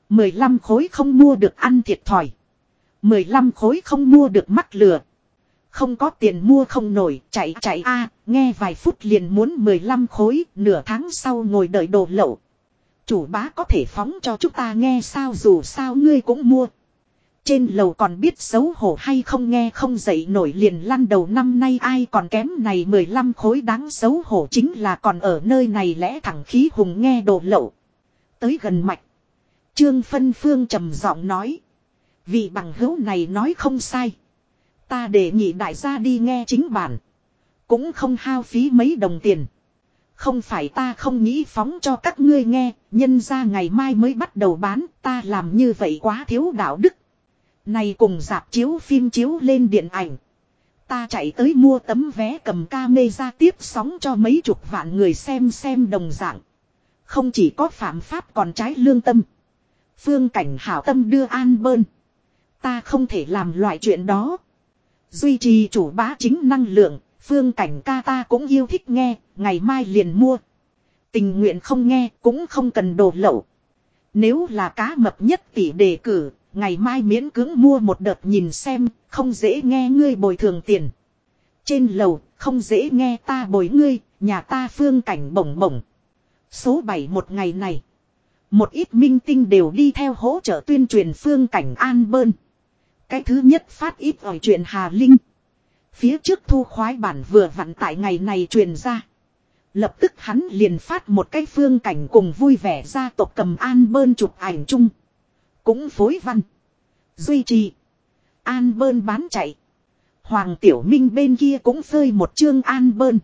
15 khối không mua được ăn thiệt thòi. 15 khối không mua được mắc lừa. Không có tiền mua không nổi, chạy chạy a nghe vài phút liền muốn 15 khối, nửa tháng sau ngồi đợi đồ lậu. Chủ bá có thể phóng cho chúng ta nghe sao dù sao ngươi cũng mua. Trên lầu còn biết xấu hổ hay không nghe không dậy nổi liền lăn đầu năm nay ai còn kém này 15 khối đáng xấu hổ chính là còn ở nơi này lẽ thẳng khí hùng nghe đồ lậu. Tới gần mạch. Trương Phân Phương trầm giọng nói. Vị bằng hữu này nói không sai. Ta để nhị đại gia đi nghe chính bản. Cũng không hao phí mấy đồng tiền. Không phải ta không nghĩ phóng cho các ngươi nghe, nhân ra ngày mai mới bắt đầu bán, ta làm như vậy quá thiếu đạo đức. Này cùng dạp chiếu phim chiếu lên điện ảnh. Ta chạy tới mua tấm vé cầm ca mê ra tiếp sóng cho mấy chục vạn người xem xem đồng dạng. Không chỉ có phạm pháp còn trái lương tâm. Phương cảnh hảo tâm đưa an bơn. Ta không thể làm loại chuyện đó. Duy trì chủ bá chính năng lượng, phương cảnh ca ta cũng yêu thích nghe, ngày mai liền mua. Tình nguyện không nghe cũng không cần đồ lậu. Nếu là cá mập nhất tỷ đề cử, ngày mai miễn cưỡng mua một đợt nhìn xem, không dễ nghe ngươi bồi thường tiền. Trên lầu, không dễ nghe ta bồi ngươi, nhà ta phương cảnh bổng bổng. Số 7 một ngày này. Một ít minh tinh đều đi theo hỗ trợ tuyên truyền phương cảnh an bơn. Cái thứ nhất phát ít ở chuyện Hà Linh. Phía trước thu khoái bản vừa vặn tại ngày này truyền ra. Lập tức hắn liền phát một cái phương cảnh cùng vui vẻ gia tộc cầm an bơn chụp ảnh chung. Cũng phối văn. Duy trì. An bơn bán chạy. Hoàng Tiểu Minh bên kia cũng phơi một chương an bơn.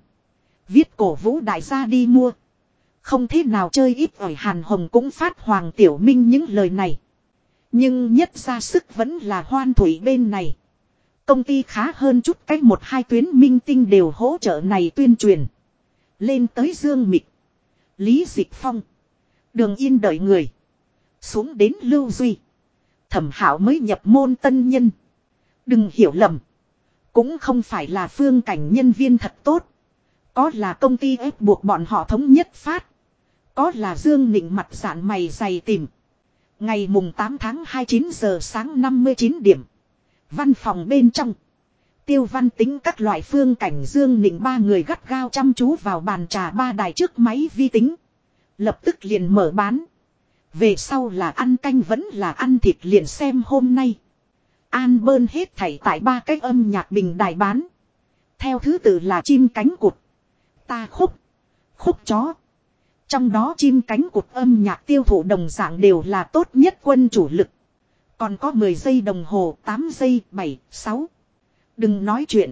Viết cổ vũ đại gia đi mua. Không thế nào chơi ít ỏi Hàn Hồng cũng phát Hoàng Tiểu Minh những lời này. Nhưng nhất ra sức vẫn là hoan thủy bên này. Công ty khá hơn chút cách một hai tuyến minh tinh đều hỗ trợ này tuyên truyền. Lên tới Dương Mịch. Lý Dịch Phong. Đường Yên đợi người. Xuống đến Lưu Duy. Thẩm Hảo mới nhập môn tân nhân. Đừng hiểu lầm. Cũng không phải là phương cảnh nhân viên thật tốt. Có là công ty ép buộc bọn họ thống nhất phát. Có là Dương Nịnh mặt dạn mày dày tìm. Ngày mùng 8 tháng 29 giờ sáng 59 điểm. Văn phòng bên trong. Tiêu văn tính các loại phương cảnh Dương Nịnh ba người gắt gao chăm chú vào bàn trà ba đài trước máy vi tính. Lập tức liền mở bán. Về sau là ăn canh vẫn là ăn thịt liền xem hôm nay. An bơn hết thảy tại ba cái âm nhạc bình đài bán. Theo thứ tự là chim cánh cụt. Ta khúc. Khúc chó. Trong đó chim cánh cụt âm nhạc tiêu thụ đồng dạng đều là tốt nhất quân chủ lực. Còn có 10 giây đồng hồ, 8 giây, 7, 6. Đừng nói chuyện.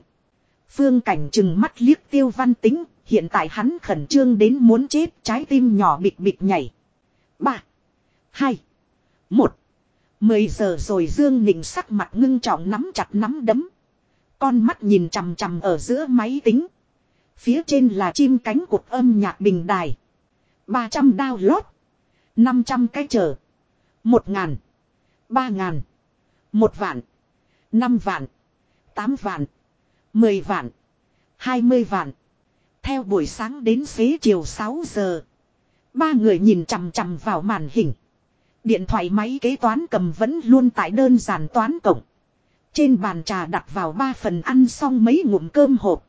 Phương cảnh chừng mắt liếc tiêu văn tính, hiện tại hắn khẩn trương đến muốn chết trái tim nhỏ bịch bịch nhảy. 3, 2, 1. 10 giờ rồi Dương Nịnh sắc mặt ngưng trọng nắm chặt nắm đấm. Con mắt nhìn chằm chằm ở giữa máy tính. Phía trên là chim cánh cụt âm nhạc bình đài. 300 download. 500 cái chờ. 1 ngàn. 3 ngàn. 1 vạn. 5 vạn. 8 vạn. 10 vạn. 20 vạn. Theo buổi sáng đến xế chiều 6 giờ. Ba người nhìn chằm chằm vào màn hình. Điện thoại máy kế toán cầm vẫn luôn tại đơn giản toán cộng. Trên bàn trà đặt vào ba phần ăn xong mấy ngụm cơm hộp.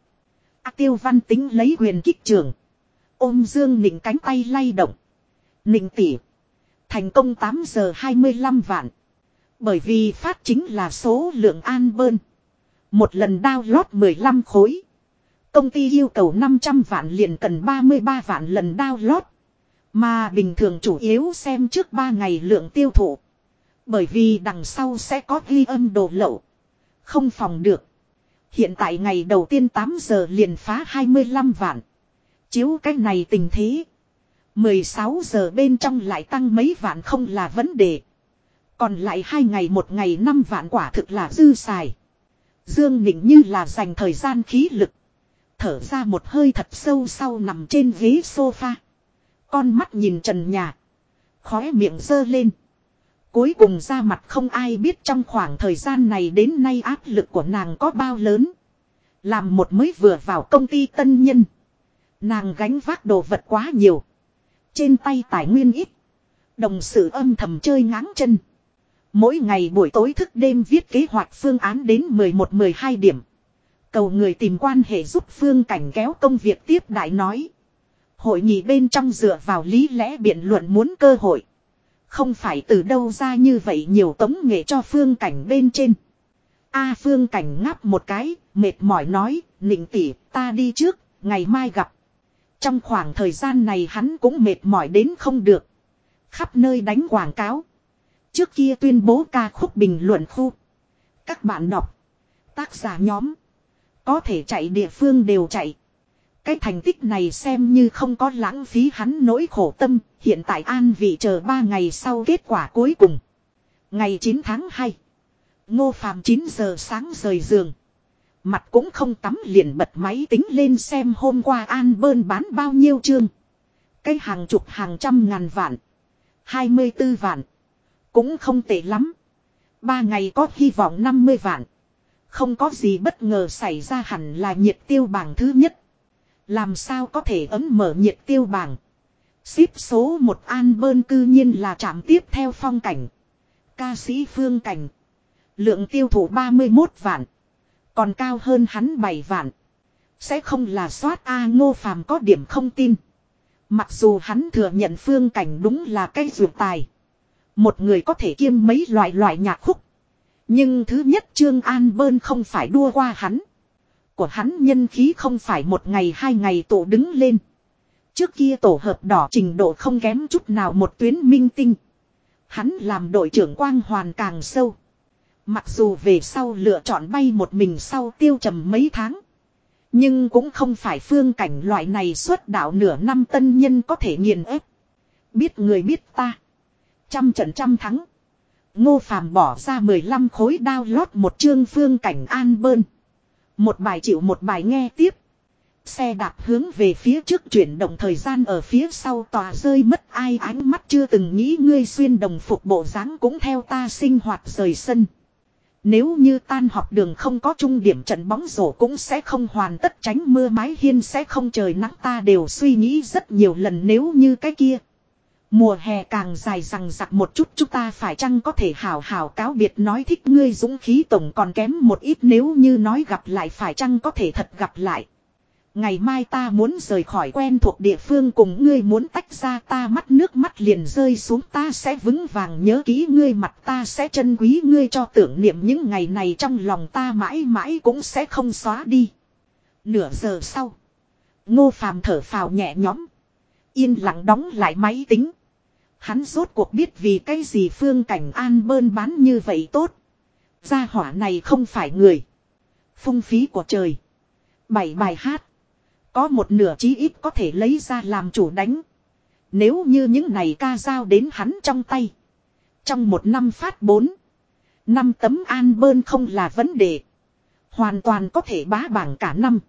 À, tiêu văn tính lấy quyền kích trường. Ôm Dương Nịnh cánh tay lay động. Nịnh tỉ. Thành công 8 giờ 25 vạn. Bởi vì phát chính là số lượng an bơn. Một lần download 15 khối. Công ty yêu cầu 500 vạn liền cần 33 vạn lần download. Mà bình thường chủ yếu xem trước 3 ngày lượng tiêu thụ. Bởi vì đằng sau sẽ có ghi âm đồ lậu. Không phòng được. Hiện tại ngày đầu tiên 8 giờ liền phá 25 vạn. Chiếu cách này tình thế. 16 giờ bên trong lại tăng mấy vạn không là vấn đề. Còn lại hai ngày một ngày năm vạn quả thực là dư xài. Dương Nịnh như là dành thời gian khí lực. Thở ra một hơi thật sâu sau nằm trên ghế sofa. Con mắt nhìn trần nhà. Khóe miệng dơ lên. Cuối cùng ra mặt không ai biết trong khoảng thời gian này đến nay áp lực của nàng có bao lớn. Làm một mới vừa vào công ty tân nhân. Nàng gánh vác đồ vật quá nhiều. Trên tay tài nguyên ít. Đồng sự âm thầm chơi ngáng chân. Mỗi ngày buổi tối thức đêm viết kế hoạch phương án đến 11-12 điểm. Cầu người tìm quan hệ giúp phương cảnh kéo công việc tiếp đại nói. Hội nghị bên trong dựa vào lý lẽ biện luận muốn cơ hội. Không phải từ đâu ra như vậy nhiều tống nghệ cho phương cảnh bên trên. A phương cảnh ngáp một cái, mệt mỏi nói, nịnh tỉ, ta đi trước, ngày mai gặp. Trong khoảng thời gian này hắn cũng mệt mỏi đến không được. Khắp nơi đánh quảng cáo. Trước kia tuyên bố ca khúc bình luận khu. Các bạn đọc. Tác giả nhóm. Có thể chạy địa phương đều chạy. Cái thành tích này xem như không có lãng phí hắn nỗi khổ tâm. Hiện tại an vị chờ 3 ngày sau kết quả cuối cùng. Ngày 9 tháng 2. Ngô Phàm 9 giờ sáng rời giường. Mặt cũng không tắm liền bật máy tính lên xem hôm qua An bơn bán bao nhiêu chương. Cái hàng chục hàng trăm ngàn vạn. 24 vạn. Cũng không tệ lắm. Ba ngày có hy vọng 50 vạn. Không có gì bất ngờ xảy ra hẳn là nhiệt tiêu bảng thứ nhất. Làm sao có thể ấm mở nhiệt tiêu bảng. Xếp số một an bơn cư nhiên là chạm tiếp theo phong cảnh. Ca sĩ phương cảnh. Lượng tiêu thụ 31 vạn. Còn cao hơn hắn 7 vạn. Sẽ không là soát A ngô phàm có điểm không tin. Mặc dù hắn thừa nhận phương cảnh đúng là cái dược tài. Một người có thể kiêm mấy loại loại nhạc khúc. Nhưng thứ nhất Trương An Bơn không phải đua qua hắn. Của hắn nhân khí không phải một ngày hai ngày tổ đứng lên. Trước kia tổ hợp đỏ trình độ không kém chút nào một tuyến minh tinh. Hắn làm đội trưởng quang hoàn càng sâu. Mặc dù về sau lựa chọn bay một mình sau tiêu trầm mấy tháng. Nhưng cũng không phải phương cảnh loại này xuất đạo nửa năm tân nhân có thể nghiền ép. Biết người biết ta. Trăm trận trăm thắng. Ngô Phàm bỏ ra 15 khối đao lót một chương phương cảnh an bơn. Một bài chịu một bài nghe tiếp. Xe đạp hướng về phía trước chuyển động thời gian ở phía sau tòa rơi mất ai ánh mắt chưa từng nghĩ ngươi xuyên đồng phục bộ dáng cũng theo ta sinh hoạt rời sân. Nếu như tan họp đường không có trung điểm trận bóng rổ cũng sẽ không hoàn tất tránh mưa mái hiên sẽ không trời nắng ta đều suy nghĩ rất nhiều lần nếu như cái kia. Mùa hè càng dài rằng giặc một chút chúng ta phải chăng có thể hào hào cáo biệt nói thích ngươi dũng khí tổng còn kém một ít nếu như nói gặp lại phải chăng có thể thật gặp lại. Ngày mai ta muốn rời khỏi quen thuộc địa phương cùng ngươi muốn tách ra ta mắt nước mắt liền rơi xuống ta sẽ vững vàng nhớ kỹ ngươi mặt ta sẽ trân quý ngươi cho tưởng niệm những ngày này trong lòng ta mãi mãi cũng sẽ không xóa đi. Nửa giờ sau. Ngô phàm thở phào nhẹ nhõm. Yên lặng đóng lại máy tính. Hắn rốt cuộc biết vì cái gì phương cảnh an bơn bán như vậy tốt. Gia hỏa này không phải người. Phung phí của trời. Bảy bài hát. Có một nửa chí ít có thể lấy ra làm chủ đánh. Nếu như những này ca giao đến hắn trong tay. Trong một năm phát bốn. Năm tấm an bơn không là vấn đề. Hoàn toàn có thể bá bảng cả năm.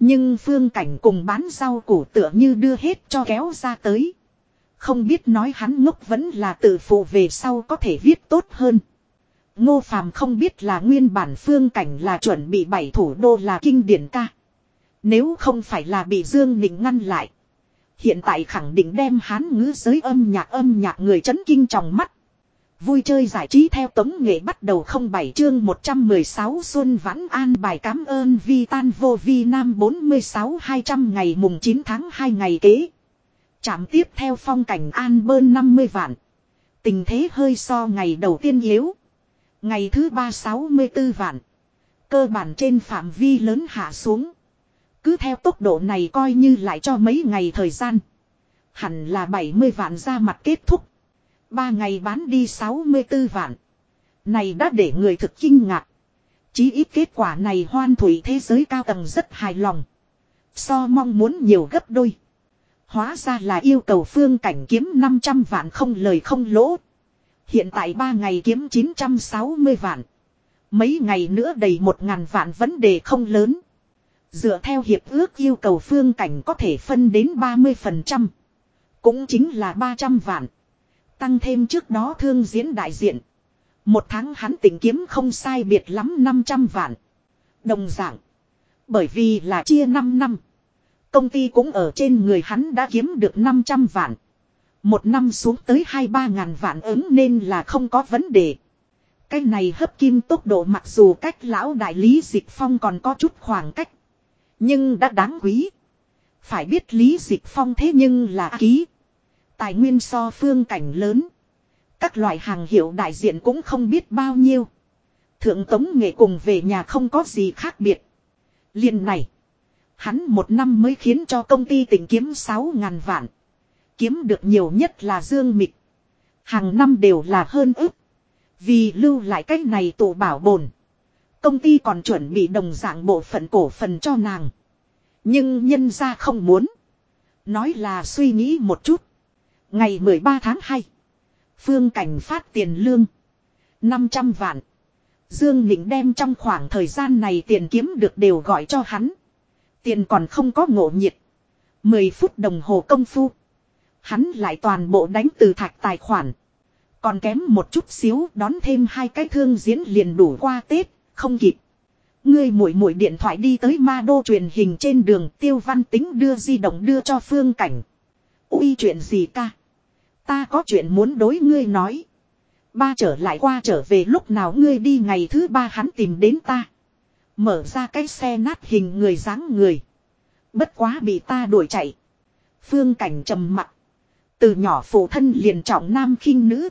Nhưng phương cảnh cùng bán rau củ tựa như đưa hết cho kéo ra tới. Không biết nói hắn ngốc vẫn là tự phụ về sau có thể viết tốt hơn. Ngô Phàm không biết là nguyên bản phương cảnh là chuẩn bị bảy thủ đô là kinh điển ca. Nếu không phải là bị Dương Nịnh ngăn lại. Hiện tại khẳng định đem hán ngữ giới âm nhạc âm nhạc người chấn kinh trong mắt. Vui chơi giải trí theo tống nghệ bắt đầu không bảy chương 116 Xuân Vãn An bài cảm ơn Vi Tan Vô Vi Nam 46 200 ngày mùng 9 tháng 2 ngày kế. Chạm tiếp theo phong cảnh An bơn 50 vạn. Tình thế hơi so ngày đầu tiên yếu. Ngày thứ ba 64 vạn. Cơ bản trên phạm vi lớn hạ xuống. Cứ theo tốc độ này coi như lại cho mấy ngày thời gian. Hẳn là 70 vạn ra mặt kết thúc. Ba ngày bán đi 64 vạn. Này đã để người thực kinh ngạc. Chí ít kết quả này hoan thủy thế giới cao tầng rất hài lòng. So mong muốn nhiều gấp đôi. Hóa ra là yêu cầu phương cảnh kiếm 500 vạn không lời không lỗ. Hiện tại 3 ngày kiếm 960 vạn. Mấy ngày nữa đầy 1.000 vạn vấn đề không lớn. Dựa theo hiệp ước yêu cầu phương cảnh có thể phân đến 30%. Cũng chính là 300 vạn. Tăng thêm trước đó thương diễn đại diện. Một tháng hắn tỉnh kiếm không sai biệt lắm 500 vạn. Đồng dạng. Bởi vì là chia 5 năm. Công ty cũng ở trên người hắn đã kiếm được 500 vạn. Một năm xuống tới 2-3 ngàn vạn ứng nên là không có vấn đề. Cái này hấp kim tốc độ mặc dù cách lão đại lý dịch phong còn có chút khoảng cách. Nhưng đã đáng quý. Phải biết lý dịch phong thế nhưng là ký. Tài nguyên so phương cảnh lớn. Các loại hàng hiệu đại diện cũng không biết bao nhiêu. Thượng tống nghệ cùng về nhà không có gì khác biệt. liền này. Hắn một năm mới khiến cho công ty tỉnh kiếm 6 ngàn vạn. Kiếm được nhiều nhất là Dương Mịch. Hàng năm đều là hơn ức. Vì lưu lại cách này tổ bảo bồn. Công ty còn chuẩn bị đồng dạng bộ phận cổ phần cho nàng. Nhưng nhân ra không muốn. Nói là suy nghĩ một chút. Ngày 13 tháng 2. Phương Cảnh phát tiền lương. 500 vạn. Dương Nịnh đem trong khoảng thời gian này tiền kiếm được đều gọi cho hắn. Tiền còn không có ngộ nhiệt. 10 phút đồng hồ công phu. Hắn lại toàn bộ đánh từ thạch tài khoản. Còn kém một chút xíu đón thêm hai cái thương diễn liền đủ qua Tết, không kịp. Ngươi muội muội điện thoại đi tới ma đô truyền hình trên đường tiêu văn tính đưa di động đưa cho phương cảnh. Ui chuyện gì ca? Ta có chuyện muốn đối ngươi nói. Ba trở lại qua trở về lúc nào ngươi đi ngày thứ ba hắn tìm đến ta. Mở ra cái xe nát hình người dáng người. Bất quá bị ta đuổi chạy. Phương cảnh trầm mặt. Từ nhỏ phụ thân liền trọng nam khinh nữ.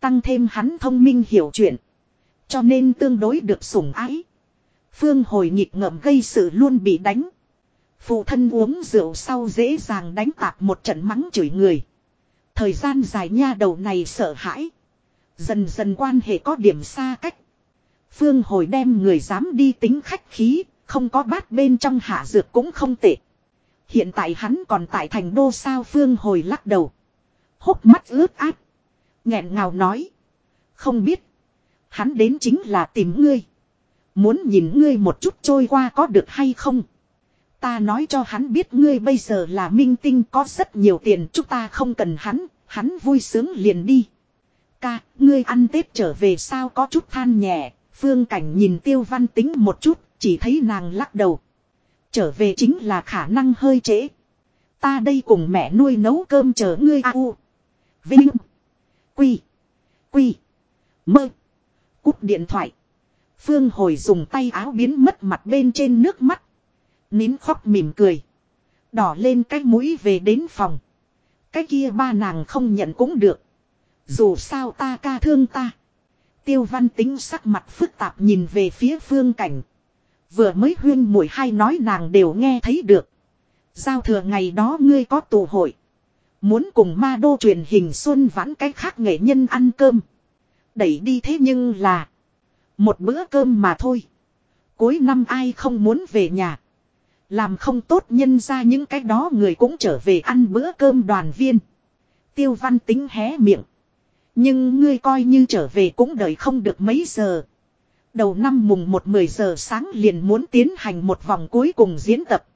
Tăng thêm hắn thông minh hiểu chuyện. Cho nên tương đối được sủng ái. Phương hồi nhịp ngậm gây sự luôn bị đánh. Phụ thân uống rượu sau dễ dàng đánh tạp một trận mắng chửi người. Thời gian dài nha đầu này sợ hãi. Dần dần quan hệ có điểm xa cách. Phương hồi đem người dám đi tính khách khí, không có bát bên trong hạ dược cũng không tệ. Hiện tại hắn còn tại thành đô sao Phương hồi lắc đầu. Hốc mắt ướt át. nghẹn ngào nói. Không biết. Hắn đến chính là tìm ngươi. Muốn nhìn ngươi một chút trôi qua có được hay không. Ta nói cho hắn biết ngươi bây giờ là minh tinh có rất nhiều tiền chúng ta không cần hắn, hắn vui sướng liền đi. Ca, ngươi ăn Tết trở về sao có chút than nhẹ, phương cảnh nhìn tiêu văn tính một chút, chỉ thấy nàng lắc đầu. Trở về chính là khả năng hơi trễ. Ta đây cùng mẹ nuôi nấu cơm chờ ngươi a u. Vinh. Quy. Quy. Mơ. Cúp điện thoại. Phương hồi dùng tay áo biến mất mặt bên trên nước mắt. Nín khóc mỉm cười. Đỏ lên cái mũi về đến phòng. Cái kia ba nàng không nhận cũng được. Dù sao ta ca thương ta. Tiêu văn tính sắc mặt phức tạp nhìn về phía phương cảnh. Vừa mới huyên mũi hai nói nàng đều nghe thấy được. Giao thừa ngày đó ngươi có tụ hội. Muốn cùng ma đô truyền hình xuân vãn cái khác nghệ nhân ăn cơm. Đẩy đi thế nhưng là. Một bữa cơm mà thôi. Cuối năm ai không muốn về nhà. Làm không tốt nhân ra những cái đó người cũng trở về ăn bữa cơm đoàn viên. Tiêu văn tính hé miệng. Nhưng ngươi coi như trở về cũng đợi không được mấy giờ. Đầu năm mùng một mười giờ sáng liền muốn tiến hành một vòng cuối cùng diễn tập.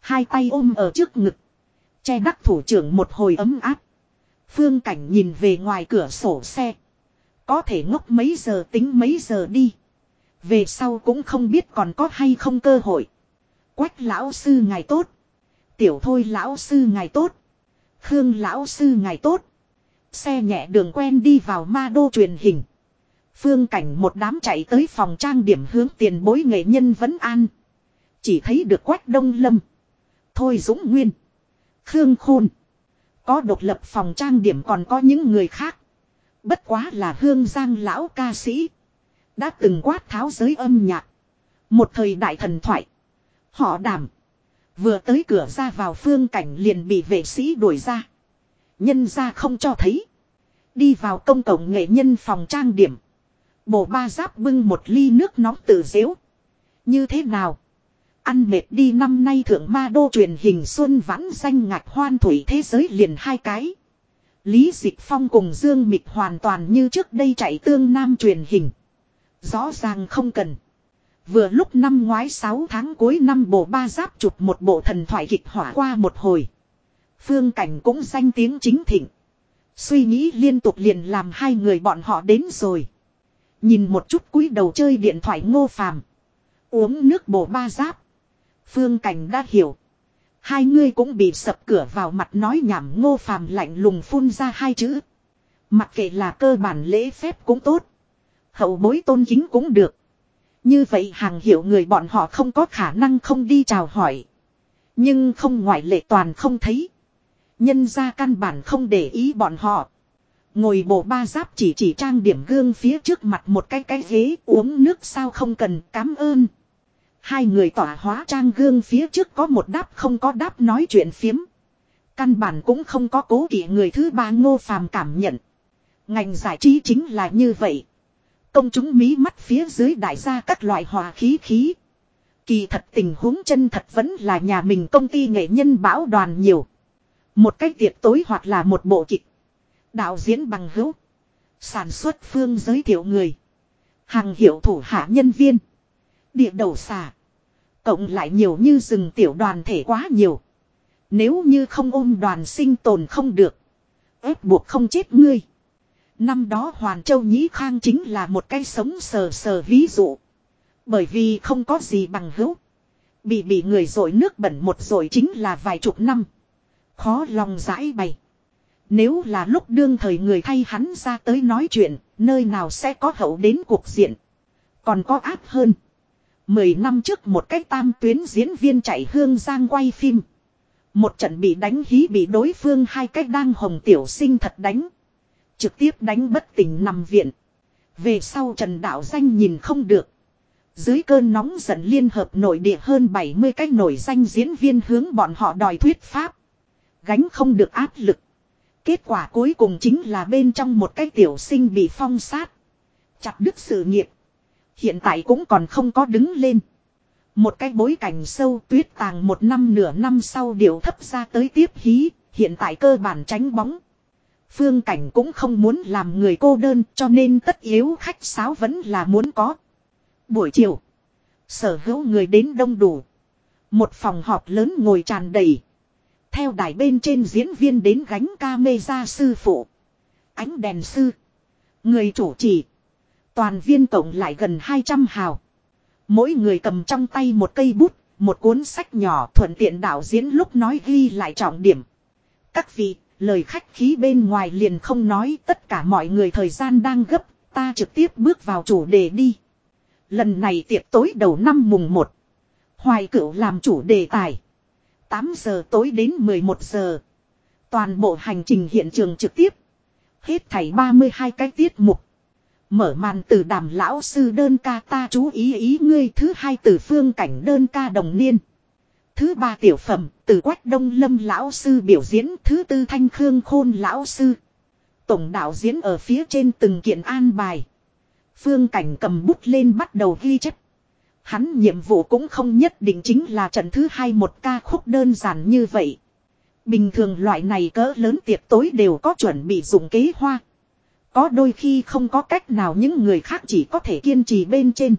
Hai tay ôm ở trước ngực. Che đắc thủ trưởng một hồi ấm áp. Phương cảnh nhìn về ngoài cửa sổ xe. Có thể ngốc mấy giờ tính mấy giờ đi. Về sau cũng không biết còn có hay không cơ hội. Quách lão sư ngài tốt. Tiểu thôi lão sư ngài tốt. Khương lão sư ngài tốt. Xe nhẹ đường quen đi vào ma đô truyền hình. Phương cảnh một đám chạy tới phòng trang điểm hướng tiền bối nghệ nhân vẫn an. Chỉ thấy được quách đông lâm. Thôi Dũng Nguyên. Khương Khôn. Có độc lập phòng trang điểm còn có những người khác. Bất quá là hương giang lão ca sĩ. Đã từng quát tháo giới âm nhạc. Một thời đại thần thoại. Họ đảm. Vừa tới cửa ra vào phương cảnh liền bị vệ sĩ đuổi ra. Nhân ra không cho thấy. Đi vào công cộng nghệ nhân phòng trang điểm. Bộ ba giáp bưng một ly nước nóng tự dễu. Như thế nào? Ăn mệt đi năm nay thượng ma đô truyền hình xuân vãn danh ngạch hoan thủy thế giới liền hai cái. Lý Dịch Phong cùng Dương Mịch hoàn toàn như trước đây chạy tương nam truyền hình. Rõ ràng không cần. Vừa lúc năm ngoái 6 tháng cuối năm bộ ba giáp chụp một bộ thần thoại kịch hỏa qua một hồi. Phương cảnh cũng danh tiếng chính thịnh. Suy nghĩ liên tục liền làm hai người bọn họ đến rồi. Nhìn một chút cúi đầu chơi điện thoại ngô phàm. Uống nước bổ ba giáp. Phương cảnh đã hiểu. Hai người cũng bị sập cửa vào mặt nói nhảm ngô phàm lạnh lùng phun ra hai chữ. Mặc kệ là cơ bản lễ phép cũng tốt. Hậu bối tôn kính cũng được. Như vậy hàng hiệu người bọn họ không có khả năng không đi chào hỏi. Nhưng không ngoại lệ toàn không thấy. Nhân ra căn bản không để ý bọn họ. Ngồi bộ ba giáp chỉ chỉ trang điểm gương phía trước mặt một cái cái ghế uống nước sao không cần, cảm ơn. Hai người tỏa hóa trang gương phía trước có một đáp không có đáp nói chuyện phiếm. Căn bản cũng không có cố kỵ người thứ ba ngô phàm cảm nhận. Ngành giải trí chính là như vậy. Công chúng mí mắt phía dưới đại gia các loại hòa khí khí. Kỳ thật tình huống chân thật vẫn là nhà mình công ty nghệ nhân bão đoàn nhiều. Một cái tiệc tối hoặc là một bộ kịch. Đạo diễn bằng hữu. Sản xuất phương giới thiệu người. Hàng hiệu thủ hạ nhân viên. Địa đầu xà. Cộng lại nhiều như rừng tiểu đoàn thể quá nhiều. Nếu như không ôm đoàn sinh tồn không được. ép buộc không chết ngươi. Năm đó Hoàn Châu Nhĩ Khang chính là một cái sống sờ sờ ví dụ. Bởi vì không có gì bằng hữu. Bị bị người dội nước bẩn một rồi chính là vài chục năm. Khó lòng giải bày. Nếu là lúc đương thời người thay hắn ra tới nói chuyện, nơi nào sẽ có hậu đến cuộc diện. Còn có áp hơn. Mười năm trước một cái tam tuyến diễn viên chạy hương giang quay phim. Một trận bị đánh hí bị đối phương hai cách đang hồng tiểu sinh thật đánh. Trực tiếp đánh bất tỉnh nằm viện. Về sau Trần Đạo Danh nhìn không được. Dưới cơn nóng giận liên hợp nội địa hơn 70 cách nổi danh diễn viên hướng bọn họ đòi thuyết pháp. Gánh không được áp lực. Kết quả cuối cùng chính là bên trong một cái tiểu sinh bị phong sát. Chặt đứt sự nghiệp. Hiện tại cũng còn không có đứng lên. Một cái bối cảnh sâu tuyết tàng một năm nửa năm sau điều thấp ra tới tiếp hí, hiện tại cơ bản tránh bóng. Phương cảnh cũng không muốn làm người cô đơn cho nên tất yếu khách sáo vẫn là muốn có. Buổi chiều, sở hữu người đến đông đủ. Một phòng họp lớn ngồi tràn đầy. Theo đài bên trên diễn viên đến gánh ca mê ra sư phụ. Ánh đèn sư. Người chủ trì. Toàn viên cộng lại gần 200 hào. Mỗi người cầm trong tay một cây bút, một cuốn sách nhỏ thuận tiện đạo diễn lúc nói ghi lại trọng điểm. Các vị, lời khách khí bên ngoài liền không nói tất cả mọi người thời gian đang gấp, ta trực tiếp bước vào chủ đề đi. Lần này tiệc tối đầu năm mùng 1. Hoài cửu làm chủ đề tài. 8 giờ tối đến 11 giờ. Toàn bộ hành trình hiện trường trực tiếp. Hết thảy 32 cái tiết mục. Mở màn từ đàm lão sư đơn ca ta chú ý ý ngươi thứ hai từ phương cảnh đơn ca đồng niên. Thứ ba tiểu phẩm từ quách đông lâm lão sư biểu diễn thứ tư thanh khương khôn lão sư. Tổng đạo diễn ở phía trên từng kiện an bài. Phương cảnh cầm bút lên bắt đầu ghi chép. Hắn nhiệm vụ cũng không nhất định chính là trận thứ hai một ca khúc đơn giản như vậy. Bình thường loại này cỡ lớn tiệc tối đều có chuẩn bị dùng kế hoa. Có đôi khi không có cách nào những người khác chỉ có thể kiên trì bên trên.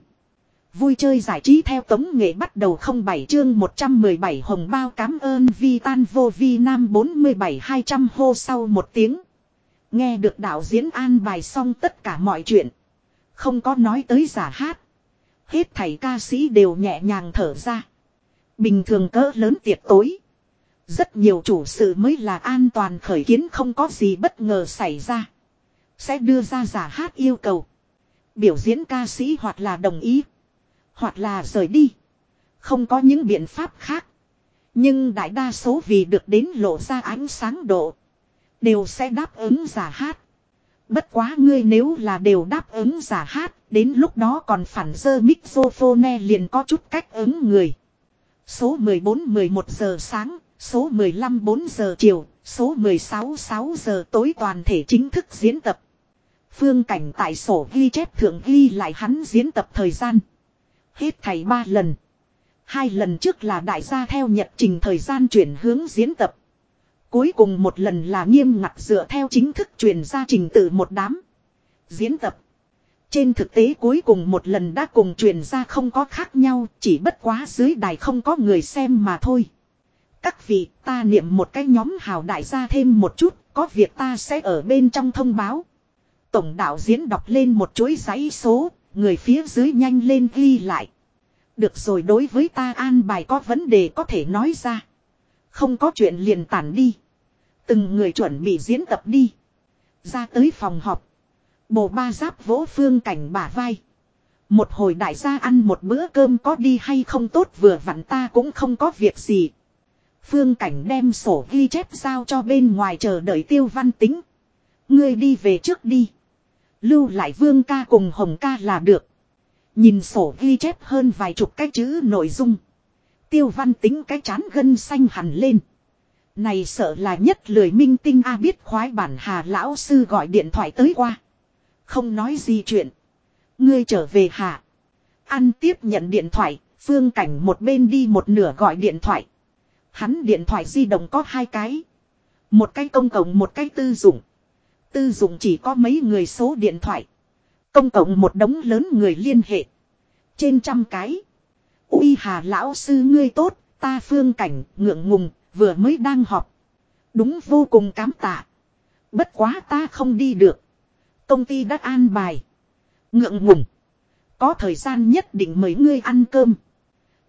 Vui chơi giải trí theo tống nghệ bắt đầu không bảy chương 117 hồng bao cám ơn vi tan vô vi nam 47 200 hô sau một tiếng. Nghe được đạo diễn an bài xong tất cả mọi chuyện. Không có nói tới giả hát. Hết thảy ca sĩ đều nhẹ nhàng thở ra. Bình thường cỡ lớn tiệc tối. Rất nhiều chủ sự mới là an toàn khởi kiến không có gì bất ngờ xảy ra. Sẽ đưa ra giả hát yêu cầu. Biểu diễn ca sĩ hoặc là đồng ý. Hoặc là rời đi. Không có những biện pháp khác. Nhưng đại đa số vì được đến lộ ra ánh sáng độ. Đều sẽ đáp ứng giả hát. Bất quá ngươi nếu là đều đáp ứng giả hát, đến lúc đó còn phản dơ mixophone liền có chút cách ứng người. Số 14-11 giờ sáng, số 15-4 giờ chiều, số 16-6 giờ tối toàn thể chính thức diễn tập. Phương cảnh tại sổ ghi chép thượng ghi lại hắn diễn tập thời gian. Hết thầy ba lần. Hai lần trước là đại gia theo nhật trình thời gian chuyển hướng diễn tập. Cuối cùng một lần là nghiêm ngặt dựa theo chính thức truyền ra trình tự một đám. Diễn tập. Trên thực tế cuối cùng một lần đã cùng truyền ra không có khác nhau, chỉ bất quá dưới đài không có người xem mà thôi. Các vị, ta niệm một cái nhóm hào đại gia thêm một chút, có việc ta sẽ ở bên trong thông báo. Tổng đạo diễn đọc lên một chuỗi giấy số, người phía dưới nhanh lên ghi lại. Được rồi đối với ta an bài có vấn đề có thể nói ra. Không có chuyện liền tản đi. Từng người chuẩn bị diễn tập đi. Ra tới phòng họp. Bồ ba giáp vỗ phương cảnh bả vai. Một hồi đại gia ăn một bữa cơm có đi hay không tốt vừa vặn ta cũng không có việc gì. Phương cảnh đem sổ ghi chép giao cho bên ngoài chờ đợi tiêu văn tính. Ngươi đi về trước đi. Lưu lại vương ca cùng hồng ca là được. Nhìn sổ ghi chép hơn vài chục cái chữ nội dung. Tiêu văn tính cái chán gân xanh hẳn lên. Này sợ là nhất lười minh tinh A biết khoái bản hà lão sư gọi điện thoại tới qua. Không nói gì chuyện. Ngươi trở về hà. Ăn tiếp nhận điện thoại, phương cảnh một bên đi một nửa gọi điện thoại. Hắn điện thoại di động có hai cái. Một cái công cộng một cái tư dụng. Tư dụng chỉ có mấy người số điện thoại. Công cộng một đống lớn người liên hệ. Trên trăm cái. Uy hà lão sư ngươi tốt, ta phương cảnh, ngượng ngùng, vừa mới đang họp. Đúng vô cùng cám tạ. Bất quá ta không đi được. Công ty đã an bài. Ngượng ngùng. Có thời gian nhất định mời ngươi ăn cơm.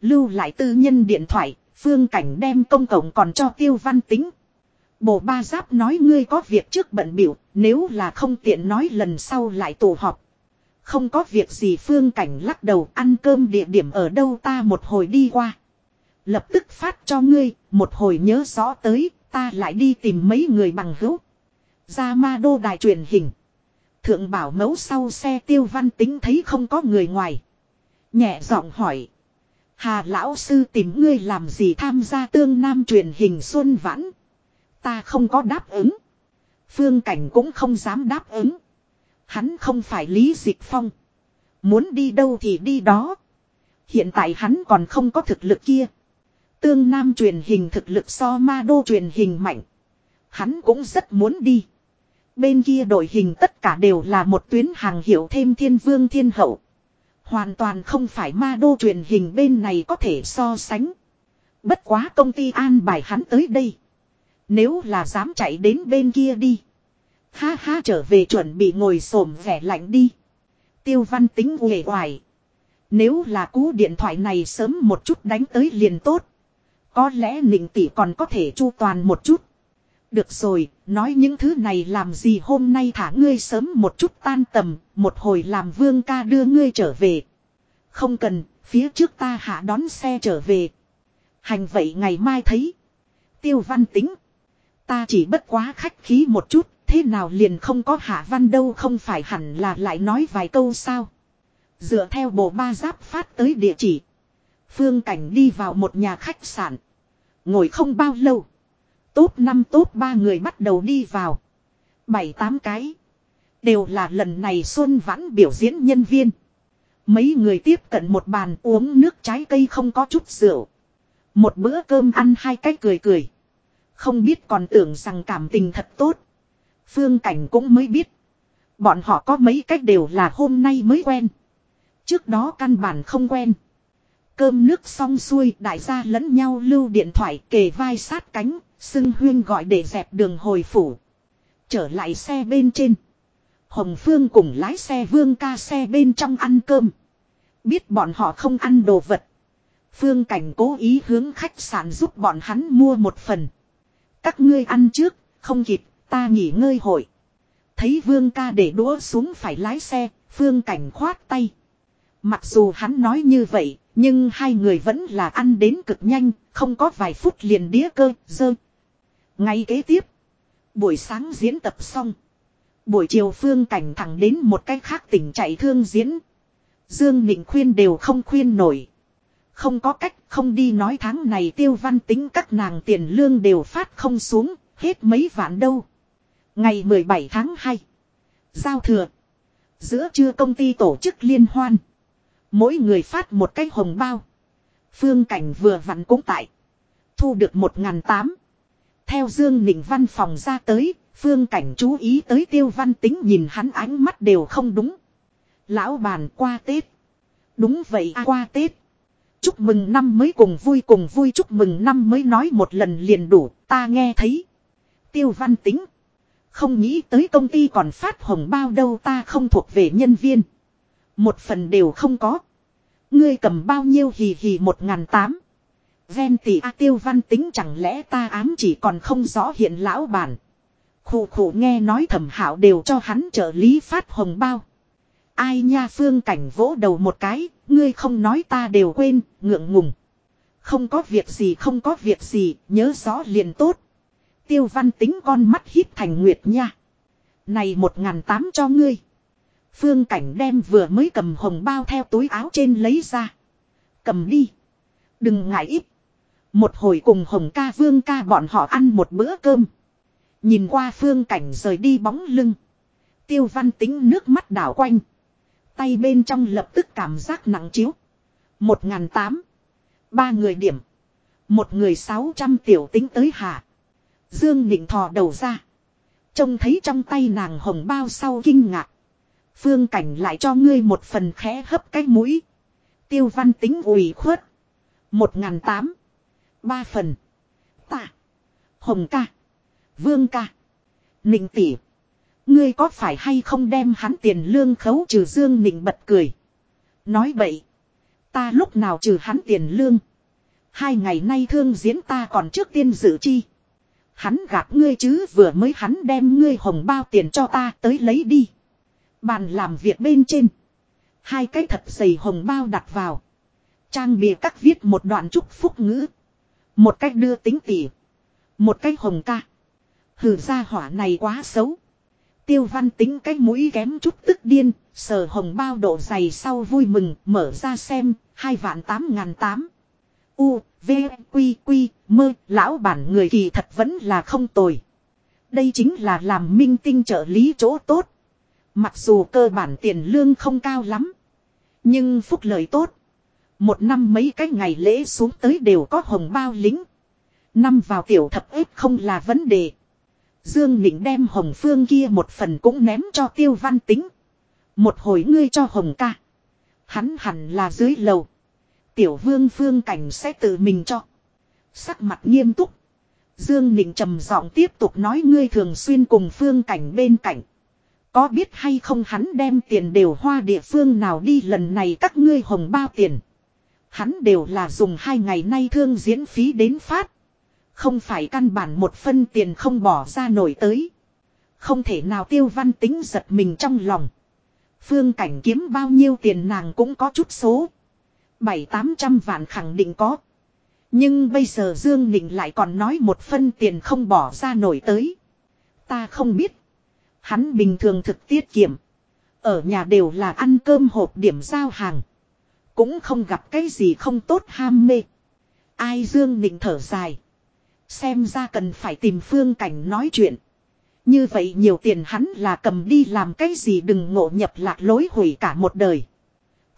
Lưu lại tư nhân điện thoại, phương cảnh đem công cộng còn cho tiêu văn tính. Bộ ba giáp nói ngươi có việc trước bận biểu, nếu là không tiện nói lần sau lại tổ họp. Không có việc gì phương cảnh lắc đầu ăn cơm địa điểm ở đâu ta một hồi đi qua. Lập tức phát cho ngươi, một hồi nhớ rõ tới, ta lại đi tìm mấy người bằng hữu. Ra ma đô đài truyền hình. Thượng bảo mẫu sau xe tiêu văn tính thấy không có người ngoài. Nhẹ giọng hỏi. Hà lão sư tìm ngươi làm gì tham gia tương nam truyền hình xuân vãn. Ta không có đáp ứng. Phương cảnh cũng không dám đáp ứng. Hắn không phải Lý Dịch Phong. Muốn đi đâu thì đi đó. Hiện tại hắn còn không có thực lực kia. Tương Nam truyền hình thực lực so ma đô truyền hình mạnh. Hắn cũng rất muốn đi. Bên kia đội hình tất cả đều là một tuyến hàng hiệu thêm thiên vương thiên hậu. Hoàn toàn không phải ma đô truyền hình bên này có thể so sánh. Bất quá công ty an bài hắn tới đây. Nếu là dám chạy đến bên kia đi. Ha ha trở về chuẩn bị ngồi xổm vẻ lạnh đi. Tiêu văn tính uể oải. Nếu là cú điện thoại này sớm một chút đánh tới liền tốt. Có lẽ nịnh tỷ còn có thể chu toàn một chút. Được rồi, nói những thứ này làm gì hôm nay thả ngươi sớm một chút tan tầm, một hồi làm vương ca đưa ngươi trở về. Không cần, phía trước ta hạ đón xe trở về. Hành vậy ngày mai thấy. Tiêu văn tính. Ta chỉ bất quá khách khí một chút, thế nào liền không có hạ văn đâu không phải hẳn là lại nói vài câu sao. Dựa theo bộ ba giáp phát tới địa chỉ. Phương Cảnh đi vào một nhà khách sạn. Ngồi không bao lâu. Tốt năm tốt ba người bắt đầu đi vào. Bảy, tám cái. Đều là lần này Xuân Vãn biểu diễn nhân viên. Mấy người tiếp cận một bàn uống nước trái cây không có chút rượu. Một bữa cơm ăn hai cách cười cười. Không biết còn tưởng rằng cảm tình thật tốt. Phương Cảnh cũng mới biết. Bọn họ có mấy cách đều là hôm nay mới quen. Trước đó căn bản không quen. Cơm nước xong xuôi đại gia lẫn nhau lưu điện thoại kề vai sát cánh, xưng huyên gọi để dẹp đường hồi phủ. Trở lại xe bên trên. Hồng Phương cùng lái xe vương ca xe bên trong ăn cơm. Biết bọn họ không ăn đồ vật. Phương Cảnh cố ý hướng khách sạn giúp bọn hắn mua một phần. Các ngươi ăn trước, không kịp, ta nghỉ ngơi hội. Thấy vương ca để đũa xuống phải lái xe, Phương Cảnh khoát tay. Mặc dù hắn nói như vậy, nhưng hai người vẫn là ăn đến cực nhanh, không có vài phút liền đĩa cơ, dơ. Ngay kế tiếp, buổi sáng diễn tập xong. Buổi chiều phương cảnh thẳng đến một cách khác tỉnh chạy thương diễn. Dương Nịnh khuyên đều không khuyên nổi. Không có cách không đi nói tháng này tiêu văn tính các nàng tiền lương đều phát không xuống, hết mấy vạn đâu. Ngày 17 tháng 2. Giao thừa. Giữa trưa công ty tổ chức liên hoan. Mỗi người phát một cái hồng bao. Phương Cảnh vừa vặn cũng tại. Thu được một ngàn tám. Theo Dương Nịnh văn phòng ra tới, Phương Cảnh chú ý tới tiêu văn tính nhìn hắn ánh mắt đều không đúng. Lão bàn qua Tết. Đúng vậy à, qua Tết. Chúc mừng năm mới cùng vui cùng vui chúc mừng năm mới nói một lần liền đủ, ta nghe thấy. Tiêu văn tính. Không nghĩ tới công ty còn phát hồng bao đâu ta không thuộc về nhân viên. Một phần đều không có. Ngươi cầm bao nhiêu hì hì một ngàn tám. Ven tỷ A tiêu văn tính chẳng lẽ ta ám chỉ còn không rõ hiện lão bản. Khủ khủ nghe nói thẩm hảo đều cho hắn trợ lý phát hồng bao. Ai nha phương cảnh vỗ đầu một cái, ngươi không nói ta đều quên, ngượng ngùng. Không có việc gì không có việc gì, nhớ rõ liền tốt. Tiêu văn tính con mắt hít thành nguyệt nha. Này một ngàn tám cho ngươi. Phương cảnh đem vừa mới cầm hồng bao theo túi áo trên lấy ra. Cầm đi. Đừng ngại ít. Một hồi cùng hồng ca vương ca bọn họ ăn một bữa cơm. Nhìn qua phương cảnh rời đi bóng lưng. Tiêu văn tính nước mắt đảo quanh. Tay bên trong lập tức cảm giác nặng chiếu. Một ngàn tám. Ba người điểm. Một người sáu trăm tiểu tính tới hạ. Dương Nịnh thò đầu ra. Trông thấy trong tay nàng hồng bao sau kinh ngạc. Phương cảnh lại cho ngươi một phần khẽ hấp cái mũi. Tiêu văn tính ủy khuất. Một ngàn tám. Ba phần. Tạ. Hồng ca. Vương ca. Nịnh Tỉ, Ngươi có phải hay không đem hắn tiền lương khấu trừ Dương Nịnh bật cười. Nói bậy. Ta lúc nào trừ hắn tiền lương. Hai ngày nay thương diễn ta còn trước tiên dự chi. Hắn gặp ngươi chứ vừa mới hắn đem ngươi hồng bao tiền cho ta tới lấy đi. Bàn làm việc bên trên. Hai cái thật dày hồng bao đặt vào. Trang bìa các viết một đoạn chúc phúc ngữ. Một cách đưa tính tỉ. Một cách hồng ca. Hừ ra hỏa này quá xấu. Tiêu văn tính cái mũi kém chút tức điên, sờ hồng bao độ dày sau vui mừng, mở ra xem, hai vạn tám ngàn tám. U, V, Quy, Quy, mơ, lão bản người kỳ thật vẫn là không tồi. Đây chính là làm minh tinh trợ lý chỗ tốt. Mặc dù cơ bản tiền lương không cao lắm. Nhưng phúc lợi tốt. Một năm mấy cái ngày lễ xuống tới đều có hồng bao lính. Năm vào tiểu thập ếp không là vấn đề. Dương Nịnh đem hồng phương kia một phần cũng ném cho tiêu văn tính. Một hồi ngươi cho hồng ca. Hắn hẳn là dưới lầu. Tiểu vương phương cảnh sẽ tự mình cho. Sắc mặt nghiêm túc. Dương Nịnh trầm giọng tiếp tục nói ngươi thường xuyên cùng phương cảnh bên cạnh. Có biết hay không hắn đem tiền đều hoa địa phương nào đi, lần này các ngươi hồng bao tiền. Hắn đều là dùng hai ngày nay thương diễn phí đến phát. Không phải căn bản một phân tiền không bỏ ra nổi tới. Không thể nào tiêu văn tính giật mình trong lòng. Phương cảnh kiếm bao nhiêu tiền nàng cũng có chút số. Bảy, tám trăm vạn khẳng định có. Nhưng bây giờ Dương Nịnh lại còn nói một phân tiền không bỏ ra nổi tới. Ta không biết. Hắn bình thường thực tiết kiệm. Ở nhà đều là ăn cơm hộp điểm giao hàng. Cũng không gặp cái gì không tốt ham mê. Ai Dương Nịnh thở dài. Xem ra cần phải tìm phương cảnh nói chuyện. Như vậy nhiều tiền hắn là cầm đi làm cái gì đừng ngộ nhập lạc lối hủy cả một đời.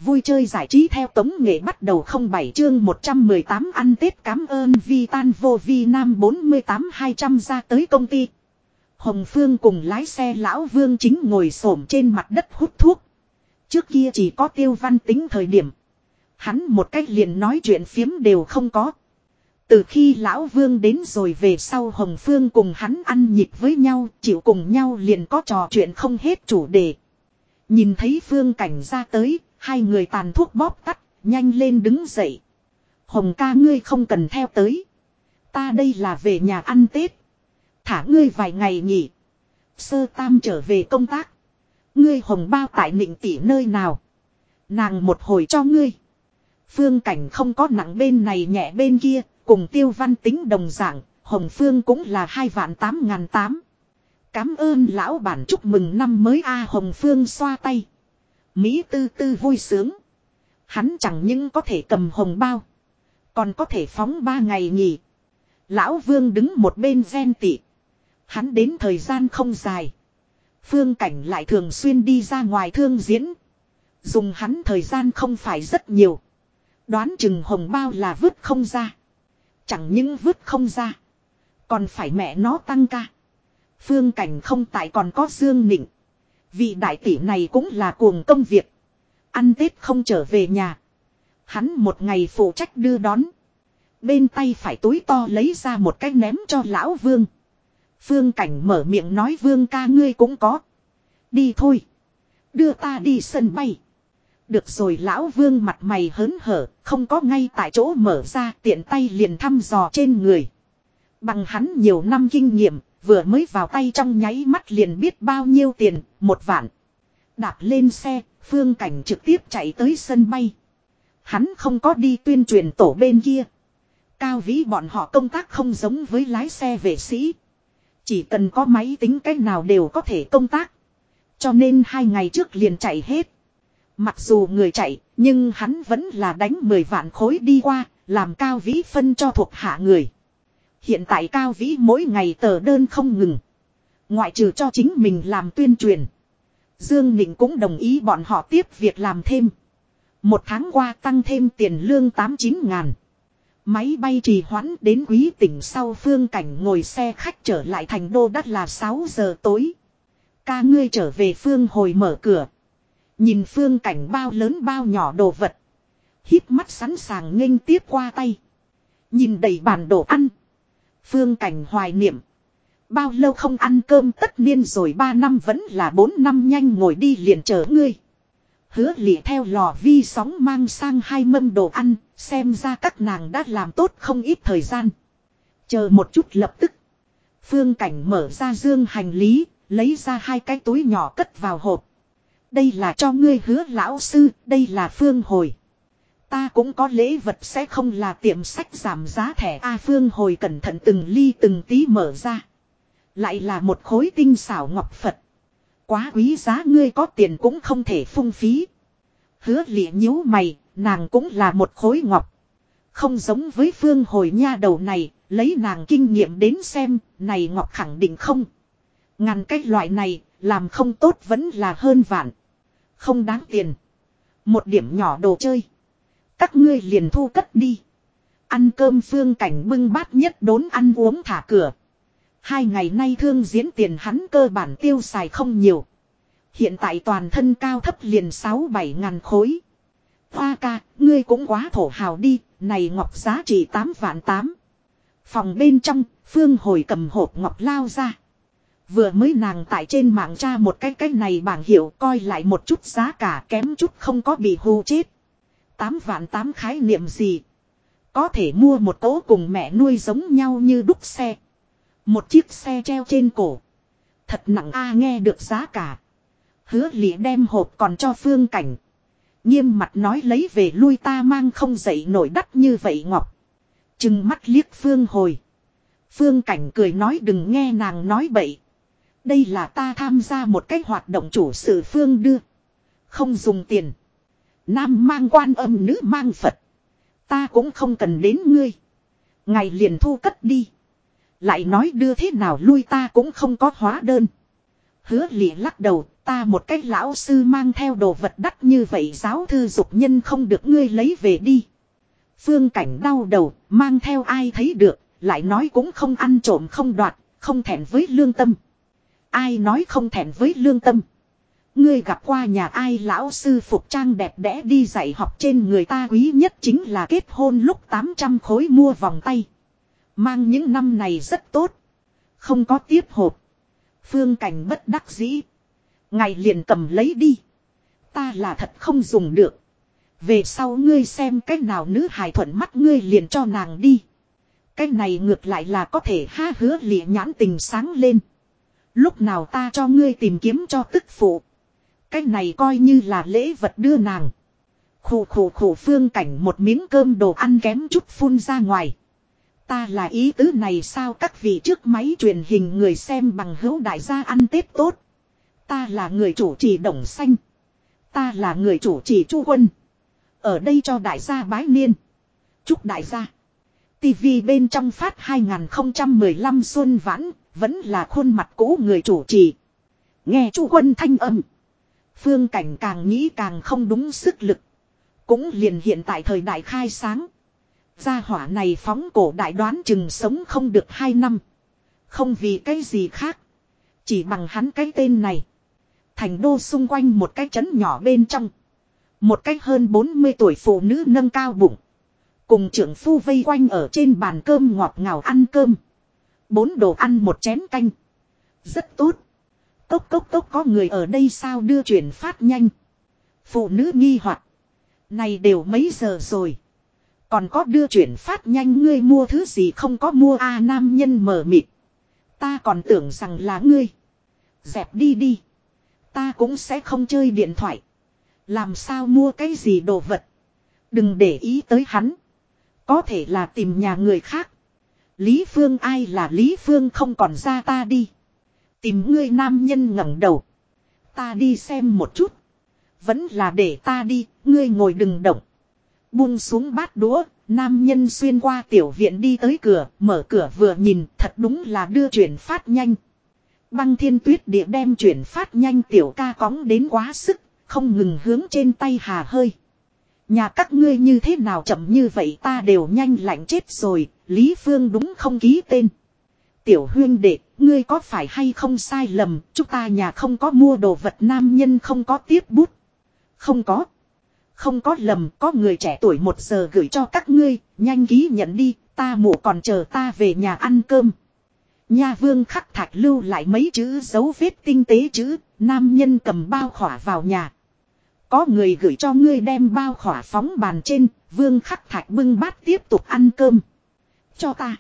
Vui chơi giải trí theo tống nghệ bắt đầu không bảy chương 118 ăn Tết cảm ơn Vi Tan vô Vi Nam 48 200 ra tới công ty. Hồng Phương cùng lái xe lão Vương chính ngồi xổm trên mặt đất hút thuốc. Trước kia chỉ có tiêu văn tính thời điểm. Hắn một cách liền nói chuyện phiếm đều không có. Từ khi lão vương đến rồi về sau Hồng Phương cùng hắn ăn nhịp với nhau, chịu cùng nhau liền có trò chuyện không hết chủ đề. Nhìn thấy Phương cảnh ra tới, hai người tàn thuốc bóp tắt, nhanh lên đứng dậy. Hồng ca ngươi không cần theo tới. Ta đây là về nhà ăn Tết. Thả ngươi vài ngày nghỉ. Sơ tam trở về công tác. Ngươi hồng bao tại nịnh tỷ nơi nào. Nàng một hồi cho ngươi. Phương cảnh không có nặng bên này nhẹ bên kia, cùng tiêu văn tính đồng dạng, Hồng Phương cũng là hai vạn tám ngàn tám. Cám ơn lão bản chúc mừng năm mới A Hồng Phương xoa tay. Mỹ tư tư vui sướng. Hắn chẳng những có thể cầm hồng bao. Còn có thể phóng ba ngày nghỉ. Lão Vương đứng một bên gen tị. Hắn đến thời gian không dài. Phương cảnh lại thường xuyên đi ra ngoài thương diễn. Dùng hắn thời gian không phải rất nhiều. Đoán chừng hồng bao là vứt không ra. Chẳng những vứt không ra. Còn phải mẹ nó tăng ca. Phương cảnh không tại còn có Dương Nịnh. Vị đại tỷ này cũng là cuồng công việc. Ăn Tết không trở về nhà. Hắn một ngày phụ trách đưa đón. Bên tay phải túi to lấy ra một cái ném cho lão vương. Phương cảnh mở miệng nói vương ca ngươi cũng có. Đi thôi. Đưa ta đi sân bay. Được rồi lão vương mặt mày hớn hở, không có ngay tại chỗ mở ra tiện tay liền thăm dò trên người. Bằng hắn nhiều năm kinh nghiệm, vừa mới vào tay trong nháy mắt liền biết bao nhiêu tiền, một vạn. Đạp lên xe, phương cảnh trực tiếp chạy tới sân bay. Hắn không có đi tuyên truyền tổ bên kia. Cao vĩ bọn họ công tác không giống với lái xe vệ sĩ. Chỉ cần có máy tính cách nào đều có thể công tác. Cho nên hai ngày trước liền chạy hết. Mặc dù người chạy, nhưng hắn vẫn là đánh 10 vạn khối đi qua, làm cao vĩ phân cho thuộc hạ người. Hiện tại cao vĩ mỗi ngày tờ đơn không ngừng. Ngoại trừ cho chính mình làm tuyên truyền. Dương Nịnh cũng đồng ý bọn họ tiếp việc làm thêm. Một tháng qua tăng thêm tiền lương 89 ngàn. Máy bay trì hoãn đến quý tỉnh sau phương cảnh ngồi xe khách trở lại thành đô đắt là 6 giờ tối. Ca ngươi trở về phương hồi mở cửa. Nhìn phương cảnh bao lớn bao nhỏ đồ vật. Hít mắt sẵn sàng nghênh tiếp qua tay. Nhìn đầy bàn đồ ăn. Phương cảnh hoài niệm. Bao lâu không ăn cơm tất niên rồi 3 năm vẫn là 4 năm nhanh ngồi đi liền chờ ngươi. Hứa lị theo lò vi sóng mang sang hai mâm đồ ăn, xem ra các nàng đã làm tốt không ít thời gian. Chờ một chút lập tức. Phương cảnh mở ra dương hành lý, lấy ra hai cái túi nhỏ cất vào hộp. Đây là cho ngươi hứa lão sư, đây là phương hồi. Ta cũng có lễ vật sẽ không là tiệm sách giảm giá thẻ A phương hồi cẩn thận từng ly từng tí mở ra. Lại là một khối tinh xảo ngọc Phật. Quá quý giá ngươi có tiền cũng không thể phung phí. Hứa lịa nhíu mày, nàng cũng là một khối ngọc. Không giống với phương hồi nha đầu này, lấy nàng kinh nghiệm đến xem, này ngọc khẳng định không. Ngàn cách loại này, làm không tốt vẫn là hơn vạn. Không đáng tiền. Một điểm nhỏ đồ chơi. Các ngươi liền thu cất đi. Ăn cơm phương cảnh bưng bát nhất đốn ăn uống thả cửa. Hai ngày nay thương diễn tiền hắn cơ bản tiêu xài không nhiều. Hiện tại toàn thân cao thấp liền 6-7 ngàn khối. Hoa ca, ngươi cũng quá thổ hào đi, này ngọc giá trị 8 vạn 8. Phòng bên trong, Phương hồi cầm hộp ngọc lao ra. Vừa mới nàng tại trên mạng tra một cái cái này bảng hiệu coi lại một chút giá cả kém chút không có bị hù chết. 8 vạn 8 khái niệm gì? Có thể mua một cỗ cùng mẹ nuôi giống nhau như đúc xe. Một chiếc xe treo trên cổ. Thật nặng a nghe được giá cả. Hứa lịa đem hộp còn cho phương cảnh. Nghiêm mặt nói lấy về lui ta mang không dậy nổi đắt như vậy ngọc. Chừng mắt liếc phương hồi. Phương cảnh cười nói đừng nghe nàng nói bậy. Đây là ta tham gia một cách hoạt động chủ sự phương đưa. Không dùng tiền. Nam mang quan âm nữ mang Phật. Ta cũng không cần đến ngươi. Ngày liền thu cất đi. Lại nói đưa thế nào lui ta cũng không có hóa đơn. Hứa lịa lắc đầu, ta một cách lão sư mang theo đồ vật đắt như vậy giáo thư dục nhân không được ngươi lấy về đi. Phương cảnh đau đầu, mang theo ai thấy được lại nói cũng không ăn trộm không đoạt, không thẹn với lương tâm. Ai nói không thẹn với lương tâm. Ngươi gặp qua nhà ai lão sư phục trang đẹp đẽ đi dạy học trên người ta quý nhất chính là kết hôn lúc 800 khối mua vòng tay. Mang những năm này rất tốt. Không có tiếp hộp. Phương cảnh bất đắc dĩ. Ngày liền cầm lấy đi. Ta là thật không dùng được. Về sau ngươi xem cách nào nữ hài thuận mắt ngươi liền cho nàng đi. Cách này ngược lại là có thể ha hứa lịa nhãn tình sáng lên. Lúc nào ta cho ngươi tìm kiếm cho tức phụ. Cách này coi như là lễ vật đưa nàng. Khổ khổ khổ phương cảnh một miếng cơm đồ ăn kém chút phun ra ngoài. Ta là ý tứ này sao các vị trước máy truyền hình người xem bằng hữu đại gia ăn Tết tốt. Ta là người chủ trì đồng xanh. Ta là người chủ trì chu quân. Ở đây cho đại gia bái niên. Chúc đại gia. TV bên trong phát 2015 xuân vãn, vẫn là khuôn mặt cũ người chủ trì. Nghe chu quân thanh âm. Phương cảnh càng nghĩ càng không đúng sức lực. Cũng liền hiện tại thời đại khai sáng. Gia hỏa này phóng cổ đại đoán chừng sống không được hai năm. Không vì cái gì khác. Chỉ bằng hắn cái tên này. Thành đô xung quanh một cái trấn nhỏ bên trong. Một cách hơn 40 tuổi phụ nữ nâng cao bụng. Cùng trưởng phu vây quanh ở trên bàn cơm ngọt ngào ăn cơm. Bốn đồ ăn một chén canh. Rất tốt. Cốc cốc cốc có người ở đây sao đưa chuyển phát nhanh. Phụ nữ nghi hoặc Này đều mấy giờ rồi. Còn có đưa chuyển phát nhanh ngươi mua thứ gì không có mua a nam nhân mở mịt. Ta còn tưởng rằng là ngươi. Dẹp đi đi. Ta cũng sẽ không chơi điện thoại. Làm sao mua cái gì đồ vật. Đừng để ý tới hắn. Có thể là tìm nhà người khác. Lý Phương ai là Lý Phương không còn ra ta đi. Tìm ngươi nam nhân ngẩng đầu. Ta đi xem một chút. Vẫn là để ta đi, ngươi ngồi đừng động. Buông xuống bát đũa, nam nhân xuyên qua tiểu viện đi tới cửa, mở cửa vừa nhìn, thật đúng là đưa chuyển phát nhanh. Băng thiên tuyết địa đem chuyển phát nhanh tiểu ca cóng đến quá sức, không ngừng hướng trên tay hà hơi. Nhà các ngươi như thế nào chậm như vậy ta đều nhanh lạnh chết rồi, Lý Phương đúng không ký tên. Tiểu huyên đệ, ngươi có phải hay không sai lầm, chúng ta nhà không có mua đồ vật nam nhân không có tiếp bút. Không có. Không có lầm, có người trẻ tuổi một giờ gửi cho các ngươi, nhanh ký nhận đi, ta mụ còn chờ ta về nhà ăn cơm. Nha vương khắc thạch lưu lại mấy chữ dấu vết tinh tế chữ, nam nhân cầm bao khỏa vào nhà. Có người gửi cho ngươi đem bao khỏa phóng bàn trên, vương khắc thạch bưng bát tiếp tục ăn cơm. Cho ta.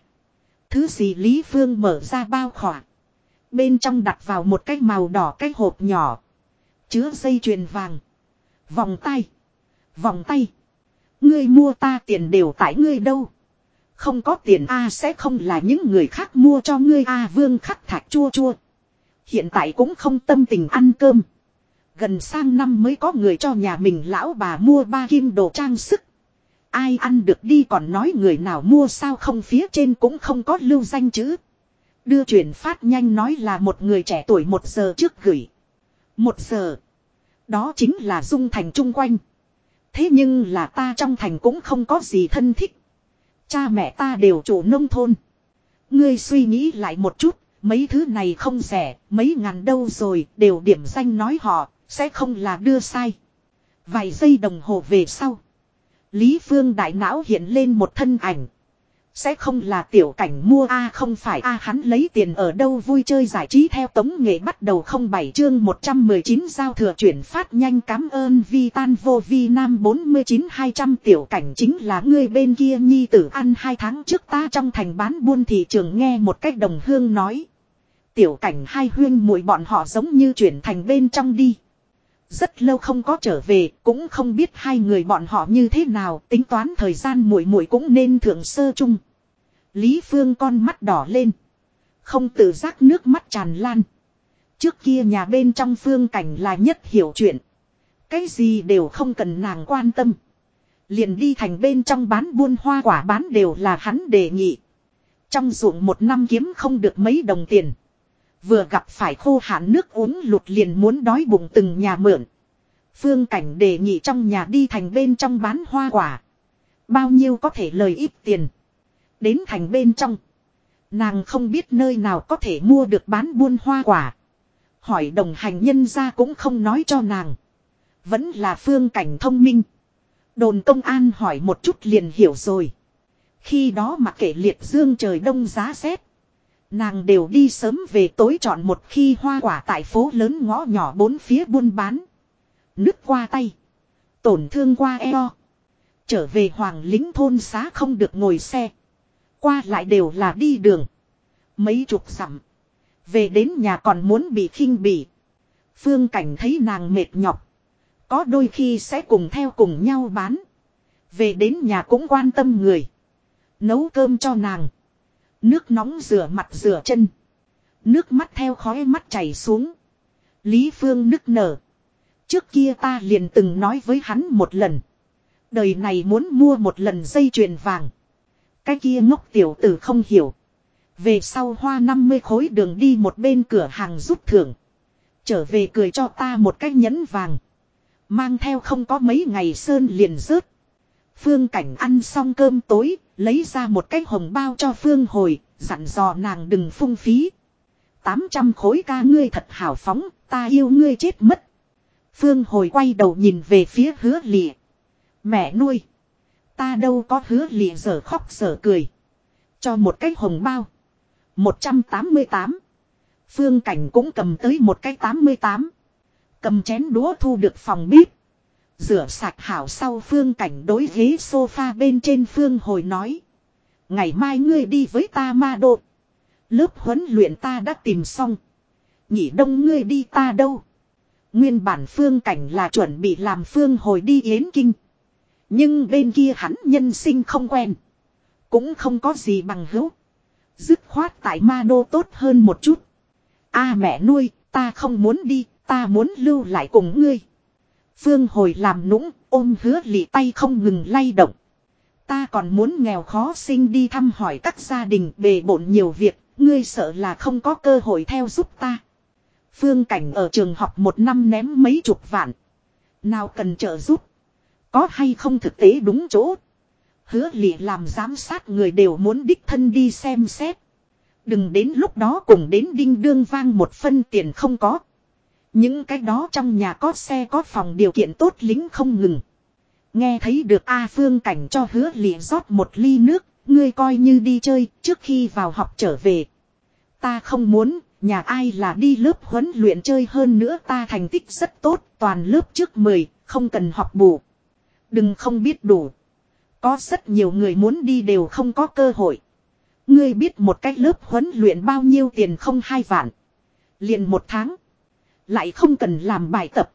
Thứ gì Lý Phương mở ra bao khỏa. Bên trong đặt vào một cái màu đỏ cái hộp nhỏ. Chứa dây chuyền vàng. Vòng tay. Vòng tay. Ngươi mua ta tiền đều tại ngươi đâu. Không có tiền A sẽ không là những người khác mua cho ngươi A vương khắc thạch chua chua. Hiện tại cũng không tâm tình ăn cơm. Gần sang năm mới có người cho nhà mình lão bà mua ba kim đồ trang sức. Ai ăn được đi còn nói người nào mua sao không phía trên cũng không có lưu danh chữ. Đưa chuyển phát nhanh nói là một người trẻ tuổi một giờ trước gửi. Một giờ. Đó chính là dung thành chung quanh. Thế nhưng là ta trong thành cũng không có gì thân thích. Cha mẹ ta đều chủ nông thôn. Ngươi suy nghĩ lại một chút, mấy thứ này không rẻ, mấy ngàn đâu rồi, đều điểm danh nói họ, sẽ không là đưa sai. Vài giây đồng hồ về sau. Lý Phương đại não hiện lên một thân ảnh. Sẽ không là tiểu cảnh mua A không phải A hắn lấy tiền ở đâu vui chơi giải trí theo tống nghệ bắt đầu không bảy chương 119 giao thừa chuyển phát nhanh cảm ơn vi tan vô vi nam 49 200 tiểu cảnh chính là người bên kia nhi tử ăn hai tháng trước ta trong thành bán buôn thị trường nghe một cách đồng hương nói. Tiểu cảnh hai huyên muội bọn họ giống như chuyển thành bên trong đi. Rất lâu không có trở về, cũng không biết hai người bọn họ như thế nào, tính toán thời gian muội muội cũng nên thượng sơ chung. Lý Phương con mắt đỏ lên. Không tự giác nước mắt tràn lan. Trước kia nhà bên trong phương cảnh là nhất hiểu chuyện. Cái gì đều không cần nàng quan tâm. Liền đi thành bên trong bán buôn hoa quả bán đều là hắn đề nghị. Trong ruộng một năm kiếm không được mấy đồng tiền. Vừa gặp phải khô hạn nước uống lụt liền muốn đói bụng từng nhà mượn. Phương cảnh đề nghị trong nhà đi thành bên trong bán hoa quả. Bao nhiêu có thể lời ít tiền. Đến thành bên trong. Nàng không biết nơi nào có thể mua được bán buôn hoa quả. Hỏi đồng hành nhân ra cũng không nói cho nàng. Vẫn là phương cảnh thông minh. Đồn công an hỏi một chút liền hiểu rồi. Khi đó mặc kệ liệt dương trời đông giá rét. Nàng đều đi sớm về tối chọn một khi hoa quả tại phố lớn ngõ nhỏ bốn phía buôn bán. Nứt qua tay. Tổn thương qua eo. Trở về hoàng lính thôn xá không được ngồi xe. Qua lại đều là đi đường. Mấy chục dặm. Về đến nhà còn muốn bị khinh bỉ. Phương cảnh thấy nàng mệt nhọc. Có đôi khi sẽ cùng theo cùng nhau bán. Về đến nhà cũng quan tâm người. Nấu cơm cho nàng. Nước nóng rửa mặt rửa chân. Nước mắt theo khói mắt chảy xuống. Lý Phương nức nở. Trước kia ta liền từng nói với hắn một lần. Đời này muốn mua một lần dây chuyền vàng. Cái kia ngốc tiểu tử không hiểu. Về sau hoa 50 khối đường đi một bên cửa hàng giúp thưởng. Trở về cười cho ta một cái nhẫn vàng. Mang theo không có mấy ngày sơn liền rớt. Phương cảnh ăn xong cơm tối, lấy ra một cái hồng bao cho Phương hồi, dặn dò nàng đừng phung phí. 800 khối ca ngươi thật hào phóng, ta yêu ngươi chết mất. Phương hồi quay đầu nhìn về phía hứa lịa. Mẹ nuôi. Ta đâu có hứa lịa giờ khóc giờ cười. Cho một cái hồng bao. 188. Phương cảnh cũng cầm tới một cái 88. Cầm chén đũa thu được phòng bếp. Rửa sạch hảo sau phương cảnh đối ghế sofa bên trên phương hồi nói. Ngày mai ngươi đi với ta ma đô. Lớp huấn luyện ta đã tìm xong. Nhị đông ngươi đi ta đâu. Nguyên bản phương cảnh là chuẩn bị làm phương hồi đi yến kinh. Nhưng bên kia hắn nhân sinh không quen. Cũng không có gì bằng hữu. Dứt khoát tại ma đô tốt hơn một chút. a mẹ nuôi, ta không muốn đi, ta muốn lưu lại cùng ngươi. Phương hồi làm nũng, ôm hứa lị tay không ngừng lay động. Ta còn muốn nghèo khó sinh đi thăm hỏi các gia đình bề bộn nhiều việc, ngươi sợ là không có cơ hội theo giúp ta. Phương cảnh ở trường học một năm ném mấy chục vạn. Nào cần trợ giúp. Có hay không thực tế đúng chỗ. Hứa lị làm giám sát người đều muốn đích thân đi xem xét. Đừng đến lúc đó cùng đến đinh đương vang một phân tiền không có. Những cái đó trong nhà có xe có phòng điều kiện tốt lính không ngừng. Nghe thấy được A Phương Cảnh cho hứa lịa rót một ly nước, ngươi coi như đi chơi trước khi vào học trở về. Ta không muốn, nhà ai là đi lớp huấn luyện chơi hơn nữa ta thành tích rất tốt, toàn lớp trước 10, không cần học bù. Đừng không biết đủ. Có rất nhiều người muốn đi đều không có cơ hội. Ngươi biết một cách lớp huấn luyện bao nhiêu tiền không hai vạn. liền một tháng. Lại không cần làm bài tập.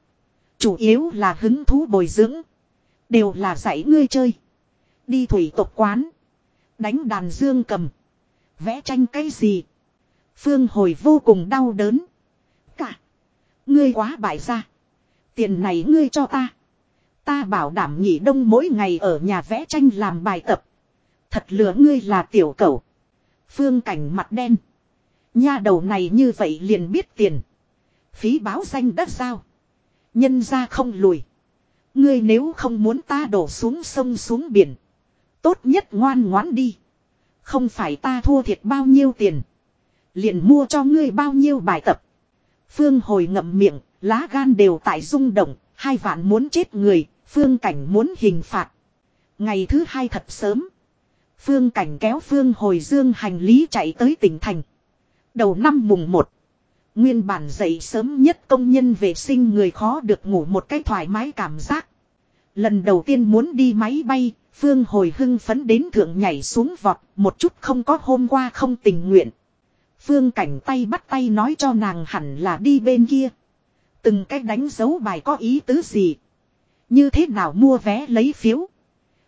Chủ yếu là hứng thú bồi dưỡng. Đều là dạy ngươi chơi. Đi thủy tộc quán. Đánh đàn dương cầm. Vẽ tranh cái gì. Phương hồi vô cùng đau đớn. Cả. Ngươi quá bại ra. Tiền này ngươi cho ta. Ta bảo đảm nhị đông mỗi ngày ở nhà vẽ tranh làm bài tập. Thật lửa ngươi là tiểu cẩu. Phương cảnh mặt đen. Nha đầu này như vậy liền biết tiền. Phí báo danh đất giao Nhân ra không lùi. Ngươi nếu không muốn ta đổ xuống sông xuống biển. Tốt nhất ngoan ngoãn đi. Không phải ta thua thiệt bao nhiêu tiền. Liền mua cho ngươi bao nhiêu bài tập. Phương hồi ngậm miệng, lá gan đều tại rung động, hai vạn muốn chết người, phương cảnh muốn hình phạt. Ngày thứ hai thật sớm. Phương cảnh kéo phương hồi dương hành lý chạy tới tỉnh thành. Đầu năm mùng một. Nguyên bản dậy sớm nhất công nhân vệ sinh người khó được ngủ một cách thoải mái cảm giác. Lần đầu tiên muốn đi máy bay, Phương hồi hưng phấn đến thượng nhảy xuống vọt, một chút không có hôm qua không tình nguyện. Phương cảnh tay bắt tay nói cho nàng hẳn là đi bên kia. Từng cách đánh dấu bài có ý tứ gì. Như thế nào mua vé lấy phiếu.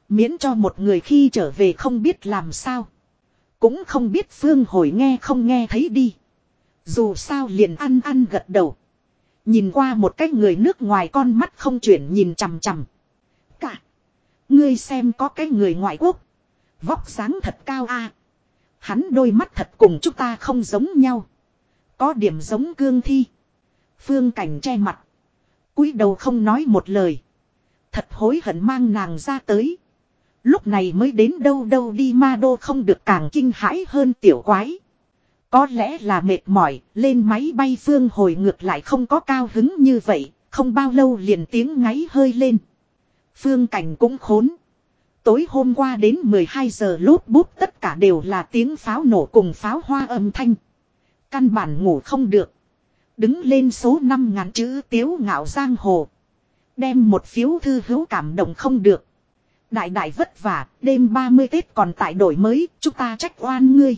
Miễn cho một người khi trở về không biết làm sao. Cũng không biết Phương hồi nghe không nghe thấy đi. Dù sao liền ăn ăn gật đầu. Nhìn qua một cái người nước ngoài con mắt không chuyển nhìn chằm chằm. Cả. Ngươi xem có cái người ngoại quốc. Vóc sáng thật cao a. Hắn đôi mắt thật cùng chúng ta không giống nhau. Có điểm giống cương thi. Phương cảnh che mặt. cúi đầu không nói một lời. Thật hối hận mang nàng ra tới. Lúc này mới đến đâu đâu đi ma đô không được càng kinh hãi hơn tiểu quái. Có lẽ là mệt mỏi, lên máy bay phương hồi ngược lại không có cao hứng như vậy, không bao lâu liền tiếng ngáy hơi lên. Phương cảnh cũng khốn. Tối hôm qua đến 12 giờ lốt bút tất cả đều là tiếng pháo nổ cùng pháo hoa âm thanh. Căn bản ngủ không được. Đứng lên số 5 ngàn chữ tiếu ngạo giang hồ. Đem một phiếu thư hữu cảm động không được. Đại đại vất vả, đêm 30 Tết còn tại đổi mới, chúng ta trách oan ngươi.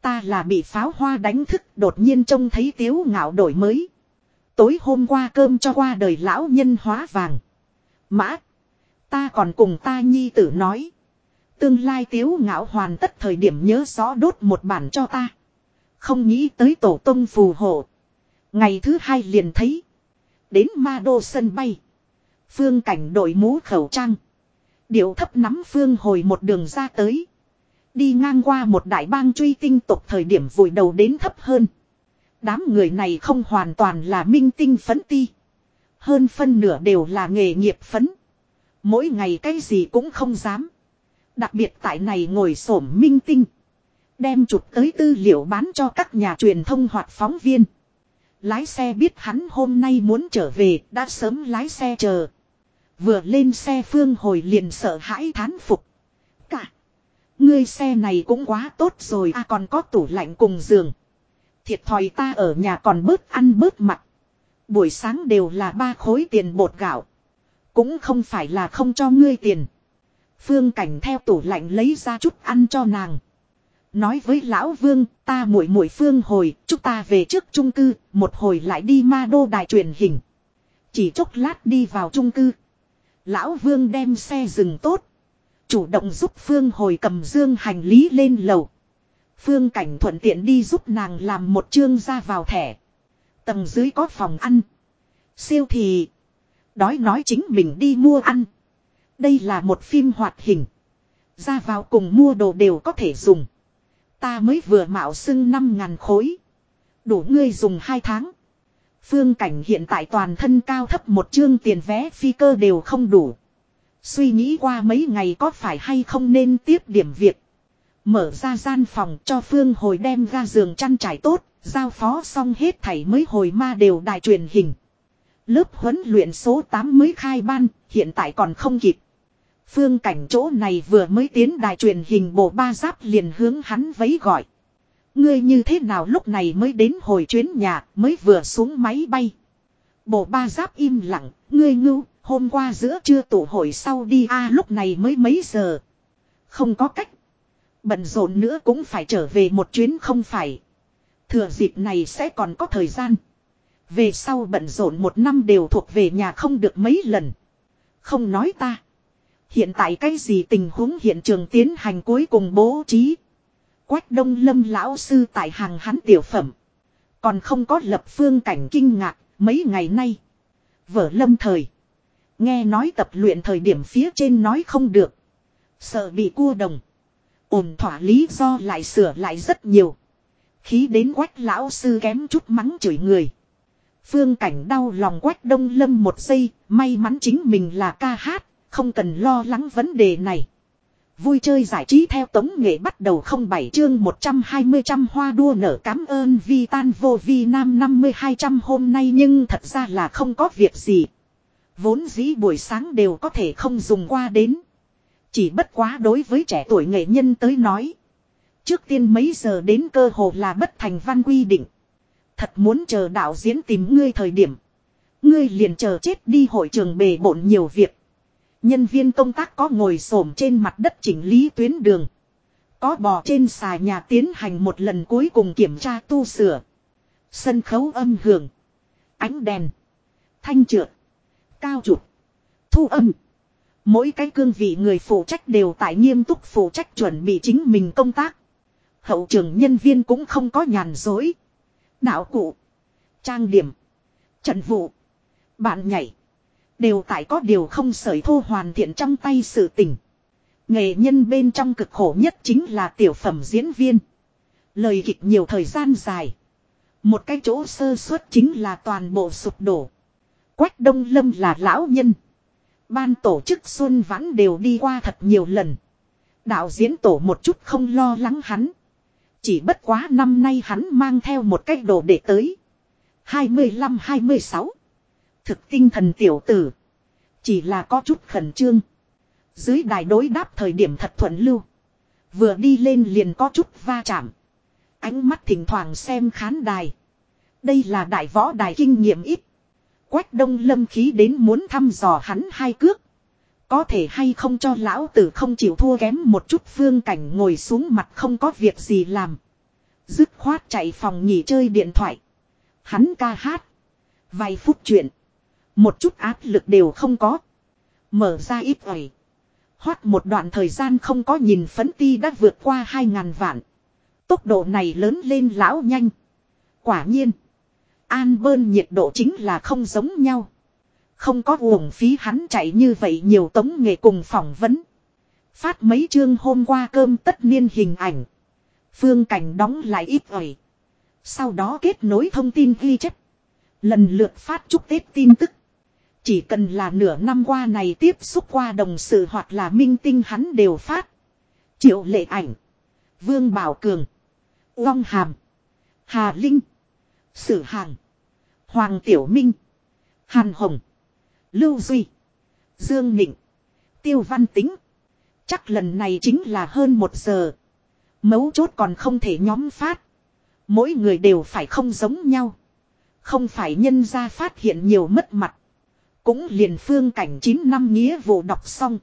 Ta là bị pháo hoa đánh thức, đột nhiên trông thấy tiếu ngạo đổi mới. Tối hôm qua cơm cho qua đời lão nhân hóa vàng. Mã. Ta còn cùng ta nhi tử nói. Tương lai tiếu ngạo hoàn tất thời điểm nhớ rõ đốt một bản cho ta. Không nghĩ tới tổ tông phù hộ. Ngày thứ hai liền thấy. Đến ma đô sân bay. Phương cảnh đội mũ khẩu trang. Điệu thấp nắm phương hồi một đường ra tới. Đi ngang qua một đại bang truy tinh tục thời điểm vùi đầu đến thấp hơn. Đám người này không hoàn toàn là minh tinh phấn ti. Hơn phân nửa đều là nghề nghiệp phấn. Mỗi ngày cái gì cũng không dám. Đặc biệt tại này ngồi xổm minh tinh. Đem chụp tới tư liệu bán cho các nhà truyền thông hoặc phóng viên. Lái xe biết hắn hôm nay muốn trở về, đã sớm lái xe chờ. Vừa lên xe phương hồi liền sợ hãi thán phục. Cả. Ngươi xe này cũng quá tốt rồi à còn có tủ lạnh cùng giường. Thiệt thòi ta ở nhà còn bớt ăn bớt mặc. Buổi sáng đều là ba khối tiền bột gạo. Cũng không phải là không cho ngươi tiền. Phương cảnh theo tủ lạnh lấy ra chút ăn cho nàng. Nói với lão vương, ta muội muội phương hồi, chúng ta về trước trung cư, một hồi lại đi ma đô đài truyền hình. Chỉ chốc lát đi vào trung cư. Lão vương đem xe dừng tốt. Chủ động giúp phương hồi cầm dương hành lý lên lầu. Phương cảnh thuận tiện đi giúp nàng làm một chương ra vào thẻ. Tầng dưới có phòng ăn. Siêu thì. Đói nói chính mình đi mua ăn. Đây là một phim hoạt hình. Ra vào cùng mua đồ đều có thể dùng. Ta mới vừa mạo xưng năm ngàn khối. Đủ ngươi dùng hai tháng. Phương cảnh hiện tại toàn thân cao thấp một chương tiền vé phi cơ đều không đủ. Suy nghĩ qua mấy ngày có phải hay không nên tiếp điểm việc. Mở ra gian phòng cho Phương hồi đem ra giường chăn trải tốt, giao phó xong hết thảy mới hồi ma đều đài truyền hình. Lớp huấn luyện số 8 mới khai ban, hiện tại còn không kịp. Phương cảnh chỗ này vừa mới tiến đài truyền hình bộ ba giáp liền hướng hắn vấy gọi. Ngươi như thế nào lúc này mới đến hồi chuyến nhà, mới vừa xuống máy bay. Bộ ba giáp im lặng, ngươi ngưu, hôm qua giữa trưa tổ hội sau đi a, lúc này mới mấy giờ. Không có cách. Bận rộn nữa cũng phải trở về một chuyến không phải. Thừa dịp này sẽ còn có thời gian. Về sau bận rộn một năm đều thuộc về nhà không được mấy lần. Không nói ta. Hiện tại cái gì tình huống hiện trường tiến hành cuối cùng bố trí. Quách đông lâm lão sư tại hàng hắn tiểu phẩm. Còn không có lập phương cảnh kinh ngạc mấy ngày nay. Vở lâm thời. Nghe nói tập luyện thời điểm phía trên nói không được. Sợ bị cua đồng. ổn thỏa lý do lại sửa lại rất nhiều. Khí đến quách lão sư kém chút mắng chửi người. Phương cảnh đau lòng quách đông lâm một giây, may mắn chính mình là ca hát, không cần lo lắng vấn đề này. Vui chơi giải trí theo tống nghệ bắt đầu không bảy chương 120 trăm hoa đua nở cảm ơn vi tan vô vi nam 52 trăm hôm nay nhưng thật ra là không có việc gì. Vốn dĩ buổi sáng đều có thể không dùng qua đến. Chỉ bất quá đối với trẻ tuổi nghệ nhân tới nói. Trước tiên mấy giờ đến cơ hồ là bất thành văn quy định. Thật muốn chờ đạo diễn tìm ngươi thời điểm. Ngươi liền chờ chết đi hội trường bề bộn nhiều việc. Nhân viên công tác có ngồi xổm trên mặt đất chỉnh lý tuyến đường. Có bò trên xà nhà tiến hành một lần cuối cùng kiểm tra tu sửa. Sân khấu âm hưởng. Ánh đèn. Thanh trượt. Cao trục. Thu âm. Mỗi cái cương vị người phụ trách đều tại nghiêm túc phụ trách chuẩn bị chính mình công tác. Hậu trường nhân viên cũng không có nhàn dối. Đạo cụ. Trang điểm. Trận vụ. Bạn nhảy. Đều tại có điều không sởi thô hoàn thiện trong tay sự tình. Nghệ nhân bên trong cực khổ nhất chính là tiểu phẩm diễn viên. Lời kịch nhiều thời gian dài. Một cái chỗ sơ suất chính là toàn bộ sụp đổ. Quách Đông Lâm là lão nhân. Ban tổ chức Xuân Vãn đều đi qua thật nhiều lần. Đạo diễn tổ một chút không lo lắng hắn. Chỉ bất quá năm nay hắn mang theo một cái đồ để tới. 25-26. Thực tinh thần tiểu tử. Chỉ là có chút khẩn trương. Dưới đài đối đáp thời điểm thật thuận lưu. Vừa đi lên liền có chút va chạm. Ánh mắt thỉnh thoảng xem khán đài. Đây là đại võ đài kinh nghiệm ít. Quách đông lâm khí đến muốn thăm dò hắn hai cước. Có thể hay không cho lão tử không chịu thua kém một chút phương cảnh ngồi xuống mặt không có việc gì làm. Dứt khoát chạy phòng nghỉ chơi điện thoại. Hắn ca hát. Vài phút chuyện. Một chút áp lực đều không có. Mở ra ít ỏi. Hoát một đoạn thời gian không có nhìn phấn ti đã vượt qua hai ngàn vạn. Tốc độ này lớn lên lão nhanh. Quả nhiên. An bơn nhiệt độ chính là không giống nhau. Không có uổng phí hắn chạy như vậy nhiều tống nghề cùng phỏng vấn. Phát mấy chương hôm qua cơm tất niên hình ảnh. Phương cảnh đóng lại ít ỏi. Sau đó kết nối thông tin ghi chép. Lần lượt phát chúc Tết tin tức. Chỉ cần là nửa năm qua này tiếp xúc qua đồng sự hoặc là minh tinh hắn đều phát. Triệu lệ ảnh. Vương Bảo Cường. Long Hàm. Hà Linh. Sử Hàng. Hoàng Tiểu Minh. Hàn Hồng. Lưu Duy. Dương Nịnh. Tiêu Văn Tính. Chắc lần này chính là hơn một giờ. Mấu chốt còn không thể nhóm phát. Mỗi người đều phải không giống nhau. Không phải nhân ra phát hiện nhiều mất mặt. Cũng liền phương cảnh 9 năm nghĩa vụ đọc xong.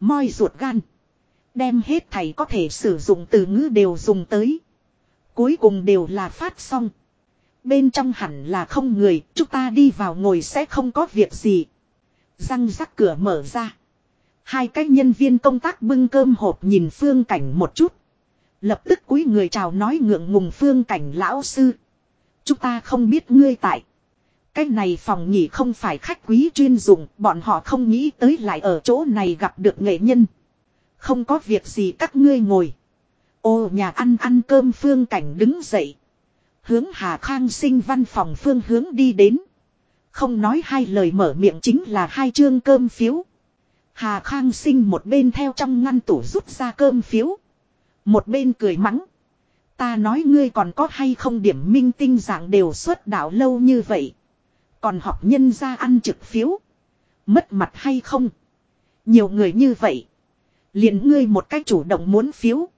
Moi ruột gan. Đem hết thầy có thể sử dụng từ ngữ đều dùng tới. Cuối cùng đều là phát xong. Bên trong hẳn là không người, chúng ta đi vào ngồi sẽ không có việc gì. Răng rắc cửa mở ra. Hai cái nhân viên công tác bưng cơm hộp nhìn phương cảnh một chút. Lập tức cúi người chào nói ngượng ngùng phương cảnh lão sư. Chúng ta không biết ngươi tại. Cái này phòng nghỉ không phải khách quý chuyên dùng, bọn họ không nghĩ tới lại ở chỗ này gặp được nghệ nhân. Không có việc gì các ngươi ngồi. Ô nhà ăn ăn cơm phương cảnh đứng dậy. Hướng Hà Khang sinh văn phòng phương hướng đi đến. Không nói hai lời mở miệng chính là hai chương cơm phiếu. Hà Khang sinh một bên theo trong ngăn tủ rút ra cơm phiếu. Một bên cười mắng. Ta nói ngươi còn có hay không điểm minh tinh dạng đều xuất đạo lâu như vậy. Còn học nhân ra ăn trực phiếu. Mất mặt hay không? Nhiều người như vậy. liền ngươi một cách chủ động muốn phiếu.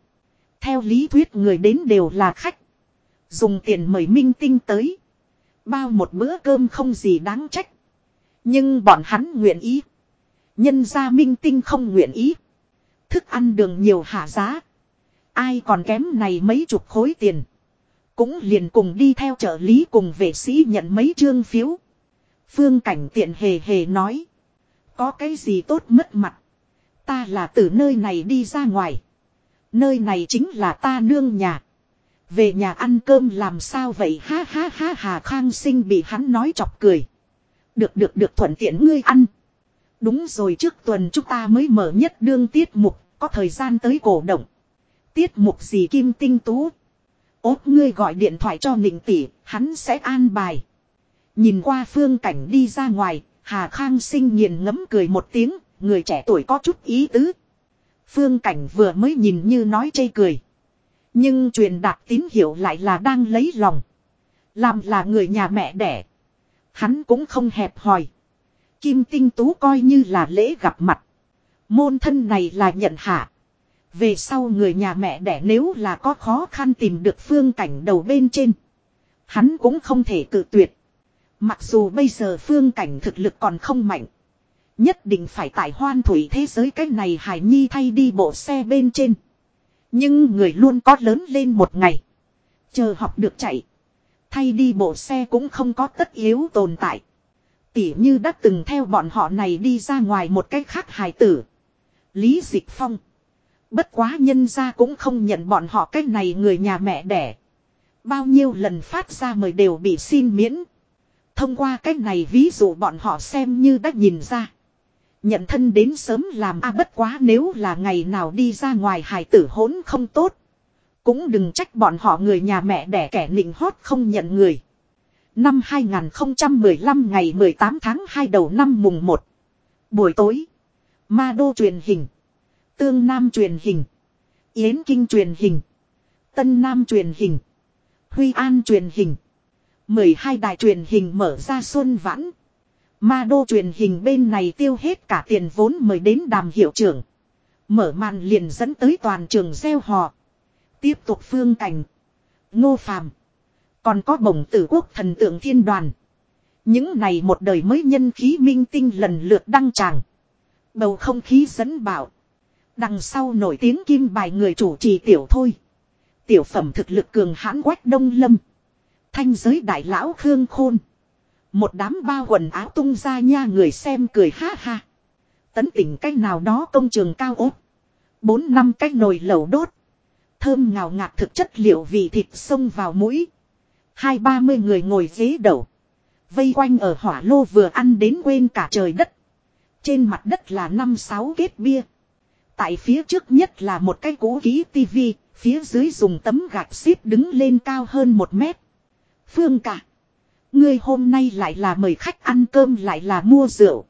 Theo lý thuyết người đến đều là khách. Dùng tiền mời minh tinh tới. Bao một bữa cơm không gì đáng trách. Nhưng bọn hắn nguyện ý. Nhân gia minh tinh không nguyện ý. Thức ăn đường nhiều hạ giá. Ai còn kém này mấy chục khối tiền. Cũng liền cùng đi theo trợ lý cùng vệ sĩ nhận mấy chương phiếu. Phương cảnh tiện hề hề nói. Có cái gì tốt mất mặt. Ta là từ nơi này đi ra ngoài. Nơi này chính là ta nương nhà. Về nhà ăn cơm làm sao vậy ha ha ha hà khang sinh bị hắn nói chọc cười. Được được được thuận tiện ngươi ăn. Đúng rồi trước tuần chúng ta mới mở nhất đương tiết mục, có thời gian tới cổ động. Tiết mục gì kim tinh tú. Ốt ngươi gọi điện thoại cho nịnh tỷ, hắn sẽ an bài. Nhìn qua phương cảnh đi ra ngoài, Hà Khang sinh nghiền ngấm cười một tiếng, người trẻ tuổi có chút ý tứ. Phương cảnh vừa mới nhìn như nói chây cười. Nhưng truyền đạt tín hiệu lại là đang lấy lòng. Làm là người nhà mẹ đẻ. Hắn cũng không hẹp hòi. Kim Tinh Tú coi như là lễ gặp mặt. Môn thân này là nhận hạ. Về sau người nhà mẹ đẻ nếu là có khó khăn tìm được phương cảnh đầu bên trên. Hắn cũng không thể cự tuyệt. Mặc dù bây giờ phương cảnh thực lực còn không mạnh. Nhất định phải tại hoan thủy thế giới cái này Hải Nhi thay đi bộ xe bên trên. Nhưng người luôn có lớn lên một ngày. Chờ học được chạy. Thay đi bộ xe cũng không có tất yếu tồn tại. Tỉ như đã từng theo bọn họ này đi ra ngoài một cách khác hài tử. Lý Dịch Phong. Bất quá nhân ra cũng không nhận bọn họ cách này người nhà mẹ đẻ. Bao nhiêu lần phát ra mời đều bị xin miễn. Thông qua cách này ví dụ bọn họ xem như đã nhìn ra. Nhận thân đến sớm làm a bất quá nếu là ngày nào đi ra ngoài hài tử hỗn không tốt. Cũng đừng trách bọn họ người nhà mẹ đẻ kẻ nịnh hót không nhận người. Năm 2015 ngày 18 tháng 2 đầu năm mùng 1. Buổi tối. Ma đô truyền hình. Tương Nam truyền hình. Yến Kinh truyền hình. Tân Nam truyền hình. Huy An truyền hình. 12 đài truyền hình mở ra xuân vãn. Ma đô truyền hình bên này tiêu hết cả tiền vốn mời đến đàm hiệu trưởng. Mở màn liền dẫn tới toàn trường gieo họ Tiếp tục phương cảnh. Ngô phàm. Còn có bổng tử quốc thần tượng thiên đoàn. Những này một đời mới nhân khí minh tinh lần lượt đăng tràng. Bầu không khí dẫn bạo Đằng sau nổi tiếng kim bài người chủ trì tiểu thôi. Tiểu phẩm thực lực cường hãn quách đông lâm. Thanh giới đại lão Khương Khôn. Một đám bao quần áo tung ra nha người xem cười ha ha. Tấn tỉnh cách nào đó công trường cao ốt. Bốn năm cách nồi lẩu đốt. Thơm ngào ngạt thực chất liệu vị thịt xông vào mũi. Hai ba mươi người ngồi ghế đầu. Vây quanh ở hỏa lô vừa ăn đến quên cả trời đất. Trên mặt đất là năm sáu kết bia. Tại phía trước nhất là một cái cố ký tivi, phía dưới dùng tấm gạch xếp đứng lên cao hơn một mét. Phương cả. Ngươi hôm nay lại là mời khách ăn cơm lại là mua rượu.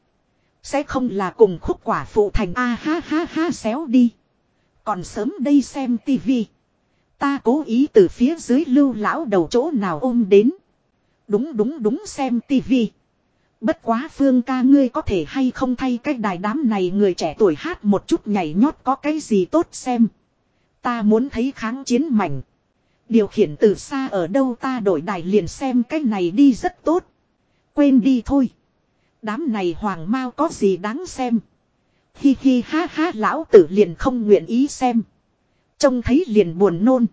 Sẽ không là cùng khúc quả phụ thành a ha ha ha, xéo đi. Còn sớm đây xem tivi. Ta cố ý từ phía dưới lưu lão đầu chỗ nào ôm đến. Đúng đúng đúng xem tivi. Bất quá phương ca ngươi có thể hay không thay cái đài đám này người trẻ tuổi hát một chút nhảy nhót có cái gì tốt xem. Ta muốn thấy kháng chiến mảnh. Điều khiển từ xa ở đâu ta đổi đài liền xem cái này đi rất tốt. Quên đi thôi. Đám này hoàng mau có gì đáng xem. Hi hi ha ha lão tử liền không nguyện ý xem. Trông thấy liền buồn nôn.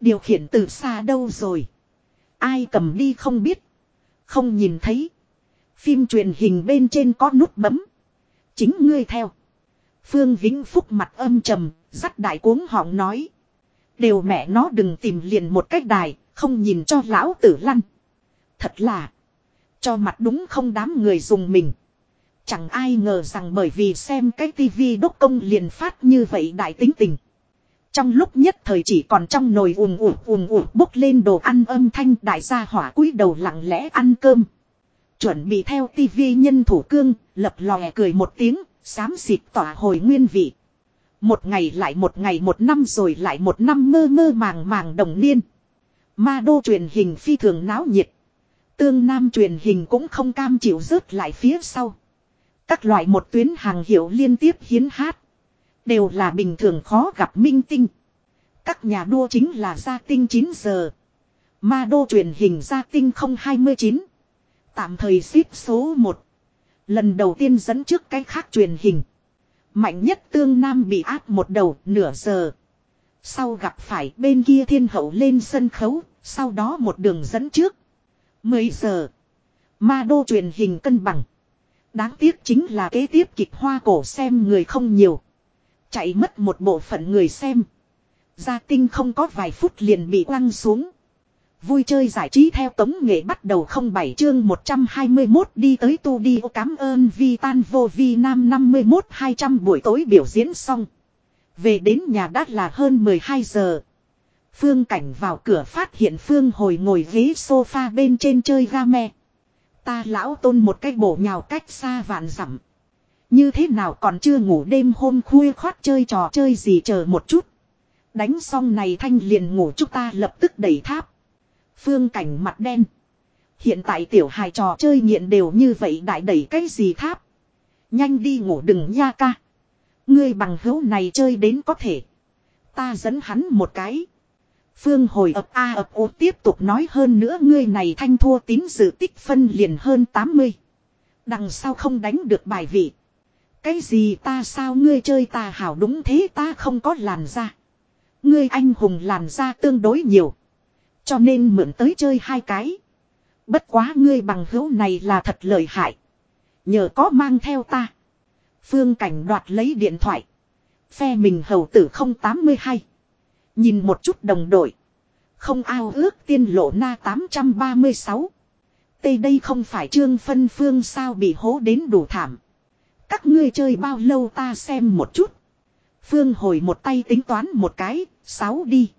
Điều khiển từ xa đâu rồi. Ai cầm đi không biết. Không nhìn thấy. Phim truyền hình bên trên có nút bấm. Chính ngươi theo. Phương Vĩnh Phúc mặt âm trầm, dắt đại cuống họng nói. Đều mẹ nó đừng tìm liền một cách đài, không nhìn cho lão tử lăn. Thật là. Cho mặt đúng không đám người dùng mình. Chẳng ai ngờ rằng bởi vì xem cái tivi đốc công liền phát như vậy đại tính tình. Trong lúc nhất thời chỉ còn trong nồi ùm ùm ùm ùm bốc lên đồ ăn âm thanh đại gia hỏa cúi đầu lặng lẽ ăn cơm. Chuẩn bị theo tivi nhân thủ cương, lập lòe cười một tiếng, xám xịt tỏa hồi nguyên vị. Một ngày lại một ngày một năm rồi lại một năm mơ mơ màng màng đồng niên. Ma đô truyền hình phi thường náo nhiệt. Tương Nam truyền hình cũng không cam chịu rớt lại phía sau. Các loại một tuyến hàng hiệu liên tiếp hiến hát. Đều là bình thường khó gặp minh tinh. Các nhà đua chính là gia tinh 9 giờ. Ma đô truyền hình gia tinh 029. Tạm thời xếp số 1. Lần đầu tiên dẫn trước cái khác truyền hình. Mạnh nhất tương nam bị áp một đầu nửa giờ. Sau gặp phải bên kia thiên hậu lên sân khấu, sau đó một đường dẫn trước. 10 giờ. Ma đô truyền hình cân bằng. Đáng tiếc chính là kế tiếp kịch hoa cổ xem người không nhiều. Chạy mất một bộ phận người xem. Gia tinh không có vài phút liền bị quăng xuống. Vui chơi giải trí theo tống nghệ bắt đầu không bảy chương 121 đi tới tu đi ô cám ơn vi tan vô vi nam 51 200 buổi tối biểu diễn xong. Về đến nhà đã là hơn 12 giờ. Phương cảnh vào cửa phát hiện Phương hồi ngồi ghế sofa bên trên chơi game. Ta lão tôn một cái bổ nhào cách xa vạn dặm Như thế nào còn chưa ngủ đêm hôm khuya khoát chơi trò chơi gì chờ một chút. Đánh xong này thanh liền ngủ chúng ta lập tức đẩy tháp. Phương cảnh mặt đen. Hiện tại tiểu hài trò chơi nghiện đều như vậy đại đẩy cái gì tháp. Nhanh đi ngủ đừng nha ca. Ngươi bằng hữu này chơi đến có thể. Ta dẫn hắn một cái. Phương hồi ập a ập ô tiếp tục nói hơn nữa ngươi này thanh thua tín dự tích phân liền hơn 80. Đằng sau không đánh được bài vị. Cái gì ta sao ngươi chơi ta hảo đúng thế ta không có làn da. Ngươi anh hùng làn da tương đối nhiều. Cho nên mượn tới chơi hai cái. Bất quá ngươi bằng hữu này là thật lợi hại. Nhờ có mang theo ta. Phương cảnh đoạt lấy điện thoại. Phe mình hầu tử 082. Nhìn một chút đồng đội. Không ao ước tiên lộ na 836. Tây đây không phải trương phân phương sao bị hố đến đủ thảm. Các ngươi chơi bao lâu ta xem một chút. Phương hồi một tay tính toán một cái, sáu đi.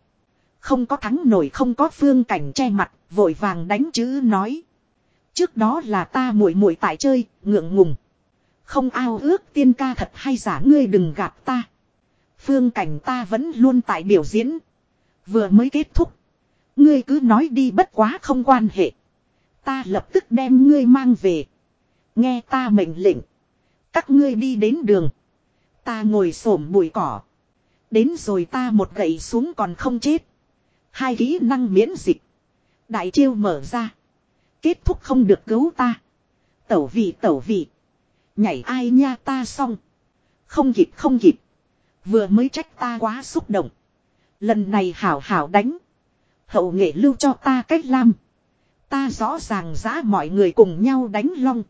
Không có thắng nổi không có phương cảnh che mặt, vội vàng đánh chữ nói. Trước đó là ta muội muội tại chơi, ngượng ngùng. Không ao ước tiên ca thật hay giả ngươi đừng gạt ta. Phương cảnh ta vẫn luôn tại biểu diễn. Vừa mới kết thúc. Ngươi cứ nói đi bất quá không quan hệ. Ta lập tức đem ngươi mang về. Nghe ta mệnh lệnh. Các ngươi đi đến đường. Ta ngồi xổm bụi cỏ. Đến rồi ta một gậy xuống còn không chết. Hai kỹ năng miễn dịch. Đại chiêu mở ra. Kết thúc không được cứu ta. Tẩu vị tẩu vị. Nhảy ai nha ta xong. Không kịp không kịp. Vừa mới trách ta quá xúc động. Lần này hảo hảo đánh. Hậu nghệ lưu cho ta cách làm Ta rõ ràng giã mọi người cùng nhau đánh long.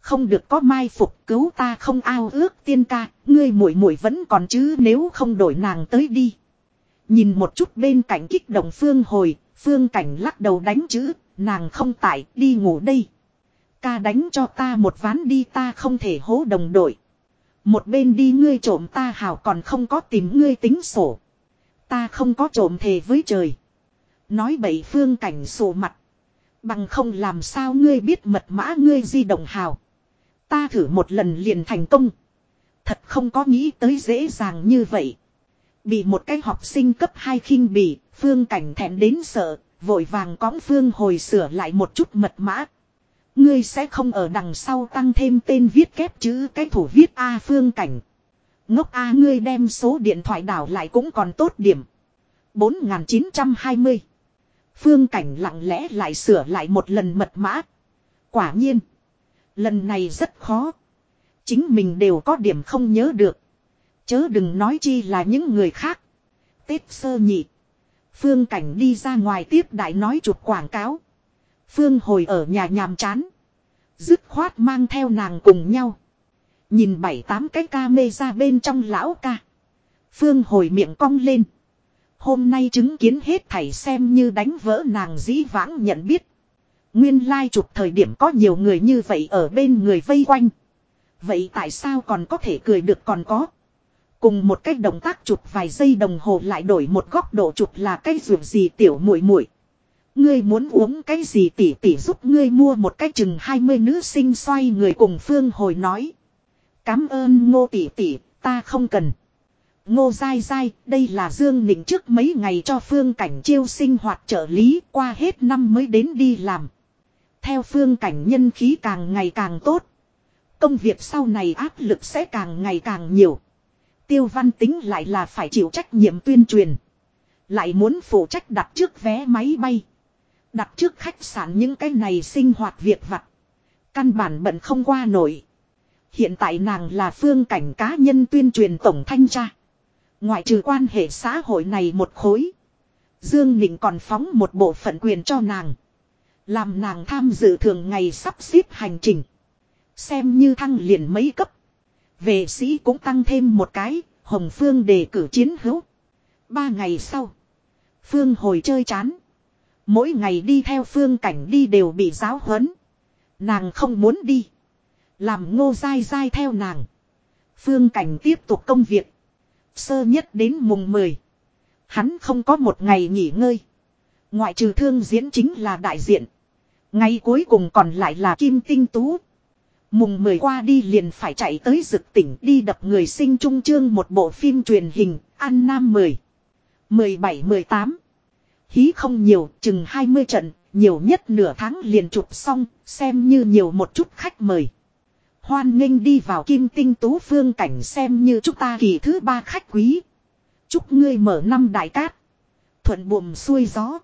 Không được có mai phục cứu ta không ao ước tiên ca, ngươi muội muội vẫn còn chứ nếu không đổi nàng tới đi. Nhìn một chút bên cạnh kích động phương hồi, phương cảnh lắc đầu đánh chữ, nàng không tại, đi ngủ đây. Ca đánh cho ta một ván đi ta không thể hố đồng đội. Một bên đi ngươi trộm ta hào còn không có tìm ngươi tính sổ. Ta không có trộm thề với trời. Nói bậy phương cảnh sổ mặt. Bằng không làm sao ngươi biết mật mã ngươi di động hào. Ta thử một lần liền thành công. Thật không có nghĩ tới dễ dàng như vậy. Bị một cái học sinh cấp 2 khinh bỉ, phương cảnh thẹn đến sợ, vội vàng cõng phương hồi sửa lại một chút mật mã. Ngươi sẽ không ở đằng sau tăng thêm tên viết kép chữ cái thủ viết A phương cảnh. Ngốc A ngươi đem số điện thoại đảo lại cũng còn tốt điểm. 4920 Phương cảnh lặng lẽ lại sửa lại một lần mật mã. Quả nhiên. Lần này rất khó. Chính mình đều có điểm không nhớ được. Chớ đừng nói chi là những người khác. Tết sơ nhị. Phương cảnh đi ra ngoài tiếp đại nói chụp quảng cáo. Phương hồi ở nhà nhàm chán. Dứt khoát mang theo nàng cùng nhau. Nhìn bảy tám cái ca mê ra bên trong lão ca. Phương hồi miệng cong lên. Hôm nay chứng kiến hết thảy xem như đánh vỡ nàng dĩ vãng nhận biết. Nguyên lai chụp thời điểm có nhiều người như vậy ở bên người vây quanh. Vậy tại sao còn có thể cười được còn có? Cùng một cách động tác chụp vài giây đồng hồ lại đổi một góc độ chụp là cái ruột gì tiểu muội muội. Ngươi muốn uống cái gì tỷ tỷ giúp ngươi mua một cái chừng 20 nữ sinh xoay người cùng Phương hồi nói. Cám ơn ngô tỷ tỷ, ta không cần. Ngô dai dai, đây là Dương Nịnh trước mấy ngày cho Phương Cảnh chiêu sinh hoạt trợ lý qua hết năm mới đến đi làm. Theo Phương Cảnh nhân khí càng ngày càng tốt. Công việc sau này áp lực sẽ càng ngày càng nhiều. Tiêu văn tính lại là phải chịu trách nhiệm tuyên truyền. Lại muốn phụ trách đặt trước vé máy bay. Đặt trước khách sạn những cái này sinh hoạt việc vặt. Căn bản bận không qua nổi. Hiện tại nàng là phương cảnh cá nhân tuyên truyền tổng thanh tra. Ngoại trừ quan hệ xã hội này một khối. Dương Nịnh còn phóng một bộ phận quyền cho nàng. Làm nàng tham dự thường ngày sắp xếp hành trình. Xem như thăng liền mấy cấp. Vệ sĩ cũng tăng thêm một cái, Hồng Phương đề cử chiến hữu. Ba ngày sau. Phương hồi chơi chán. Mỗi ngày đi theo Phương cảnh đi đều bị giáo huấn. Nàng không muốn đi. Làm ngô dai dai theo nàng. Phương cảnh tiếp tục công việc. Sơ nhất đến mùng 10. Hắn không có một ngày nghỉ ngơi. Ngoại trừ thương diễn chính là đại diện. Ngày cuối cùng còn lại là Kim Tinh Tú. Mùng 10 qua đi liền phải chạy tới dực tỉnh đi đập người sinh trung chương một bộ phim truyền hình, An Nam 10. 17-18. Hí không nhiều, chừng 20 trận, nhiều nhất nửa tháng liền chụp xong, xem như nhiều một chút khách mời. Hoan nghênh đi vào kim tinh tú phương cảnh xem như chúng ta kỳ thứ ba khách quý. Chúc ngươi mở năm đại cát. Thuận buồm xuôi gió.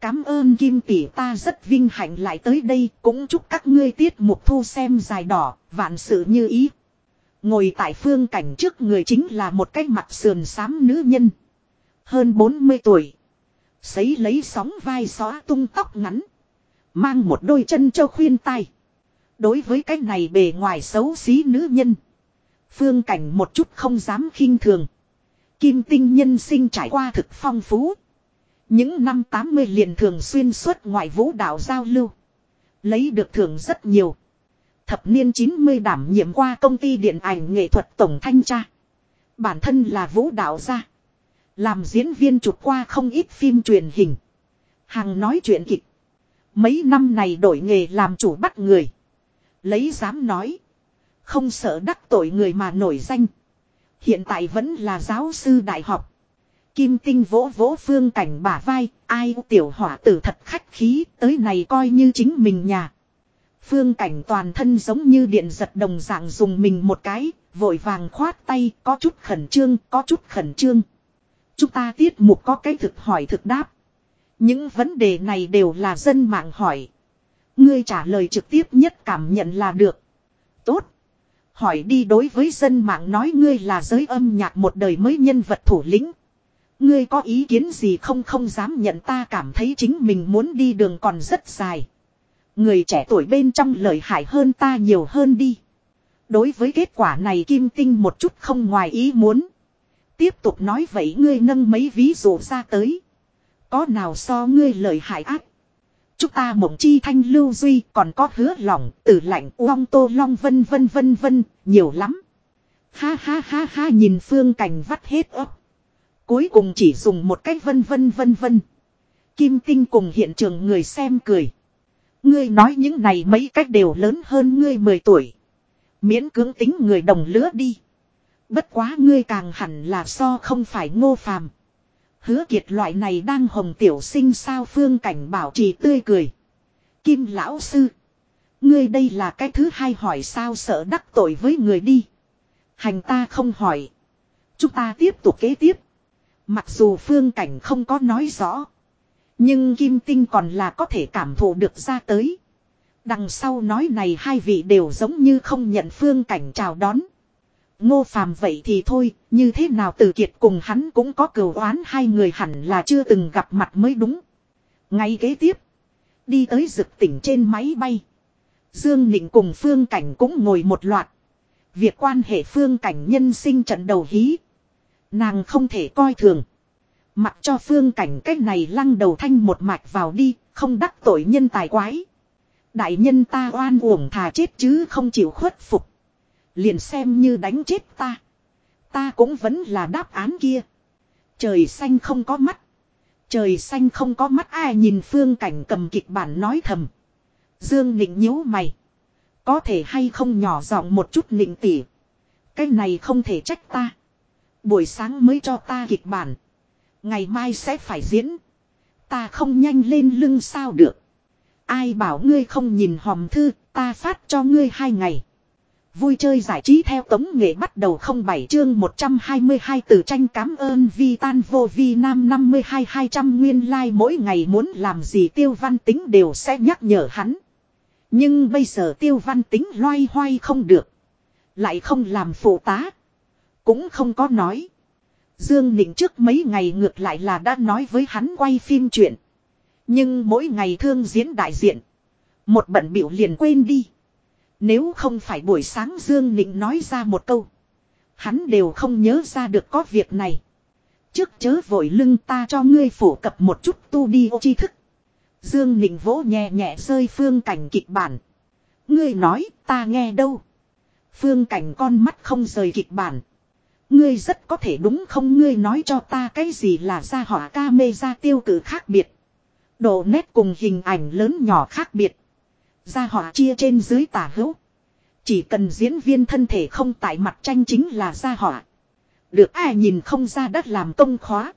Cám ơn Kim tỷ ta rất vinh hạnh lại tới đây cũng chúc các ngươi tiết mục thu xem dài đỏ, vạn sự như ý. Ngồi tại phương cảnh trước người chính là một cái mặt sườn xám nữ nhân. Hơn 40 tuổi. Sấy lấy sóng vai xóa tung tóc ngắn. Mang một đôi chân cho khuyên tai. Đối với cái này bề ngoài xấu xí nữ nhân. Phương cảnh một chút không dám khinh thường. Kim tinh nhân sinh trải qua thực phong phú. Những năm 80 liền thường xuyên xuất ngoại vũ đạo giao lưu. Lấy được thưởng rất nhiều. Thập niên 90 đảm nhiệm qua công ty điện ảnh nghệ thuật tổng thanh tra. Bản thân là vũ đạo gia. Làm diễn viên chụp qua không ít phim truyền hình. hàng nói chuyện kịch. Mấy năm này đổi nghề làm chủ bắt người. Lấy dám nói. Không sợ đắc tội người mà nổi danh. Hiện tại vẫn là giáo sư đại học. Kim tinh vỗ vỗ phương cảnh bả vai, ai tiểu hỏa tử thật khách khí, tới này coi như chính mình nhà. Phương cảnh toàn thân giống như điện giật đồng dạng dùng mình một cái, vội vàng khoát tay, có chút khẩn trương, có chút khẩn trương. Chúng ta tiết mục có cái thực hỏi thực đáp. Những vấn đề này đều là dân mạng hỏi. Ngươi trả lời trực tiếp nhất cảm nhận là được. Tốt. Hỏi đi đối với dân mạng nói ngươi là giới âm nhạc một đời mới nhân vật thủ lĩnh. Ngươi có ý kiến gì không không dám nhận ta cảm thấy chính mình muốn đi đường còn rất dài. Người trẻ tuổi bên trong lợi hại hơn ta nhiều hơn đi. Đối với kết quả này Kim Tinh một chút không ngoài ý muốn. Tiếp tục nói vậy ngươi nâng mấy ví dụ ra tới. Có nào so ngươi lợi hại ác. Chúng ta mộng chi thanh lưu duy còn có hứa lỏng, tử lạnh, uong tô long vân vân vân vân, nhiều lắm. Ha ha ha ha nhìn phương cảnh vắt hết ấp. Cuối cùng chỉ dùng một cách vân vân vân vân. Kim tinh cùng hiện trường người xem cười. Ngươi nói những này mấy cách đều lớn hơn ngươi 10 tuổi. Miễn cưỡng tính người đồng lứa đi. Bất quá ngươi càng hẳn là so không phải ngô phàm. Hứa kiệt loại này đang hồng tiểu sinh sao phương cảnh bảo trì tươi cười. Kim lão sư. Ngươi đây là cái thứ hai hỏi sao sợ đắc tội với người đi. Hành ta không hỏi. Chúng ta tiếp tục kế tiếp. Mặc dù phương cảnh không có nói rõ. Nhưng kim tinh còn là có thể cảm thụ được ra tới. Đằng sau nói này hai vị đều giống như không nhận phương cảnh chào đón. Ngô phàm vậy thì thôi, như thế nào từ kiệt cùng hắn cũng có cầu oán hai người hẳn là chưa từng gặp mặt mới đúng. Ngay kế tiếp, đi tới rực tỉnh trên máy bay. Dương Nịnh cùng phương cảnh cũng ngồi một loạt. Việc quan hệ phương cảnh nhân sinh trận đầu hí. Nàng không thể coi thường. Mặc cho phương cảnh cách này lăng đầu thanh một mạch vào đi, không đắc tội nhân tài quái. Đại nhân ta oan uổng thà chết chứ không chịu khuất phục. Liền xem như đánh chết ta. Ta cũng vẫn là đáp án kia. Trời xanh không có mắt. Trời xanh không có mắt ai nhìn phương cảnh cầm kịch bản nói thầm. Dương Nịnh nhíu mày. Có thể hay không nhỏ giọng một chút nịnh tỉ. Cái này không thể trách ta. Buổi sáng mới cho ta kịch bản. Ngày mai sẽ phải diễn. Ta không nhanh lên lưng sao được. Ai bảo ngươi không nhìn hòm thư, ta phát cho ngươi hai ngày. Vui chơi giải trí theo tống nghệ bắt đầu không bảy chương 122 từ tranh cám ơn vi tan vô vi nam 52 200 nguyên lai like mỗi ngày muốn làm gì tiêu văn tính đều sẽ nhắc nhở hắn. Nhưng bây giờ tiêu văn tính loay hoay không được. Lại không làm phụ tá. Cũng không có nói. Dương Nịnh trước mấy ngày ngược lại là đã nói với hắn quay phim chuyện. Nhưng mỗi ngày thương diễn đại diện. Một bận biểu liền quên đi. Nếu không phải buổi sáng Dương Nịnh nói ra một câu. Hắn đều không nhớ ra được có việc này. Trước chớ vội lưng ta cho ngươi phổ cập một chút tu đi ô tri thức. Dương Nịnh vỗ nhẹ nhẹ rơi phương cảnh kịch bản. Ngươi nói ta nghe đâu. Phương cảnh con mắt không rời kịch bản. Ngươi rất có thể đúng không ngươi nói cho ta cái gì là ra hỏa ca mê ra tiêu cử khác biệt. Độ nét cùng hình ảnh lớn nhỏ khác biệt. Ra hỏa chia trên dưới tả hữu. Chỉ cần diễn viên thân thể không tại mặt tranh chính là ra hỏa. Được ai nhìn không ra đất làm công khóa.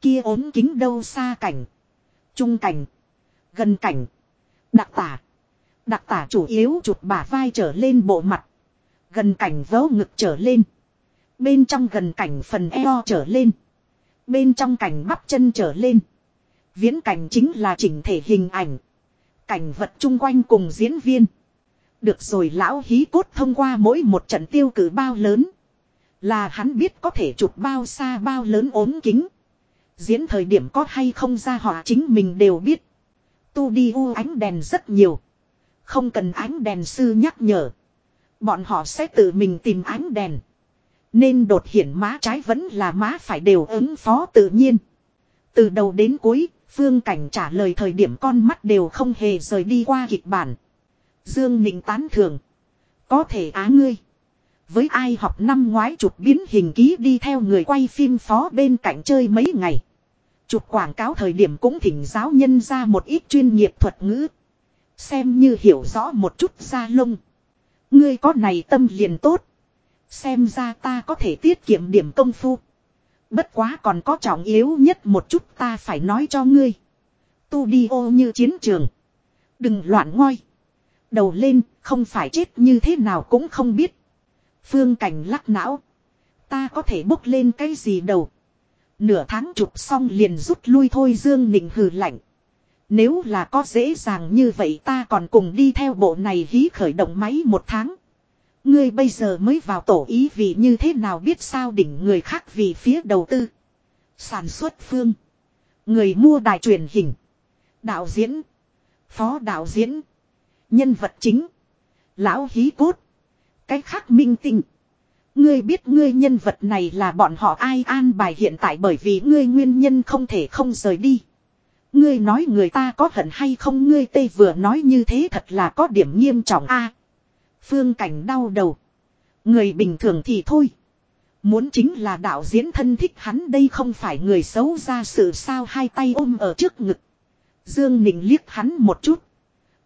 Kia ốm kính đâu xa cảnh. Trung cảnh. Gần cảnh. Đặc tả. Đặc tả chủ yếu chụp bả vai trở lên bộ mặt. Gần cảnh vớ ngực trở lên. Bên trong gần cảnh phần eo trở lên. Bên trong cảnh bắp chân trở lên. Viễn cảnh chính là chỉnh thể hình ảnh. Cảnh vật chung quanh cùng diễn viên. Được rồi lão hí cốt thông qua mỗi một trận tiêu cử bao lớn. Là hắn biết có thể chụp bao xa bao lớn ốm kính. Diễn thời điểm có hay không ra họ chính mình đều biết. Tu đi u ánh đèn rất nhiều. Không cần ánh đèn sư nhắc nhở. Bọn họ sẽ tự mình tìm ánh đèn. Nên đột hiển má trái vẫn là má phải đều ứng phó tự nhiên. Từ đầu đến cuối, phương cảnh trả lời thời điểm con mắt đều không hề rời đi qua kịch bản. Dương Nịnh tán thường. Có thể á ngươi. Với ai học năm ngoái chụp biến hình ký đi theo người quay phim phó bên cạnh chơi mấy ngày. Chụp quảng cáo thời điểm cũng thỉnh giáo nhân ra một ít chuyên nghiệp thuật ngữ. Xem như hiểu rõ một chút ra lông. Ngươi có này tâm liền tốt. Xem ra ta có thể tiết kiệm điểm công phu. Bất quá còn có trọng yếu nhất một chút ta phải nói cho ngươi. Tu đi ô như chiến trường. Đừng loạn ngoi. Đầu lên, không phải chết như thế nào cũng không biết. Phương cảnh lắc não. Ta có thể bốc lên cái gì đầu. Nửa tháng chụp xong liền rút lui thôi Dương Nịnh hừ lạnh. Nếu là có dễ dàng như vậy ta còn cùng đi theo bộ này hí khởi động máy một tháng. Ngươi bây giờ mới vào tổ ý vì như thế nào biết sao đỉnh người khác vì phía đầu tư. Sản xuất phương. Người mua đài truyền hình. Đạo diễn. Phó đạo diễn. Nhân vật chính. Lão hí cốt. Cái khác minh tinh. Ngươi biết ngươi nhân vật này là bọn họ ai an bài hiện tại bởi vì ngươi nguyên nhân không thể không rời đi. Ngươi nói người ta có hận hay không ngươi tây vừa nói như thế thật là có điểm nghiêm trọng a phương cảnh đau đầu. Người bình thường thì thôi. Muốn chính là đạo diễn thân thích hắn đây không phải người xấu ra sự sao hai tay ôm ở trước ngực. Dương Ninh liếc hắn một chút.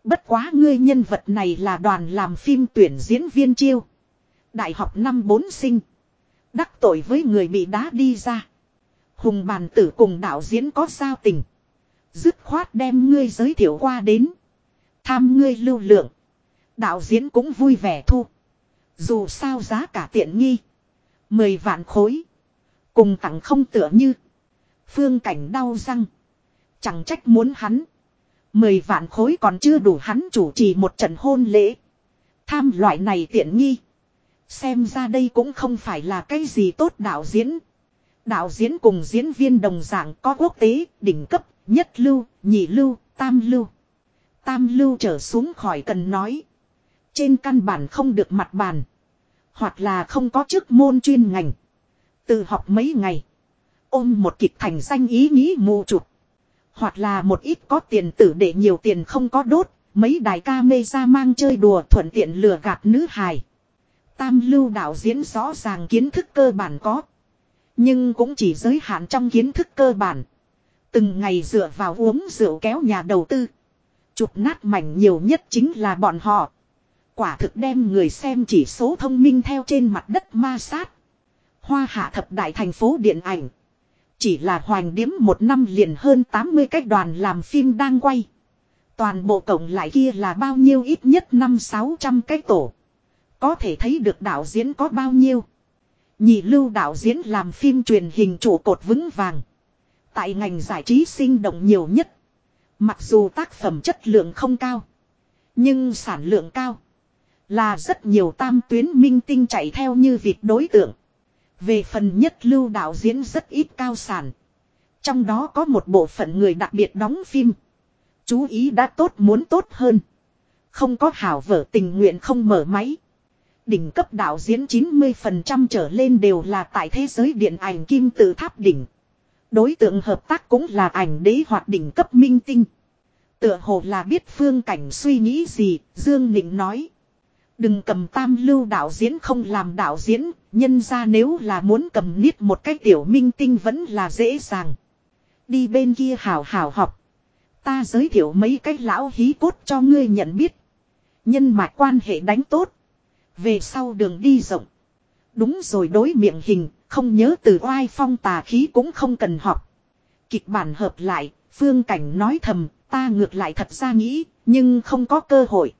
Bất quá ngươi nhân vật này là đoàn làm phim tuyển diễn viên chiêu. Đại học năm bốn sinh. Đắc tội với người bị đá đi ra. Hùng bàn tử cùng đạo diễn có sao tình. Dứt khoát đem ngươi giới thiệu qua đến. Tham ngươi lưu lượng. Đạo diễn cũng vui vẻ thu. Dù sao giá cả tiện nghi. Mười vạn khối. Cùng tặng không tựa như. Phương cảnh đau răng. Chẳng trách muốn hắn. Mười vạn khối còn chưa đủ hắn chủ trì một trận hôn lễ. Tham loại này tiện nghi. Xem ra đây cũng không phải là cái gì tốt đạo diễn. Đạo diễn cùng diễn viên đồng dạng có quốc tế, đỉnh cấp, nhất lưu, nhị lưu, tam lưu. Tam lưu trở xuống khỏi cần nói. Trên căn bản không được mặt bàn. Hoặc là không có chức môn chuyên ngành. Từ học mấy ngày. Ôm một kịch thành danh ý nghĩ mù chụp. Hoặc là một ít có tiền tử để nhiều tiền không có đốt. Mấy đại ca mê ra mang chơi đùa thuận tiện lừa gạt nữ hài. Tam lưu đạo diễn rõ ràng kiến thức cơ bản có. Nhưng cũng chỉ giới hạn trong kiến thức cơ bản. Từng ngày dựa vào uống rượu kéo nhà đầu tư. Chụp nát mảnh nhiều nhất chính là bọn họ. Quả thực đem người xem chỉ số thông minh theo trên mặt đất ma sát. Hoa hạ thập đại thành phố điện ảnh. Chỉ là hoành điếm một năm liền hơn 80 cách đoàn làm phim đang quay. Toàn bộ cộng lại kia là bao nhiêu ít nhất năm sáu trăm cái tổ. Có thể thấy được đạo diễn có bao nhiêu. Nhị lưu đạo diễn làm phim truyền hình trụ cột vững vàng. Tại ngành giải trí sinh động nhiều nhất. Mặc dù tác phẩm chất lượng không cao. Nhưng sản lượng cao. Là rất nhiều tam tuyến minh tinh chạy theo như việc đối tượng. Về phần nhất lưu đạo diễn rất ít cao sản. Trong đó có một bộ phận người đặc biệt đóng phim. Chú ý đã tốt muốn tốt hơn. Không có hảo vở tình nguyện không mở máy. Đỉnh cấp đạo diễn 90% trở lên đều là tại thế giới điện ảnh kim tự tháp đỉnh. Đối tượng hợp tác cũng là ảnh đế hoặc đỉnh cấp minh tinh. Tựa hồ là biết phương cảnh suy nghĩ gì, Dương Nịnh nói. Đừng cầm tam lưu đạo diễn không làm đạo diễn, nhân ra nếu là muốn cầm niết một cái tiểu minh tinh vẫn là dễ dàng. Đi bên kia hào hào học. Ta giới thiệu mấy cái lão hí cốt cho ngươi nhận biết. Nhân mạch quan hệ đánh tốt. Về sau đường đi rộng. Đúng rồi đối miệng hình, không nhớ từ oai phong tà khí cũng không cần học. Kịch bản hợp lại, phương cảnh nói thầm, ta ngược lại thật ra nghĩ, nhưng không có cơ hội.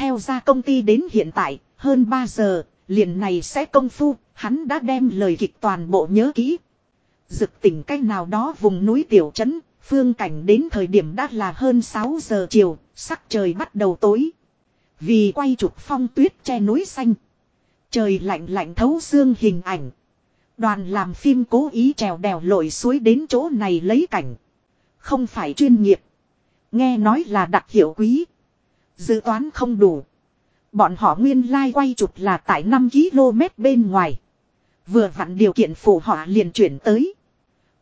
Theo ra công ty đến hiện tại, hơn 3 giờ, liền này sẽ công phu, hắn đã đem lời kịch toàn bộ nhớ kỹ. Dực tỉnh cách nào đó vùng núi tiểu trấn, phương cảnh đến thời điểm đã là hơn 6 giờ chiều, sắc trời bắt đầu tối. Vì quay chụp phong tuyết che núi xanh. Trời lạnh lạnh thấu xương hình ảnh. Đoàn làm phim cố ý trèo đèo lội suối đến chỗ này lấy cảnh. Không phải chuyên nghiệp. Nghe nói là đặc hiệu quý. Dự toán không đủ. Bọn họ nguyên lai like quay chụp là tại 5 km bên ngoài. Vừa vặn điều kiện phù họ liền chuyển tới.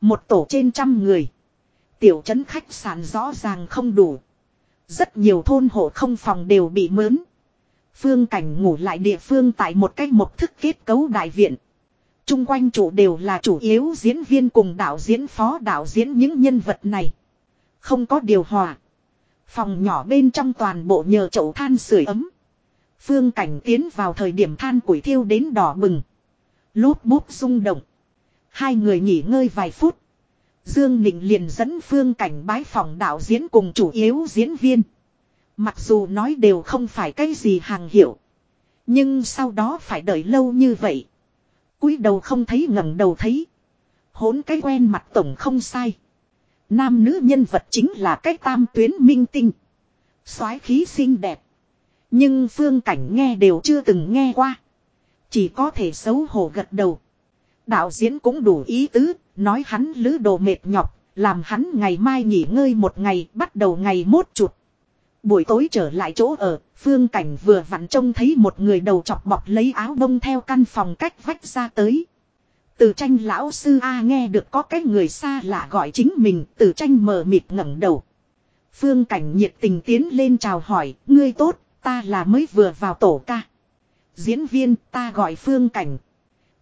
Một tổ trên trăm người. Tiểu trấn khách sạn rõ ràng không đủ. Rất nhiều thôn hộ không phòng đều bị mướn. Phương cảnh ngủ lại địa phương tại một cách một thức kết cấu đại viện. Trung quanh chủ đều là chủ yếu diễn viên cùng đạo diễn phó đạo diễn những nhân vật này. Không có điều hòa. Phòng nhỏ bên trong toàn bộ nhờ chậu than sưởi ấm. Phương cảnh tiến vào thời điểm than củi thiêu đến đỏ bừng. Lốp bút rung động. Hai người nghỉ ngơi vài phút. Dương Nịnh liền dẫn phương cảnh bái phòng đạo diễn cùng chủ yếu diễn viên. Mặc dù nói đều không phải cái gì hàng hiệu. Nhưng sau đó phải đợi lâu như vậy. cúi đầu không thấy ngẩng đầu thấy. Hốn cái quen mặt tổng không sai. Nam nữ nhân vật chính là cái tam tuyến minh tinh. soái khí xinh đẹp. Nhưng phương cảnh nghe đều chưa từng nghe qua. Chỉ có thể xấu hổ gật đầu. Đạo diễn cũng đủ ý tứ, nói hắn lứ đồ mệt nhọc, làm hắn ngày mai nghỉ ngơi một ngày, bắt đầu ngày mốt chụp. Buổi tối trở lại chỗ ở, phương cảnh vừa vặn trông thấy một người đầu chọc bọc lấy áo bông theo căn phòng cách vách ra tới. Từ tranh lão sư A nghe được có cái người xa lạ gọi chính mình, từ tranh mờ mịt ngẩng đầu. Phương cảnh nhiệt tình tiến lên chào hỏi, ngươi tốt, ta là mới vừa vào tổ ca. Diễn viên, ta gọi phương cảnh.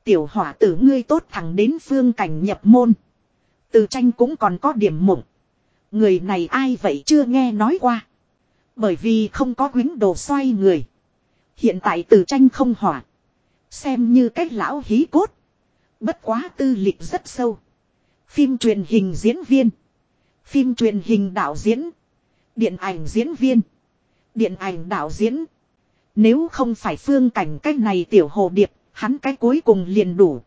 Tiểu hỏa tử ngươi tốt thẳng đến phương cảnh nhập môn. Từ tranh cũng còn có điểm mộng. Người này ai vậy chưa nghe nói qua. Bởi vì không có quyến đồ xoay người. Hiện tại từ tranh không hỏa. Xem như cách lão hí cốt. Bất quá tư lịch rất sâu. Phim truyền hình diễn viên. Phim truyền hình đạo diễn. Điện ảnh diễn viên. Điện ảnh đạo diễn. Nếu không phải phương cảnh cách này tiểu hồ điệp, hắn cái cuối cùng liền đủ.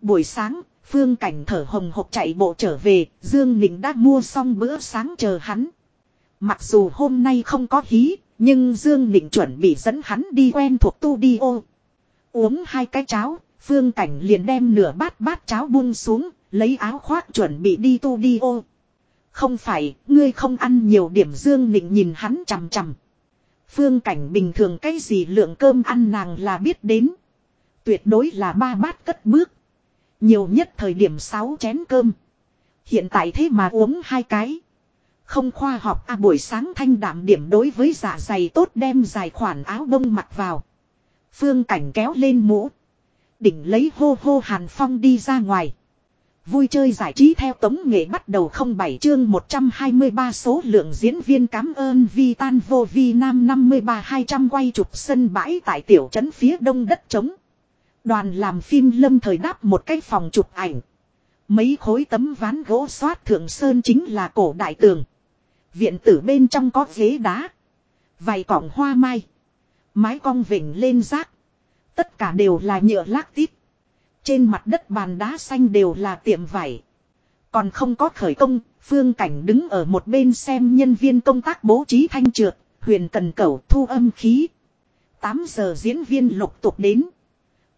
Buổi sáng, phương cảnh thở hồng hộc chạy bộ trở về, Dương Nịnh đã mua xong bữa sáng chờ hắn. Mặc dù hôm nay không có hí, nhưng Dương Nịnh chuẩn bị dẫn hắn đi quen thuộc tu đi ô. Uống hai cái cháo, phương cảnh liền đem nửa bát bát cháo buông xuống, lấy áo khoác chuẩn bị đi tu đi ô. Không phải, ngươi không ăn nhiều điểm Dương Nịnh nhìn hắn chằm chằm. Phương cảnh bình thường cái gì lượng cơm ăn nàng là biết đến. Tuyệt đối là ba bát cất bước. Nhiều nhất thời điểm sáu chén cơm. Hiện tại thế mà uống hai cái. Không khoa học à buổi sáng thanh đạm điểm đối với dạ dày tốt đem dài khoản áo bông mặc vào. Phương cảnh kéo lên mũ. Đỉnh lấy hô hô hàn phong đi ra ngoài. Vui chơi giải trí theo tống nghệ bắt đầu không bảy chương 123 số lượng diễn viên cảm ơn Vi Tan Vô Vi Nam 53 200 quay chụp sân bãi tại tiểu trấn phía đông đất trống. Đoàn làm phim lâm thời đáp một cái phòng chụp ảnh. Mấy khối tấm ván gỗ xoát thượng sơn chính là cổ đại tường. Viện tử bên trong có ghế đá. Vài cọng hoa mai. Mái cong vỉnh lên rác. Tất cả đều là nhựa lác tít. Trên mặt đất bàn đá xanh đều là tiệm vải. Còn không có khởi công, phương cảnh đứng ở một bên xem nhân viên công tác bố trí thanh trượt, huyền cần cẩu thu âm khí. 8 giờ diễn viên lục tục đến.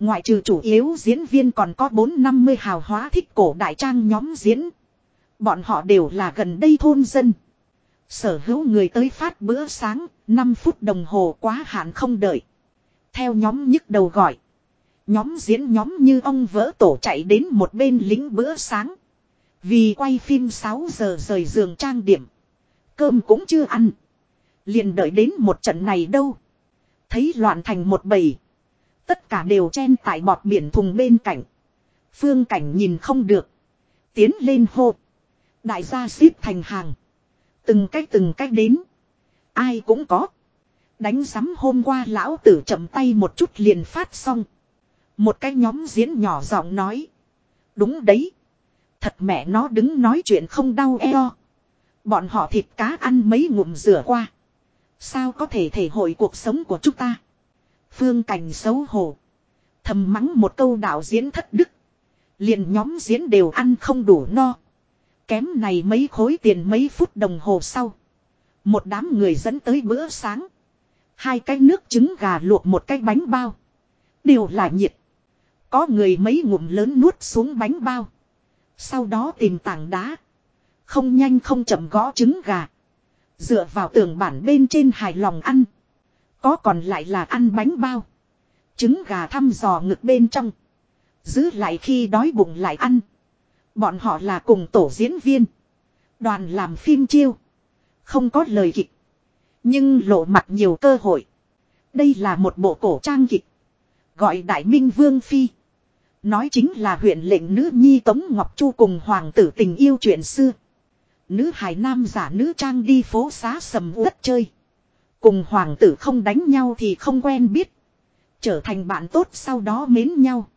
Ngoại trừ chủ yếu diễn viên còn có 450 hào hóa thích cổ đại trang nhóm diễn. Bọn họ đều là gần đây thôn dân. Sở hữu người tới phát bữa sáng, 5 phút đồng hồ quá hạn không đợi. Theo nhóm nhức đầu gọi. Nhóm diễn nhóm như ông vỡ tổ chạy đến một bên lính bữa sáng. Vì quay phim 6 giờ rời giường trang điểm. Cơm cũng chưa ăn. Liền đợi đến một trận này đâu. Thấy loạn thành một bầy. Tất cả đều chen tại bọt biển thùng bên cạnh. Phương cảnh nhìn không được. Tiến lên hô. Đại gia xếp thành hàng. Từng cách từng cách đến. Ai cũng có. Đánh sắm hôm qua lão tử chậm tay một chút liền phát xong. Một cái nhóm diễn nhỏ giọng nói. Đúng đấy. Thật mẹ nó đứng nói chuyện không đau eo. Bọn họ thịt cá ăn mấy ngụm rửa qua. Sao có thể thể hội cuộc sống của chúng ta. Phương cảnh xấu hổ. Thầm mắng một câu đạo diễn thất đức. Liền nhóm diễn đều ăn không đủ no. Kém này mấy khối tiền mấy phút đồng hồ sau. Một đám người dẫn tới bữa sáng. Hai cái nước trứng gà luộc một cái bánh bao. Đều là nhiệt. Có người mấy ngụm lớn nuốt xuống bánh bao. Sau đó tìm tảng đá. Không nhanh không chậm gõ trứng gà. Dựa vào tường bản bên trên hài lòng ăn. Có còn lại là ăn bánh bao. Trứng gà thăm dò ngực bên trong. Giữ lại khi đói bụng lại ăn. Bọn họ là cùng tổ diễn viên. Đoàn làm phim chiêu. Không có lời kịch. Nhưng lộ mặt nhiều cơ hội. Đây là một bộ cổ trang kịch. Gọi Đại Minh Vương Phi. Nói chính là huyện lệnh nữ nhi Tống Ngọc Chu cùng hoàng tử tình yêu chuyện xưa. Nữ hải nam giả nữ trang đi phố xá sầm uất chơi. Cùng hoàng tử không đánh nhau thì không quen biết. Trở thành bạn tốt sau đó mến nhau.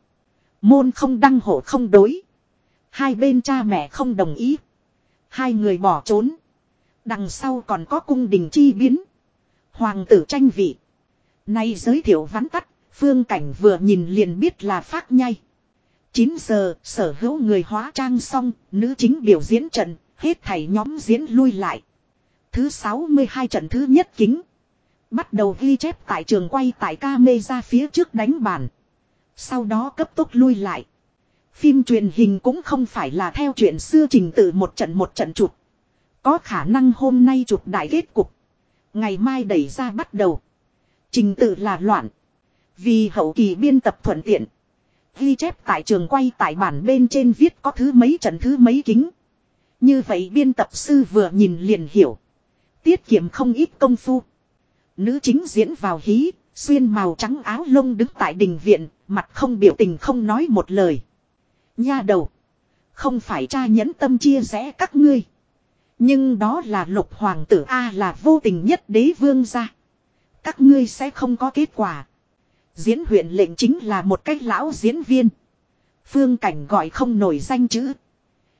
Môn không đăng hộ không đối. Hai bên cha mẹ không đồng ý. Hai người bỏ trốn. Đằng sau còn có cung đình chi biến. Hoàng tử tranh vị. Nay giới thiệu vắn tắt, phương cảnh vừa nhìn liền biết là phát nhai. 9 giờ, sở hữu người hóa trang xong, nữ chính biểu diễn trận, hết thảy nhóm diễn lui lại. Thứ 62 trận thứ nhất kính. Bắt đầu ghi chép tại trường quay tại ca mê ra phía trước đánh bàn. Sau đó cấp tốc lui lại. Phim truyền hình cũng không phải là theo chuyện xưa trình tự một trận một trận chụp. Có khả năng hôm nay chụp đại kết cục. Ngày mai đẩy ra bắt đầu. Trình tự là loạn. Vì hậu kỳ biên tập thuận tiện. Ghi chép tại trường quay tại bản bên trên viết có thứ mấy trận thứ mấy kính. Như vậy biên tập sư vừa nhìn liền hiểu. Tiết kiệm không ít công phu. Nữ chính diễn vào hí, xuyên màu trắng áo lông đứng tại đình viện, mặt không biểu tình không nói một lời. Nha đầu. Không phải cha nhẫn tâm chia rẽ các ngươi. Nhưng đó là lục hoàng tử A là vô tình nhất đế vương gia. Các ngươi sẽ không có kết quả. Diễn huyện lệnh chính là một cách lão diễn viên. Phương cảnh gọi không nổi danh chữ.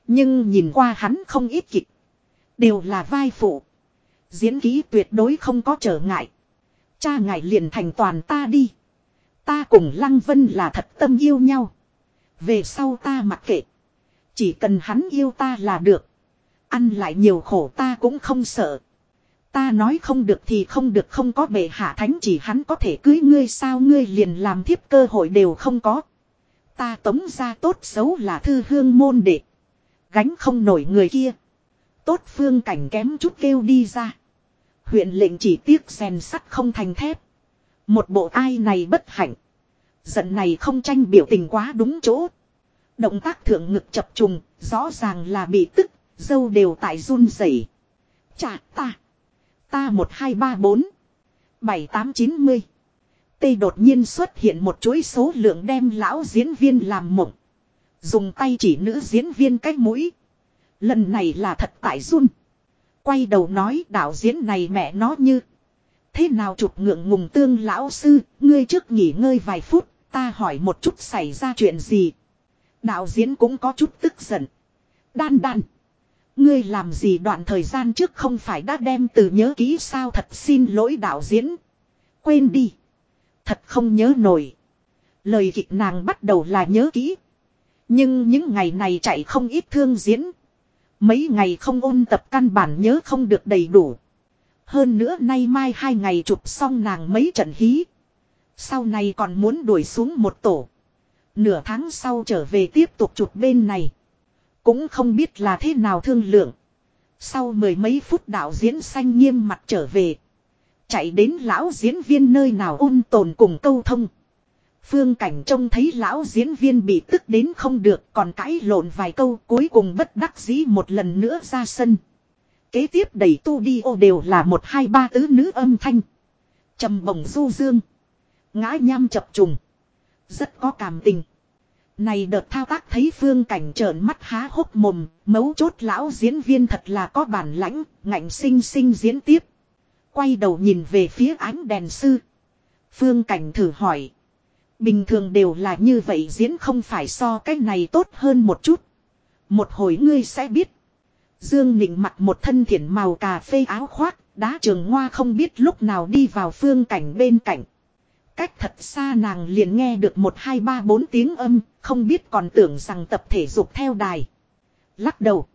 Nhưng nhìn qua hắn không ít kịch. Đều là vai phụ. Diễn ký tuyệt đối không có trở ngại. Cha ngài liền thành toàn ta đi. Ta cùng Lăng Vân là thật tâm yêu nhau. Về sau ta mặc kệ. Chỉ cần hắn yêu ta là được. Ăn lại nhiều khổ ta cũng không sợ. Ta nói không được thì không được không có bệ hạ thánh chỉ hắn có thể cưới ngươi sao ngươi liền làm thiếp cơ hội đều không có. Ta tống ra tốt xấu là thư hương môn đệ. Gánh không nổi người kia. Tốt phương cảnh kém chút kêu đi ra. Huyện lệnh chỉ tiếc rèn sắt không thành thép. Một bộ ai này bất hạnh. Giận này không tranh biểu tình quá đúng chỗ. Động tác thượng ngực chập trùng, rõ ràng là bị tức, dâu đều tại run rẩy. Chà ta. Ta một hai ba bốn bảy tám chín mươi Tê đột nhiên xuất hiện một chuỗi số lượng đem lão diễn viên làm mộng. Dùng tay chỉ nữ diễn viên cách mũi. Lần này là thật tại run. Quay đầu nói đạo diễn này mẹ nó như. Thế nào chụp ngượng ngùng tương lão sư, ngươi trước nghỉ ngơi vài phút, ta hỏi một chút xảy ra chuyện gì. Đạo diễn cũng có chút tức giận. Đan đan. Ngươi làm gì đoạn thời gian trước không phải đã đem từ nhớ kỹ sao thật xin lỗi đạo diễn. Quên đi. Thật không nhớ nổi. Lời kịch nàng bắt đầu là nhớ kỹ. Nhưng những ngày này chạy không ít thương diễn. Mấy ngày không ôn tập căn bản nhớ không được đầy đủ. Hơn nữa nay mai hai ngày chụp xong nàng mấy trận hí. Sau này còn muốn đuổi xuống một tổ. Nửa tháng sau trở về tiếp tục chụp bên này. Cũng không biết là thế nào thương lượng. Sau mười mấy phút đạo diễn xanh nghiêm mặt trở về. Chạy đến lão diễn viên nơi nào ôn tồn cùng câu thông. Phương cảnh trông thấy lão diễn viên bị tức đến không được, còn cãi lộn vài câu, cuối cùng bất đắc dĩ một lần nữa ra sân. Kế tiếp đầy tu đi ô đều là một, hai, ba tứ nữ âm thanh. trầm bổng du dương. Ngã nham chập trùng. Rất có cảm tình. Này đợt thao tác thấy phương cảnh trợn mắt há hốc mồm, mấu chốt lão diễn viên thật là có bản lãnh, ngạnh sinh sinh diễn tiếp. Quay đầu nhìn về phía ánh đèn sư. Phương cảnh thử hỏi. Bình thường đều là như vậy diễn không phải so cái này tốt hơn một chút. Một hồi ngươi sẽ biết. Dương Nịnh mặc một thân thiển màu cà phê áo khoác, đá trường hoa không biết lúc nào đi vào phương cảnh bên cạnh. Cách thật xa nàng liền nghe được một hai ba bốn tiếng âm, không biết còn tưởng rằng tập thể dục theo đài. Lắc đầu.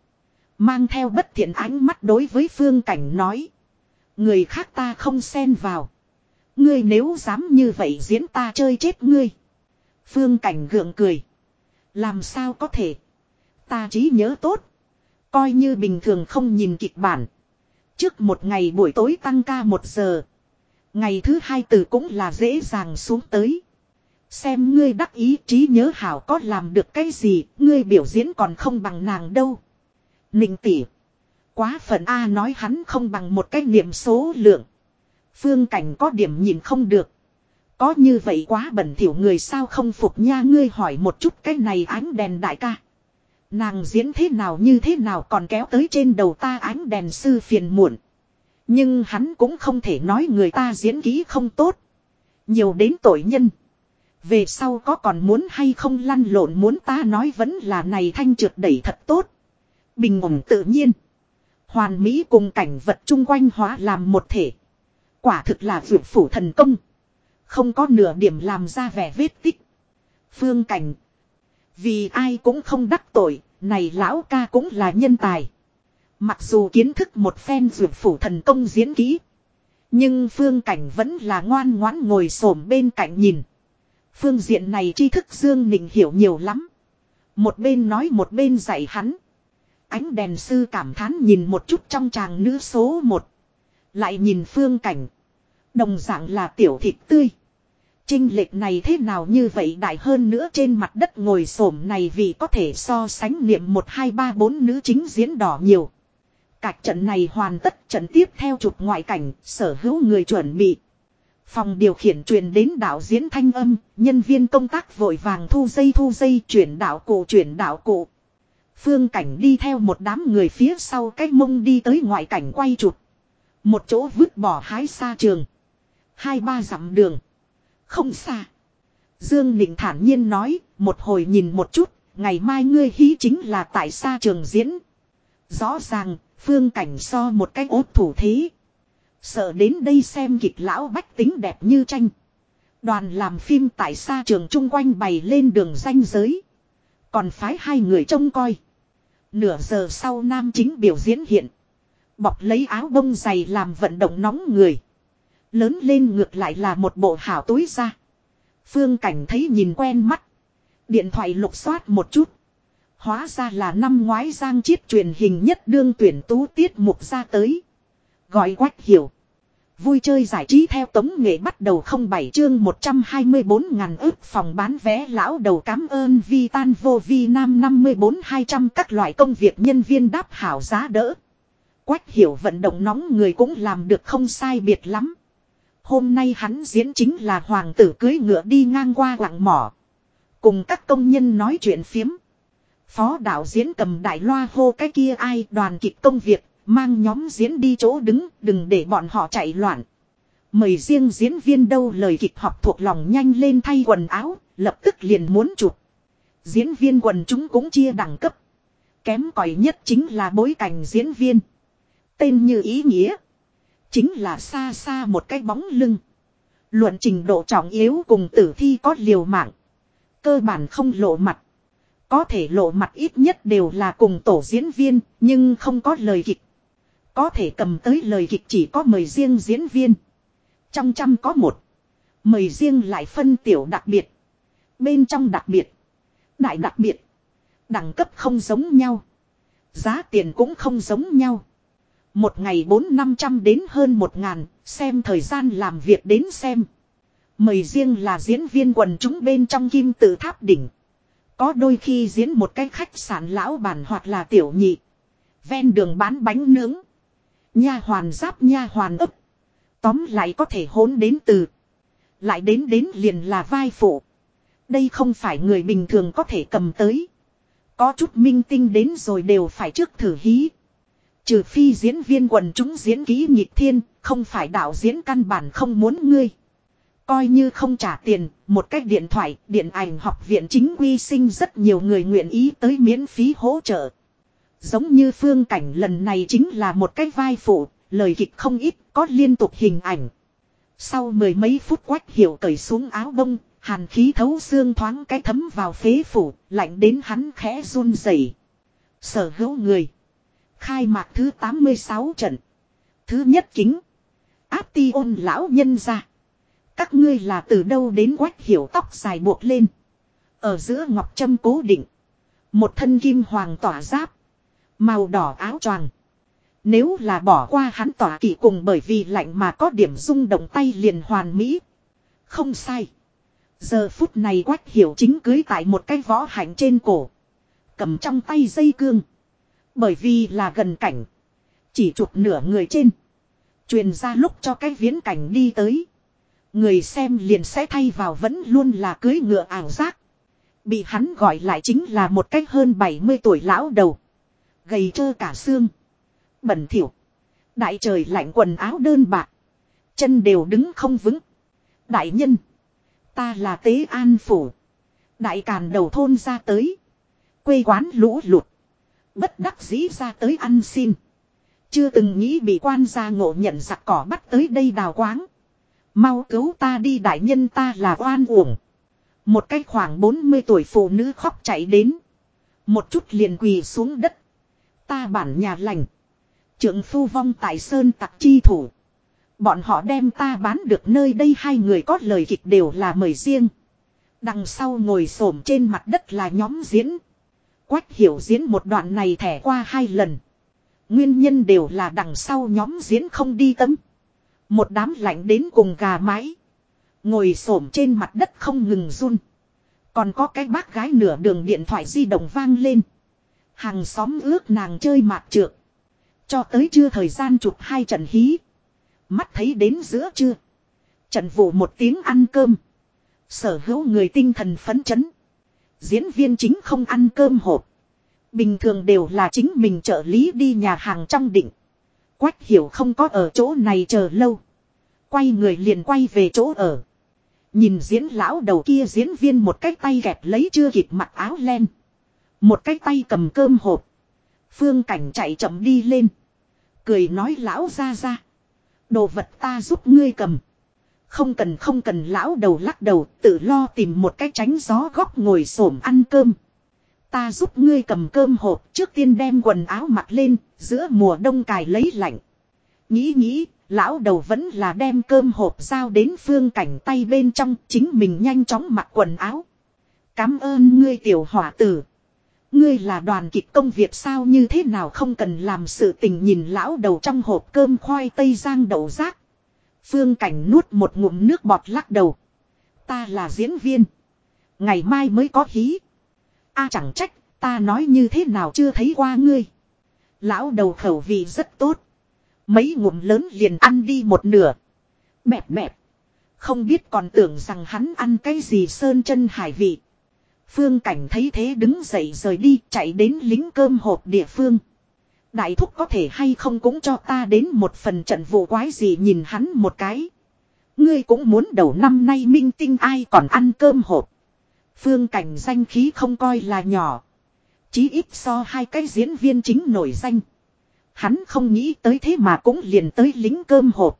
Mang theo bất thiện ánh mắt đối với phương cảnh nói. Người khác ta không xen vào. Ngươi nếu dám như vậy diễn ta chơi chết ngươi. Phương cảnh gượng cười. Làm sao có thể. Ta trí nhớ tốt. Coi như bình thường không nhìn kịch bản. Trước một ngày buổi tối tăng ca một giờ. Ngày thứ hai từ cũng là dễ dàng xuống tới. Xem ngươi đắc ý trí nhớ hảo có làm được cái gì, ngươi biểu diễn còn không bằng nàng đâu. Ninh tỉ. Quá phận A nói hắn không bằng một cái niệm số lượng. Phương cảnh có điểm nhìn không được. Có như vậy quá bẩn thỉu người sao không phục nha ngươi hỏi một chút cái này ánh đèn đại ca. Nàng diễn thế nào như thế nào còn kéo tới trên đầu ta ánh đèn sư phiền muộn. Nhưng hắn cũng không thể nói người ta diễn ký không tốt. Nhiều đến tội nhân. Về sau có còn muốn hay không lăn lộn muốn ta nói vẫn là này thanh trượt đẩy thật tốt. Bình ổn tự nhiên. Hoàn mỹ cùng cảnh vật chung quanh hóa làm một thể. Quả thực là vượt phủ thần công. Không có nửa điểm làm ra vẻ vết tích. Phương cảnh. Vì ai cũng không đắc tội, này lão ca cũng là nhân tài. Mặc dù kiến thức một phen dược phủ thần công diễn kỹ. Nhưng phương cảnh vẫn là ngoan ngoãn ngồi xổm bên cạnh nhìn. Phương diện này tri thức Dương Nịnh hiểu nhiều lắm. Một bên nói một bên dạy hắn. Ánh đèn sư cảm thán nhìn một chút trong chàng nữ số một. Lại nhìn phương cảnh. Đồng dạng là tiểu thịt tươi. Trinh lệch này thế nào như vậy đại hơn nữa trên mặt đất ngồi xổm này vì có thể so sánh niệm một hai ba bốn nữ chính diễn đỏ nhiều. Cạch trận này hoàn tất trận tiếp theo chụp ngoại cảnh, sở hữu người chuẩn bị. Phòng điều khiển truyền đến đạo diễn thanh âm, nhân viên công tác vội vàng thu dây thu dây chuyển đạo cụ chuyển đạo cụ. Phương cảnh đi theo một đám người phía sau cách mông đi tới ngoại cảnh quay chụp. Một chỗ vứt bỏ hái xa trường. Hai ba dặm đường. Không xa. Dương Nịnh thản nhiên nói, một hồi nhìn một chút, ngày mai ngươi hí chính là tại xa trường diễn. Rõ ràng, phương cảnh so một cái ốt thủ thế. Sợ đến đây xem kịch lão bách tính đẹp như tranh. Đoàn làm phim tại xa trường chung quanh bày lên đường danh giới. Còn phái hai người trông coi. Nửa giờ sau nam chính biểu diễn hiện. Bọc lấy áo bông dày làm vận động nóng người. Lớn lên ngược lại là một bộ hảo túi ra. Phương cảnh thấy nhìn quen mắt. Điện thoại lục soát một chút. Hóa ra là năm ngoái giang chiết truyền hình nhất đương tuyển tú tiết mục ra tới. Gọi quách hiểu. Vui chơi giải trí theo tống nghệ bắt đầu không bảy chương 124 ngàn ước phòng bán vé lão đầu cảm ơn vi tan vô vi nam 54 200 các loại công việc nhân viên đáp hảo giá đỡ. Quách hiểu vận động nóng người cũng làm được không sai biệt lắm. Hôm nay hắn diễn chính là hoàng tử cưới ngựa đi ngang qua lặng mỏ. Cùng các công nhân nói chuyện phiếm. Phó đạo diễn cầm đại loa hô cái kia ai đoàn kịch công việc, mang nhóm diễn đi chỗ đứng, đừng để bọn họ chạy loạn. Mời riêng diễn viên đâu lời kịch học thuộc lòng nhanh lên thay quần áo, lập tức liền muốn chụp. Diễn viên quần chúng cũng chia đẳng cấp. Kém cỏi nhất chính là bối cảnh diễn viên. Tên như ý nghĩa. Chính là xa xa một cái bóng lưng. Luận trình độ trọng yếu cùng tử thi có liều mạng. Cơ bản không lộ mặt. Có thể lộ mặt ít nhất đều là cùng tổ diễn viên, nhưng không có lời kịch. Có thể cầm tới lời kịch chỉ có mời riêng diễn viên. Trong trăm có một. Mời riêng lại phân tiểu đặc biệt. Bên trong đặc biệt. Đại đặc biệt. Đẳng cấp không giống nhau. Giá tiền cũng không giống nhau. Một ngày bốn năm trăm đến hơn một ngàn, xem thời gian làm việc đến xem. Mời riêng là diễn viên quần chúng bên trong kim tự tháp đỉnh. Có đôi khi diễn một cái khách sạn lão bản hoặc là tiểu nhị. Ven đường bán bánh nướng. Nha hoàn giáp nha hoàn ấp. Tóm lại có thể hốn đến từ. Lại đến đến liền là vai phụ. Đây không phải người bình thường có thể cầm tới. Có chút minh tinh đến rồi đều phải trước thử hí. Trừ phi diễn viên quần chúng diễn ký nhịp thiên, không phải đạo diễn căn bản không muốn ngươi. Coi như không trả tiền, một cách điện thoại, điện ảnh học viện chính quy sinh rất nhiều người nguyện ý tới miễn phí hỗ trợ. Giống như phương cảnh lần này chính là một cái vai phụ, lời kịch không ít, có liên tục hình ảnh. Sau mười mấy phút quách hiểu cởi xuống áo bông, hàn khí thấu xương thoáng cái thấm vào phế phủ, lạnh đến hắn khẽ run rẩy. Sở hữu người. Khai mạc thứ 86 trận. Thứ nhất kính. Áp ti ôn lão nhân ra. Các ngươi là từ đâu đến quách hiểu tóc dài buộc lên. Ở giữa ngọc trâm cố định. Một thân kim hoàng tỏa giáp. Màu đỏ áo choàng. Nếu là bỏ qua hắn tỏa kỵ cùng bởi vì lạnh mà có điểm rung động tay liền hoàn mỹ. Không sai. Giờ phút này quách hiểu chính cưới tại một cái võ hạnh trên cổ. Cầm trong tay dây cương. Bởi vì là gần cảnh. Chỉ chụp nửa người trên. Truyền ra lúc cho cái viễn cảnh đi tới. Người xem liền sẽ thay vào vẫn luôn là cưới ngựa ảo giác. Bị hắn gọi lại chính là một cách hơn 70 tuổi lão đầu. Gầy trơ cả xương. Bẩn thỉu. Đại trời lạnh quần áo đơn bạc. Chân đều đứng không vững. Đại nhân. Ta là tế an phủ. Đại càn đầu thôn ra tới. Quê quán lũ lụt. Bất đắc dĩ ra tới ăn xin. Chưa từng nghĩ bị quan gia ngộ nhận giặc cỏ bắt tới đây đào quáng. Mau cứu ta đi đại nhân ta là oan uổng. Một cái khoảng 40 tuổi phụ nữ khóc chạy đến. Một chút liền quỳ xuống đất. Ta bản nhà lành. Trưởng phu vong tại sơn tặc chi thủ. Bọn họ đem ta bán được nơi đây hai người có lời kịch đều là mời riêng. Đằng sau ngồi xổm trên mặt đất là nhóm diễn. Quách hiểu diễn một đoạn này thẻ qua hai lần. Nguyên nhân đều là đằng sau nhóm diễn không đi tấm. Một đám lạnh đến cùng gà mái. Ngồi xổm trên mặt đất không ngừng run. Còn có cái bác gái nửa đường điện thoại di động vang lên. Hàng xóm ước nàng chơi mạt trượt. Cho tới chưa thời gian chụp hai trận hí. Mắt thấy đến giữa trưa. Trận vụ một tiếng ăn cơm. Sở hữu người tinh thần phấn chấn. Diễn viên chính không ăn cơm hộp. Bình thường đều là chính mình trợ lý đi nhà hàng trong định. Quách hiểu không có ở chỗ này chờ lâu. Quay người liền quay về chỗ ở. Nhìn diễn lão đầu kia diễn viên một cái tay gẹp lấy chưa kịp mặc áo len. Một cái tay cầm cơm hộp. Phương cảnh chạy chậm đi lên. Cười nói lão ra ra. Đồ vật ta giúp ngươi cầm. Không cần không cần lão đầu lắc đầu tự lo tìm một cái tránh gió góc ngồi xổm ăn cơm. Ta giúp ngươi cầm cơm hộp trước tiên đem quần áo mặc lên, giữa mùa đông cài lấy lạnh. Nghĩ nghĩ, lão đầu vẫn là đem cơm hộp giao đến phương cảnh tay bên trong, chính mình nhanh chóng mặc quần áo. Cám ơn ngươi tiểu hỏa tử. Ngươi là đoàn kịch công việc sao như thế nào không cần làm sự tình nhìn lão đầu trong hộp cơm khoai tây giang đậu rác. Phương cảnh nuốt một ngụm nước bọt lắc đầu. Ta là diễn viên. Ngày mai mới có hí a chẳng trách, ta nói như thế nào chưa thấy qua ngươi. Lão đầu khẩu vị rất tốt. Mấy ngụm lớn liền ăn đi một nửa. Mẹp mẹp. Không biết còn tưởng rằng hắn ăn cái gì sơn chân hải vị. Phương cảnh thấy thế đứng dậy rời đi chạy đến lính cơm hộp địa phương. Đại thúc có thể hay không cũng cho ta đến một phần trận vụ quái gì nhìn hắn một cái. Ngươi cũng muốn đầu năm nay minh tinh ai còn ăn cơm hộp. Phương cảnh danh khí không coi là nhỏ. Chí ít so hai cái diễn viên chính nổi danh. Hắn không nghĩ tới thế mà cũng liền tới lính cơm hộp.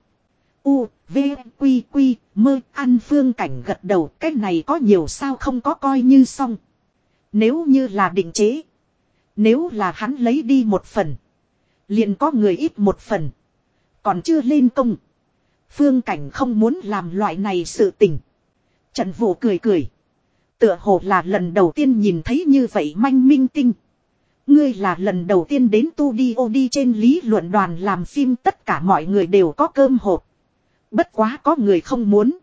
U, V, Quy, Quy, mơ, ăn phương cảnh gật đầu. Cái này có nhiều sao không có coi như xong. Nếu như là định chế. Nếu là hắn lấy đi một phần. Liền có người ít một phần. Còn chưa lên công. Phương cảnh không muốn làm loại này sự tình. Trần Vũ cười cười. Tựa hồ là lần đầu tiên nhìn thấy như vậy manh minh tinh. Ngươi là lần đầu tiên đến tu đi ô đi trên lý luận đoàn làm phim, tất cả mọi người đều có cơm hộp. Bất quá có người không muốn.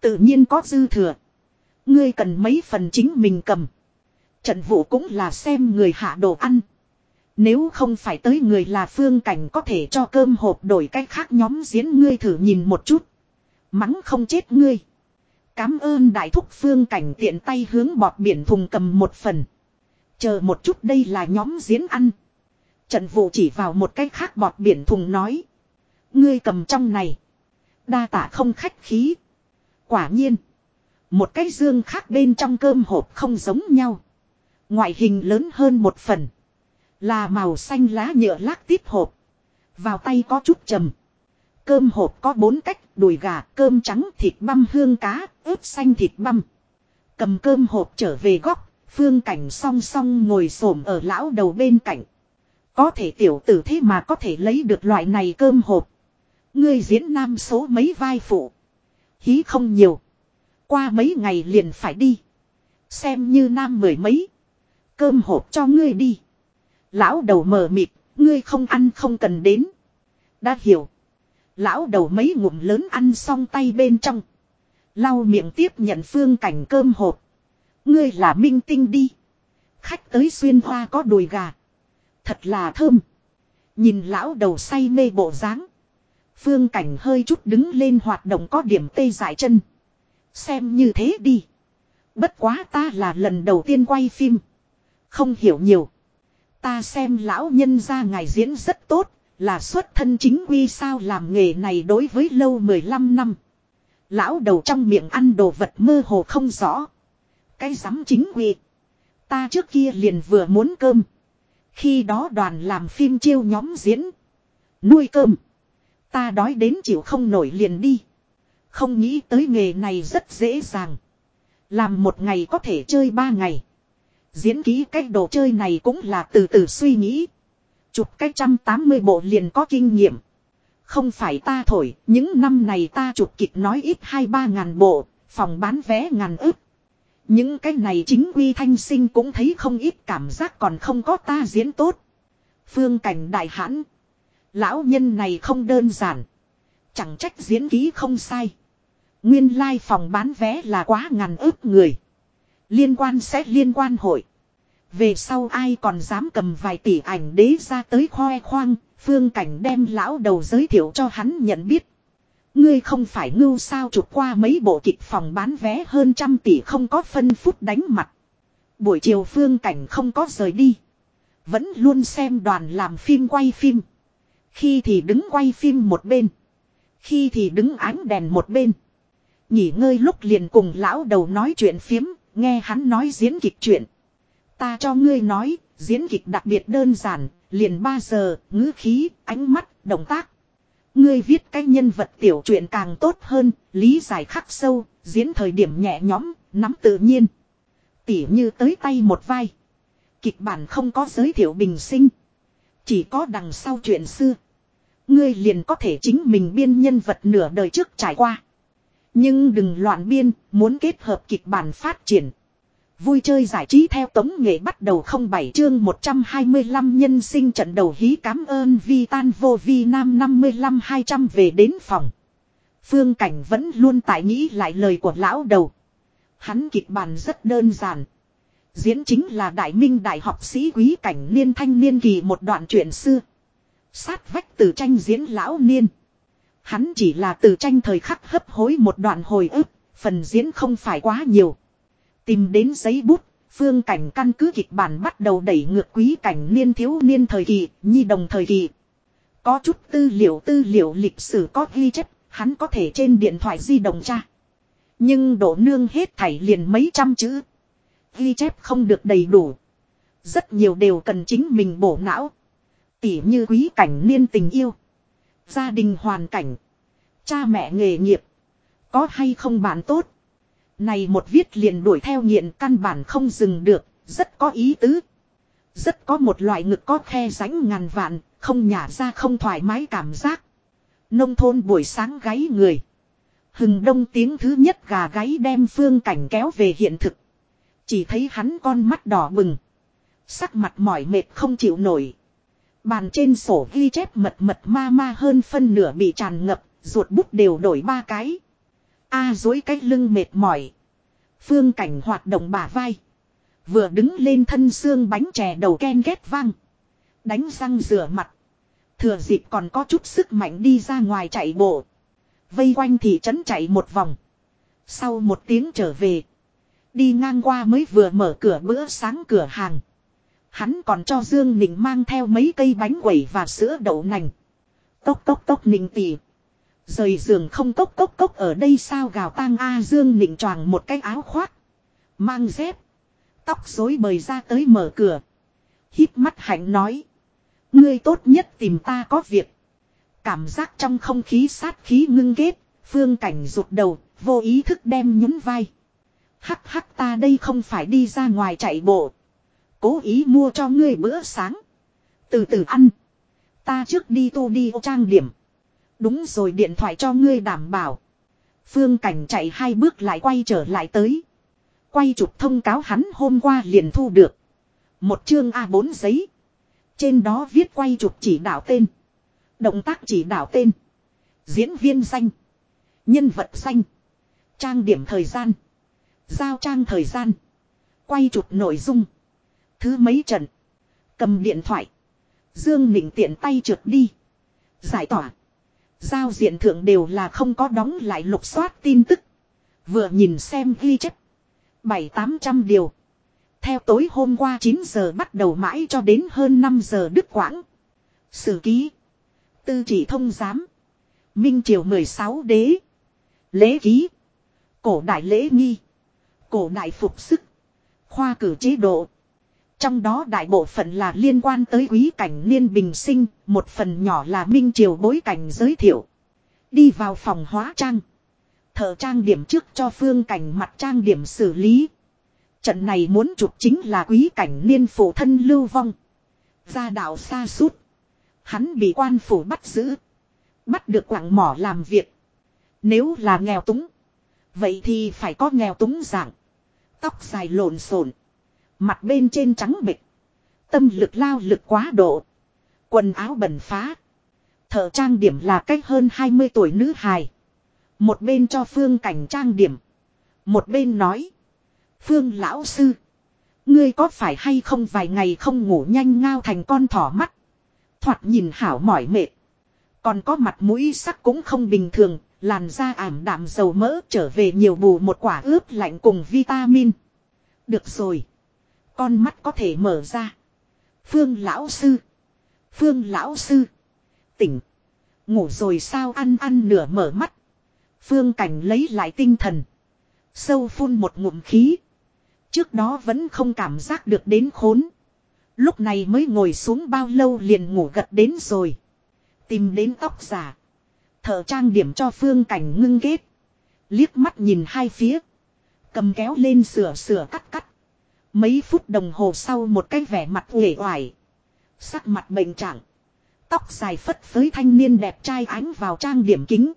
Tự nhiên có dư thừa. Ngươi cần mấy phần chính mình cầm. Trận vụ cũng là xem người hạ đồ ăn. Nếu không phải tới người là phương cảnh có thể cho cơm hộp đổi cách khác, nhóm diễn ngươi thử nhìn một chút. Mắng không chết ngươi. Cám ơn đại thúc phương cảnh tiện tay hướng bọt biển thùng cầm một phần. Chờ một chút đây là nhóm diễn ăn. Trận vụ chỉ vào một cái khác bọt biển thùng nói. Ngươi cầm trong này. Đa tả không khách khí. Quả nhiên. Một cái dương khác bên trong cơm hộp không giống nhau. Ngoại hình lớn hơn một phần. Là màu xanh lá nhựa lác tiếp hộp. Vào tay có chút trầm. Cơm hộp có bốn cách, đùi gà, cơm trắng, thịt băm hương cá, ướp xanh thịt băm. Cầm cơm hộp trở về góc, phương cảnh song song ngồi xổm ở lão đầu bên cạnh. Có thể tiểu tử thế mà có thể lấy được loại này cơm hộp. Ngươi diễn nam số mấy vai phụ. Hí không nhiều. Qua mấy ngày liền phải đi. Xem như nam mười mấy. Cơm hộp cho ngươi đi. Lão đầu mờ mịt, ngươi không ăn không cần đến. Đã hiểu. Lão đầu mấy ngụm lớn ăn xong tay bên trong. Lau miệng tiếp nhận phương cảnh cơm hộp. Ngươi là minh tinh đi. Khách tới xuyên hoa có đùi gà. Thật là thơm. Nhìn lão đầu say mê bộ dáng. Phương cảnh hơi chút đứng lên hoạt động có điểm tê dại chân. Xem như thế đi. Bất quá ta là lần đầu tiên quay phim. Không hiểu nhiều. Ta xem lão nhân ra ngài diễn rất tốt, là xuất thân chính quy sao làm nghề này đối với lâu 15 năm. Lão đầu trong miệng ăn đồ vật mơ hồ không rõ. Cái giám chính quy. Ta trước kia liền vừa muốn cơm. Khi đó đoàn làm phim chiêu nhóm diễn. Nuôi cơm. Ta đói đến chịu không nổi liền đi. Không nghĩ tới nghề này rất dễ dàng. Làm một ngày có thể chơi ba ngày. Diễn ký cách đồ chơi này cũng là từ từ suy nghĩ. Chụp cách trăm tám mươi bộ liền có kinh nghiệm. Không phải ta thổi, những năm này ta chụp kịch nói ít hai ba ngàn bộ, phòng bán vé ngàn ức. Những cái này chính quy thanh sinh cũng thấy không ít cảm giác còn không có ta diễn tốt. Phương cảnh đại hãn. Lão nhân này không đơn giản. Chẳng trách diễn ký không sai. Nguyên lai like phòng bán vé là quá ngàn ức người. Liên quan sẽ liên quan hội. Về sau ai còn dám cầm vài tỷ ảnh đế ra tới khoe khoang, phương cảnh đem lão đầu giới thiệu cho hắn nhận biết. Ngươi không phải ngưu sao chụp qua mấy bộ kịch phòng bán vé hơn trăm tỷ không có phân phút đánh mặt. Buổi chiều phương cảnh không có rời đi. Vẫn luôn xem đoàn làm phim quay phim. Khi thì đứng quay phim một bên. Khi thì đứng ánh đèn một bên. Nghỉ ngơi lúc liền cùng lão đầu nói chuyện phiếm, nghe hắn nói diễn kịch chuyện. Ta cho ngươi nói, diễn kịch đặc biệt đơn giản, liền 3 giờ, ngữ khí, ánh mắt, động tác. Ngươi viết cái nhân vật tiểu truyện càng tốt hơn, lý giải khắc sâu, diễn thời điểm nhẹ nhõm, nắm tự nhiên. Tỉ như tới tay một vai. Kịch bản không có giới thiệu bình sinh. Chỉ có đằng sau chuyện xưa. Ngươi liền có thể chính mình biên nhân vật nửa đời trước trải qua. Nhưng đừng loạn biên, muốn kết hợp kịch bản phát triển. Vui chơi giải trí theo tống nghệ bắt đầu không bảy chương 125 nhân sinh trận đầu hí cám ơn vi tan vô vi nam 55 200 về đến phòng. Phương Cảnh vẫn luôn tại nghĩ lại lời của lão đầu. Hắn kịch bản rất đơn giản. Diễn chính là đại minh đại học sĩ quý cảnh niên thanh niên kỳ một đoạn chuyện xưa. Sát vách từ tranh diễn lão niên. Hắn chỉ là từ tranh thời khắc hấp hối một đoạn hồi ức, phần diễn không phải quá nhiều. Tìm đến giấy bút, phương cảnh căn cứ kịch bản bắt đầu đẩy ngược quý cảnh niên thiếu niên thời kỳ, nhi đồng thời kỳ. Có chút tư liệu tư liệu lịch sử có ghi chép, hắn có thể trên điện thoại di động tra. Nhưng đổ nương hết thảy liền mấy trăm chữ. Ghi chép không được đầy đủ. Rất nhiều đều cần chính mình bổ não. Tỉ như quý cảnh niên tình yêu. Gia đình hoàn cảnh. Cha mẹ nghề nghiệp. Có hay không bạn tốt. Này một viết liền đuổi theo nghiện căn bản không dừng được. Rất có ý tứ. Rất có một loại ngực có khe ránh ngàn vạn. Không nhả ra không thoải mái cảm giác. Nông thôn buổi sáng gáy người. Hừng đông tiếng thứ nhất gà gáy đem phương cảnh kéo về hiện thực. Chỉ thấy hắn con mắt đỏ bừng. Sắc mặt mỏi mệt không chịu nổi. Bàn trên sổ ghi chép mật mật ma ma hơn phân nửa bị tràn ngập, ruột bút đều đổi ba cái. A dối cái lưng mệt mỏi. Phương cảnh hoạt động bả vai. Vừa đứng lên thân xương bánh chè đầu ken ghét vang. Đánh răng rửa mặt. Thừa dịp còn có chút sức mạnh đi ra ngoài chạy bộ. Vây quanh thị trấn chạy một vòng. Sau một tiếng trở về. Đi ngang qua mới vừa mở cửa bữa sáng cửa hàng. Hắn còn cho Dương Nịnh mang theo mấy cây bánh quẩy và sữa đậu nành. Tốc tốc tốc Nịnh tỉ. Rời giường không tốc tốc tốc ở đây sao gào tang A Dương Nịnh choàng một cái áo khoác. Mang dép. Tóc rối bời ra tới mở cửa. hít mắt hạnh nói. Ngươi tốt nhất tìm ta có việc. Cảm giác trong không khí sát khí ngưng ghét. Phương cảnh rụt đầu, vô ý thức đem nhún vai. Hắc hắc ta đây không phải đi ra ngoài chạy bộ. Cố ý mua cho ngươi bữa sáng. Từ từ ăn. Ta trước đi tu đi trang điểm. Đúng rồi điện thoại cho ngươi đảm bảo. Phương Cảnh chạy hai bước lại quay trở lại tới. Quay chụp thông cáo hắn hôm qua liền thu được. Một chương A4 giấy. Trên đó viết quay chụp chỉ đạo tên. Động tác chỉ đạo tên. Diễn viên danh. Nhân vật danh. Trang điểm thời gian. Giao trang thời gian. Quay chụp nội dung. Thứ mấy trận. Cầm điện thoại. Dương Nịnh tiện tay trượt đi. Giải tỏa. Giao diện thượng đều là không có đóng lại lục soát tin tức. Vừa nhìn xem ghi chép. Bảy tám trăm điều. Theo tối hôm qua 9 giờ bắt đầu mãi cho đến hơn 5 giờ đứt quãng. Sử ký. Tư chỉ thông giám. Minh triều 16 đế. Lễ ký. Cổ đại lễ nghi. Cổ đại phục sức. Khoa cử chế độ. Trong đó đại bộ phận là liên quan tới quý cảnh niên bình sinh, một phần nhỏ là minh triều bối cảnh giới thiệu. Đi vào phòng hóa trang. Thợ trang điểm trước cho phương cảnh mặt trang điểm xử lý. Trận này muốn chụp chính là quý cảnh niên phụ thân lưu vong. Gia đạo xa suốt. Hắn bị quan phủ bắt giữ. Bắt được quảng mỏ làm việc. Nếu là nghèo túng. Vậy thì phải có nghèo túng dạng. Tóc dài lộn xộn Mặt bên trên trắng bịch. Tâm lực lao lực quá độ. Quần áo bẩn phá. Thợ trang điểm là cách hơn 20 tuổi nữ hài. Một bên cho Phương cảnh trang điểm. Một bên nói. Phương lão sư. Ngươi có phải hay không vài ngày không ngủ nhanh ngao thành con thỏ mắt. Thoạt nhìn hảo mỏi mệt. Còn có mặt mũi sắc cũng không bình thường. Làn da ảm đạm dầu mỡ trở về nhiều bù một quả ướp lạnh cùng vitamin. Được rồi. Con mắt có thể mở ra. Phương lão sư. Phương lão sư. Tỉnh. Ngủ rồi sao ăn ăn nửa mở mắt. Phương cảnh lấy lại tinh thần. Sâu phun một ngụm khí. Trước đó vẫn không cảm giác được đến khốn. Lúc này mới ngồi xuống bao lâu liền ngủ gật đến rồi. Tìm đến tóc giả. Thợ trang điểm cho phương cảnh ngưng kết. Liếc mắt nhìn hai phía. Cầm kéo lên sửa sửa cắt cắt. Mấy phút đồng hồ sau một cái vẻ mặt uể oải. Sắc mặt bệnh trạng. Tóc dài phất phới thanh niên đẹp trai ánh vào trang điểm kính.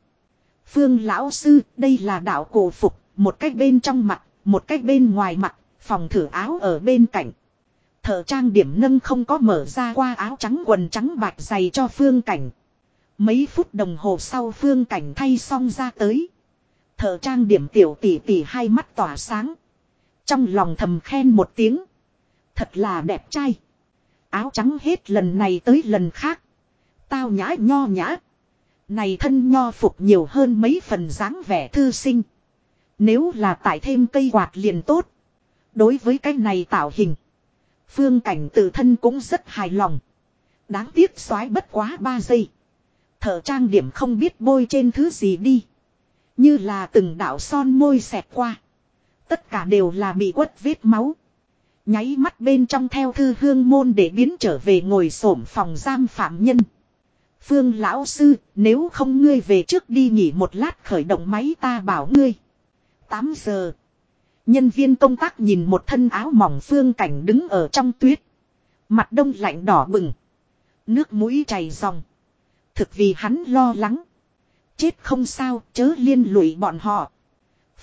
Phương lão sư, đây là đạo cổ phục, một cách bên trong mặt, một cách bên ngoài mặt, phòng thử áo ở bên cạnh. Thợ trang điểm nâng không có mở ra qua áo trắng quần trắng bạch dày cho phương cảnh. Mấy phút đồng hồ sau phương cảnh thay xong ra tới. Thợ trang điểm tiểu tỷ tỷ hai mắt tỏa sáng. Trong lòng thầm khen một tiếng. Thật là đẹp trai. Áo trắng hết lần này tới lần khác. Tao nhã nho nhã. Này thân nho phục nhiều hơn mấy phần dáng vẻ thư sinh. Nếu là tải thêm cây quạt liền tốt. Đối với cái này tạo hình. Phương cảnh tự thân cũng rất hài lòng. Đáng tiếc xoái bất quá 3 giây. Thợ trang điểm không biết bôi trên thứ gì đi. Như là từng đạo son môi xẹt qua. Tất cả đều là bị quất vết máu. Nháy mắt bên trong theo thư hương môn để biến trở về ngồi xổm phòng giam phạm nhân. Phương lão sư, nếu không ngươi về trước đi nghỉ một lát khởi động máy ta bảo ngươi. 8 giờ. Nhân viên công tác nhìn một thân áo mỏng phương cảnh đứng ở trong tuyết. Mặt đông lạnh đỏ bừng. Nước mũi chảy ròng. Thực vì hắn lo lắng. Chết không sao, chớ liên lụy bọn họ.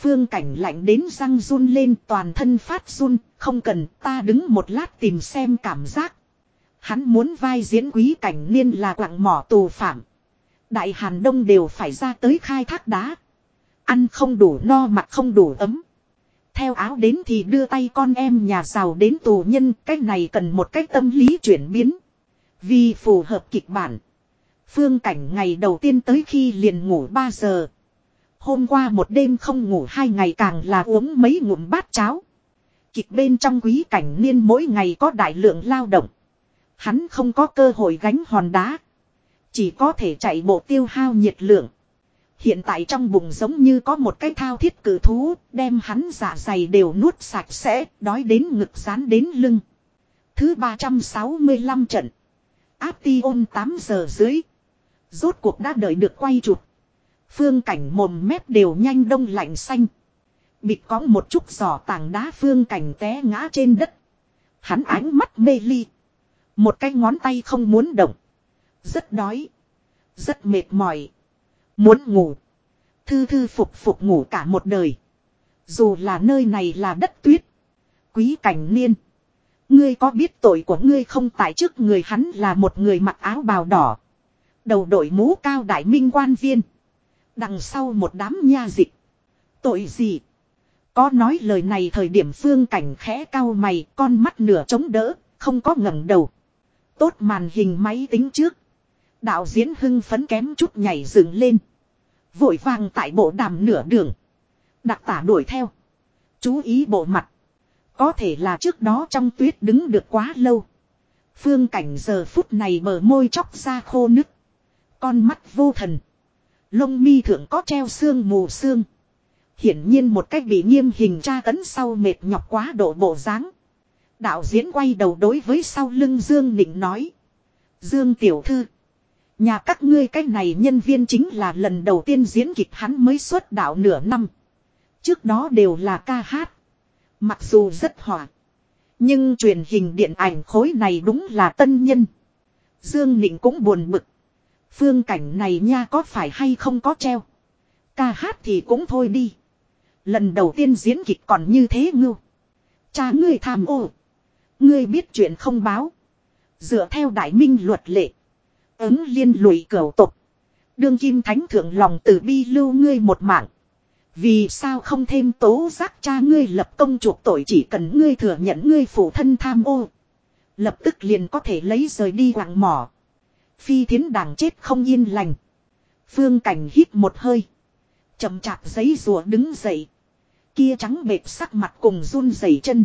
Phương cảnh lạnh đến răng run lên toàn thân phát run, không cần ta đứng một lát tìm xem cảm giác. Hắn muốn vai diễn quý cảnh niên là quặng mỏ tù phạm. Đại Hàn Đông đều phải ra tới khai thác đá. Ăn không đủ no mặt không đủ ấm. Theo áo đến thì đưa tay con em nhà giàu đến tù nhân, cái này cần một cách tâm lý chuyển biến. Vì phù hợp kịch bản. Phương cảnh ngày đầu tiên tới khi liền ngủ 3 giờ. Hôm qua một đêm không ngủ hai ngày càng là uống mấy ngụm bát cháo. Kịch bên trong quý cảnh niên mỗi ngày có đại lượng lao động. Hắn không có cơ hội gánh hòn đá. Chỉ có thể chạy bộ tiêu hao nhiệt lượng. Hiện tại trong bụng giống như có một cái thao thiết cử thú, đem hắn giả dày đều nuốt sạch sẽ, đói đến ngực rán đến lưng. Thứ 365 trận. Aption 8 giờ dưới. Rốt cuộc đã đợi được quay chụp. Phương cảnh mồm mép đều nhanh đông lạnh xanh. Bịt có một chút giỏ tảng đá phương cảnh té ngã trên đất. Hắn ánh mắt mê ly. Một cái ngón tay không muốn động. Rất đói. Rất mệt mỏi. Muốn ngủ. Thư thư phục phục ngủ cả một đời. Dù là nơi này là đất tuyết. Quý cảnh niên. Ngươi có biết tội của ngươi không tại trước người hắn là một người mặc áo bào đỏ. Đầu đội mũ cao đại minh quan viên. Đằng sau một đám nha dịch. Tội gì? Có nói lời này thời điểm phương cảnh khẽ cao mày, con mắt nửa chống đỡ, không có ngẩng đầu. Tốt màn hình máy tính trước. Đạo diễn hưng phấn kém chút nhảy dựng lên. Vội vàng tại bộ đàm nửa đường. Đặc tả đuổi theo. Chú ý bộ mặt. Có thể là trước đó trong tuyết đứng được quá lâu. Phương cảnh giờ phút này bờ môi chóc ra khô nứt. Con mắt vô thần. Lông mi thượng có treo xương mù xương. Hiển nhiên một cách bị nghiêm hình tra tấn sau mệt nhọc quá độ bộ dáng. Đạo diễn quay đầu đối với sau lưng Dương Nịnh nói. Dương Tiểu Thư. Nhà các ngươi cách này nhân viên chính là lần đầu tiên diễn kịch hắn mới xuất đạo nửa năm. Trước đó đều là ca hát. Mặc dù rất hỏa. Nhưng truyền hình điện ảnh khối này đúng là tân nhân. Dương Nịnh cũng buồn bực. Phương cảnh này nha có phải hay không có treo. Ca hát thì cũng thôi đi. Lần đầu tiên diễn kịch còn như thế ngưu. Cha ngươi tham ô. Ngươi biết chuyện không báo. Dựa theo đại minh luật lệ. Ứng liên lụy cửu tục. Đương kim thánh thượng lòng từ bi lưu ngươi một mạng. Vì sao không thêm tố giác cha ngươi lập công chuộc tội chỉ cần ngươi thừa nhận ngươi phụ thân tham ô. Lập tức liền có thể lấy rời đi quảng mỏ. Phi thiến đảng chết không yên lành. Phương cảnh hít một hơi. chậm chạp giấy rùa đứng dậy. Kia trắng bệt sắc mặt cùng run rẩy chân.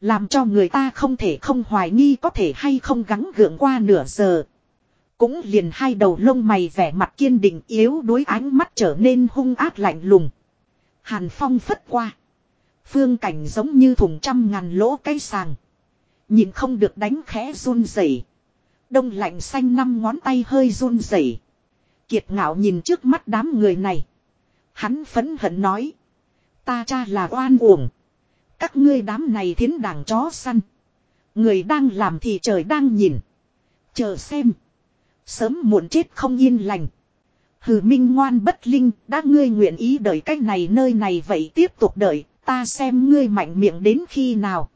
Làm cho người ta không thể không hoài nghi có thể hay không gắng gượng qua nửa giờ. Cũng liền hai đầu lông mày vẻ mặt kiên định yếu đối ánh mắt trở nên hung ác lạnh lùng. Hàn phong phất qua. Phương cảnh giống như thùng trăm ngàn lỗ cây sàng. Nhìn không được đánh khẽ run rẩy. Đông lạnh xanh năm ngón tay hơi run rẩy. Kiệt ngạo nhìn trước mắt đám người này. Hắn phấn hận nói. Ta cha là oan uổng. Các ngươi đám này thiến đảng chó săn. Người đang làm thì trời đang nhìn. Chờ xem. Sớm muộn chết không yên lành. Hừ minh ngoan bất linh, đã ngươi nguyện ý đợi cách này nơi này vậy tiếp tục đợi, ta xem ngươi mạnh miệng đến khi nào.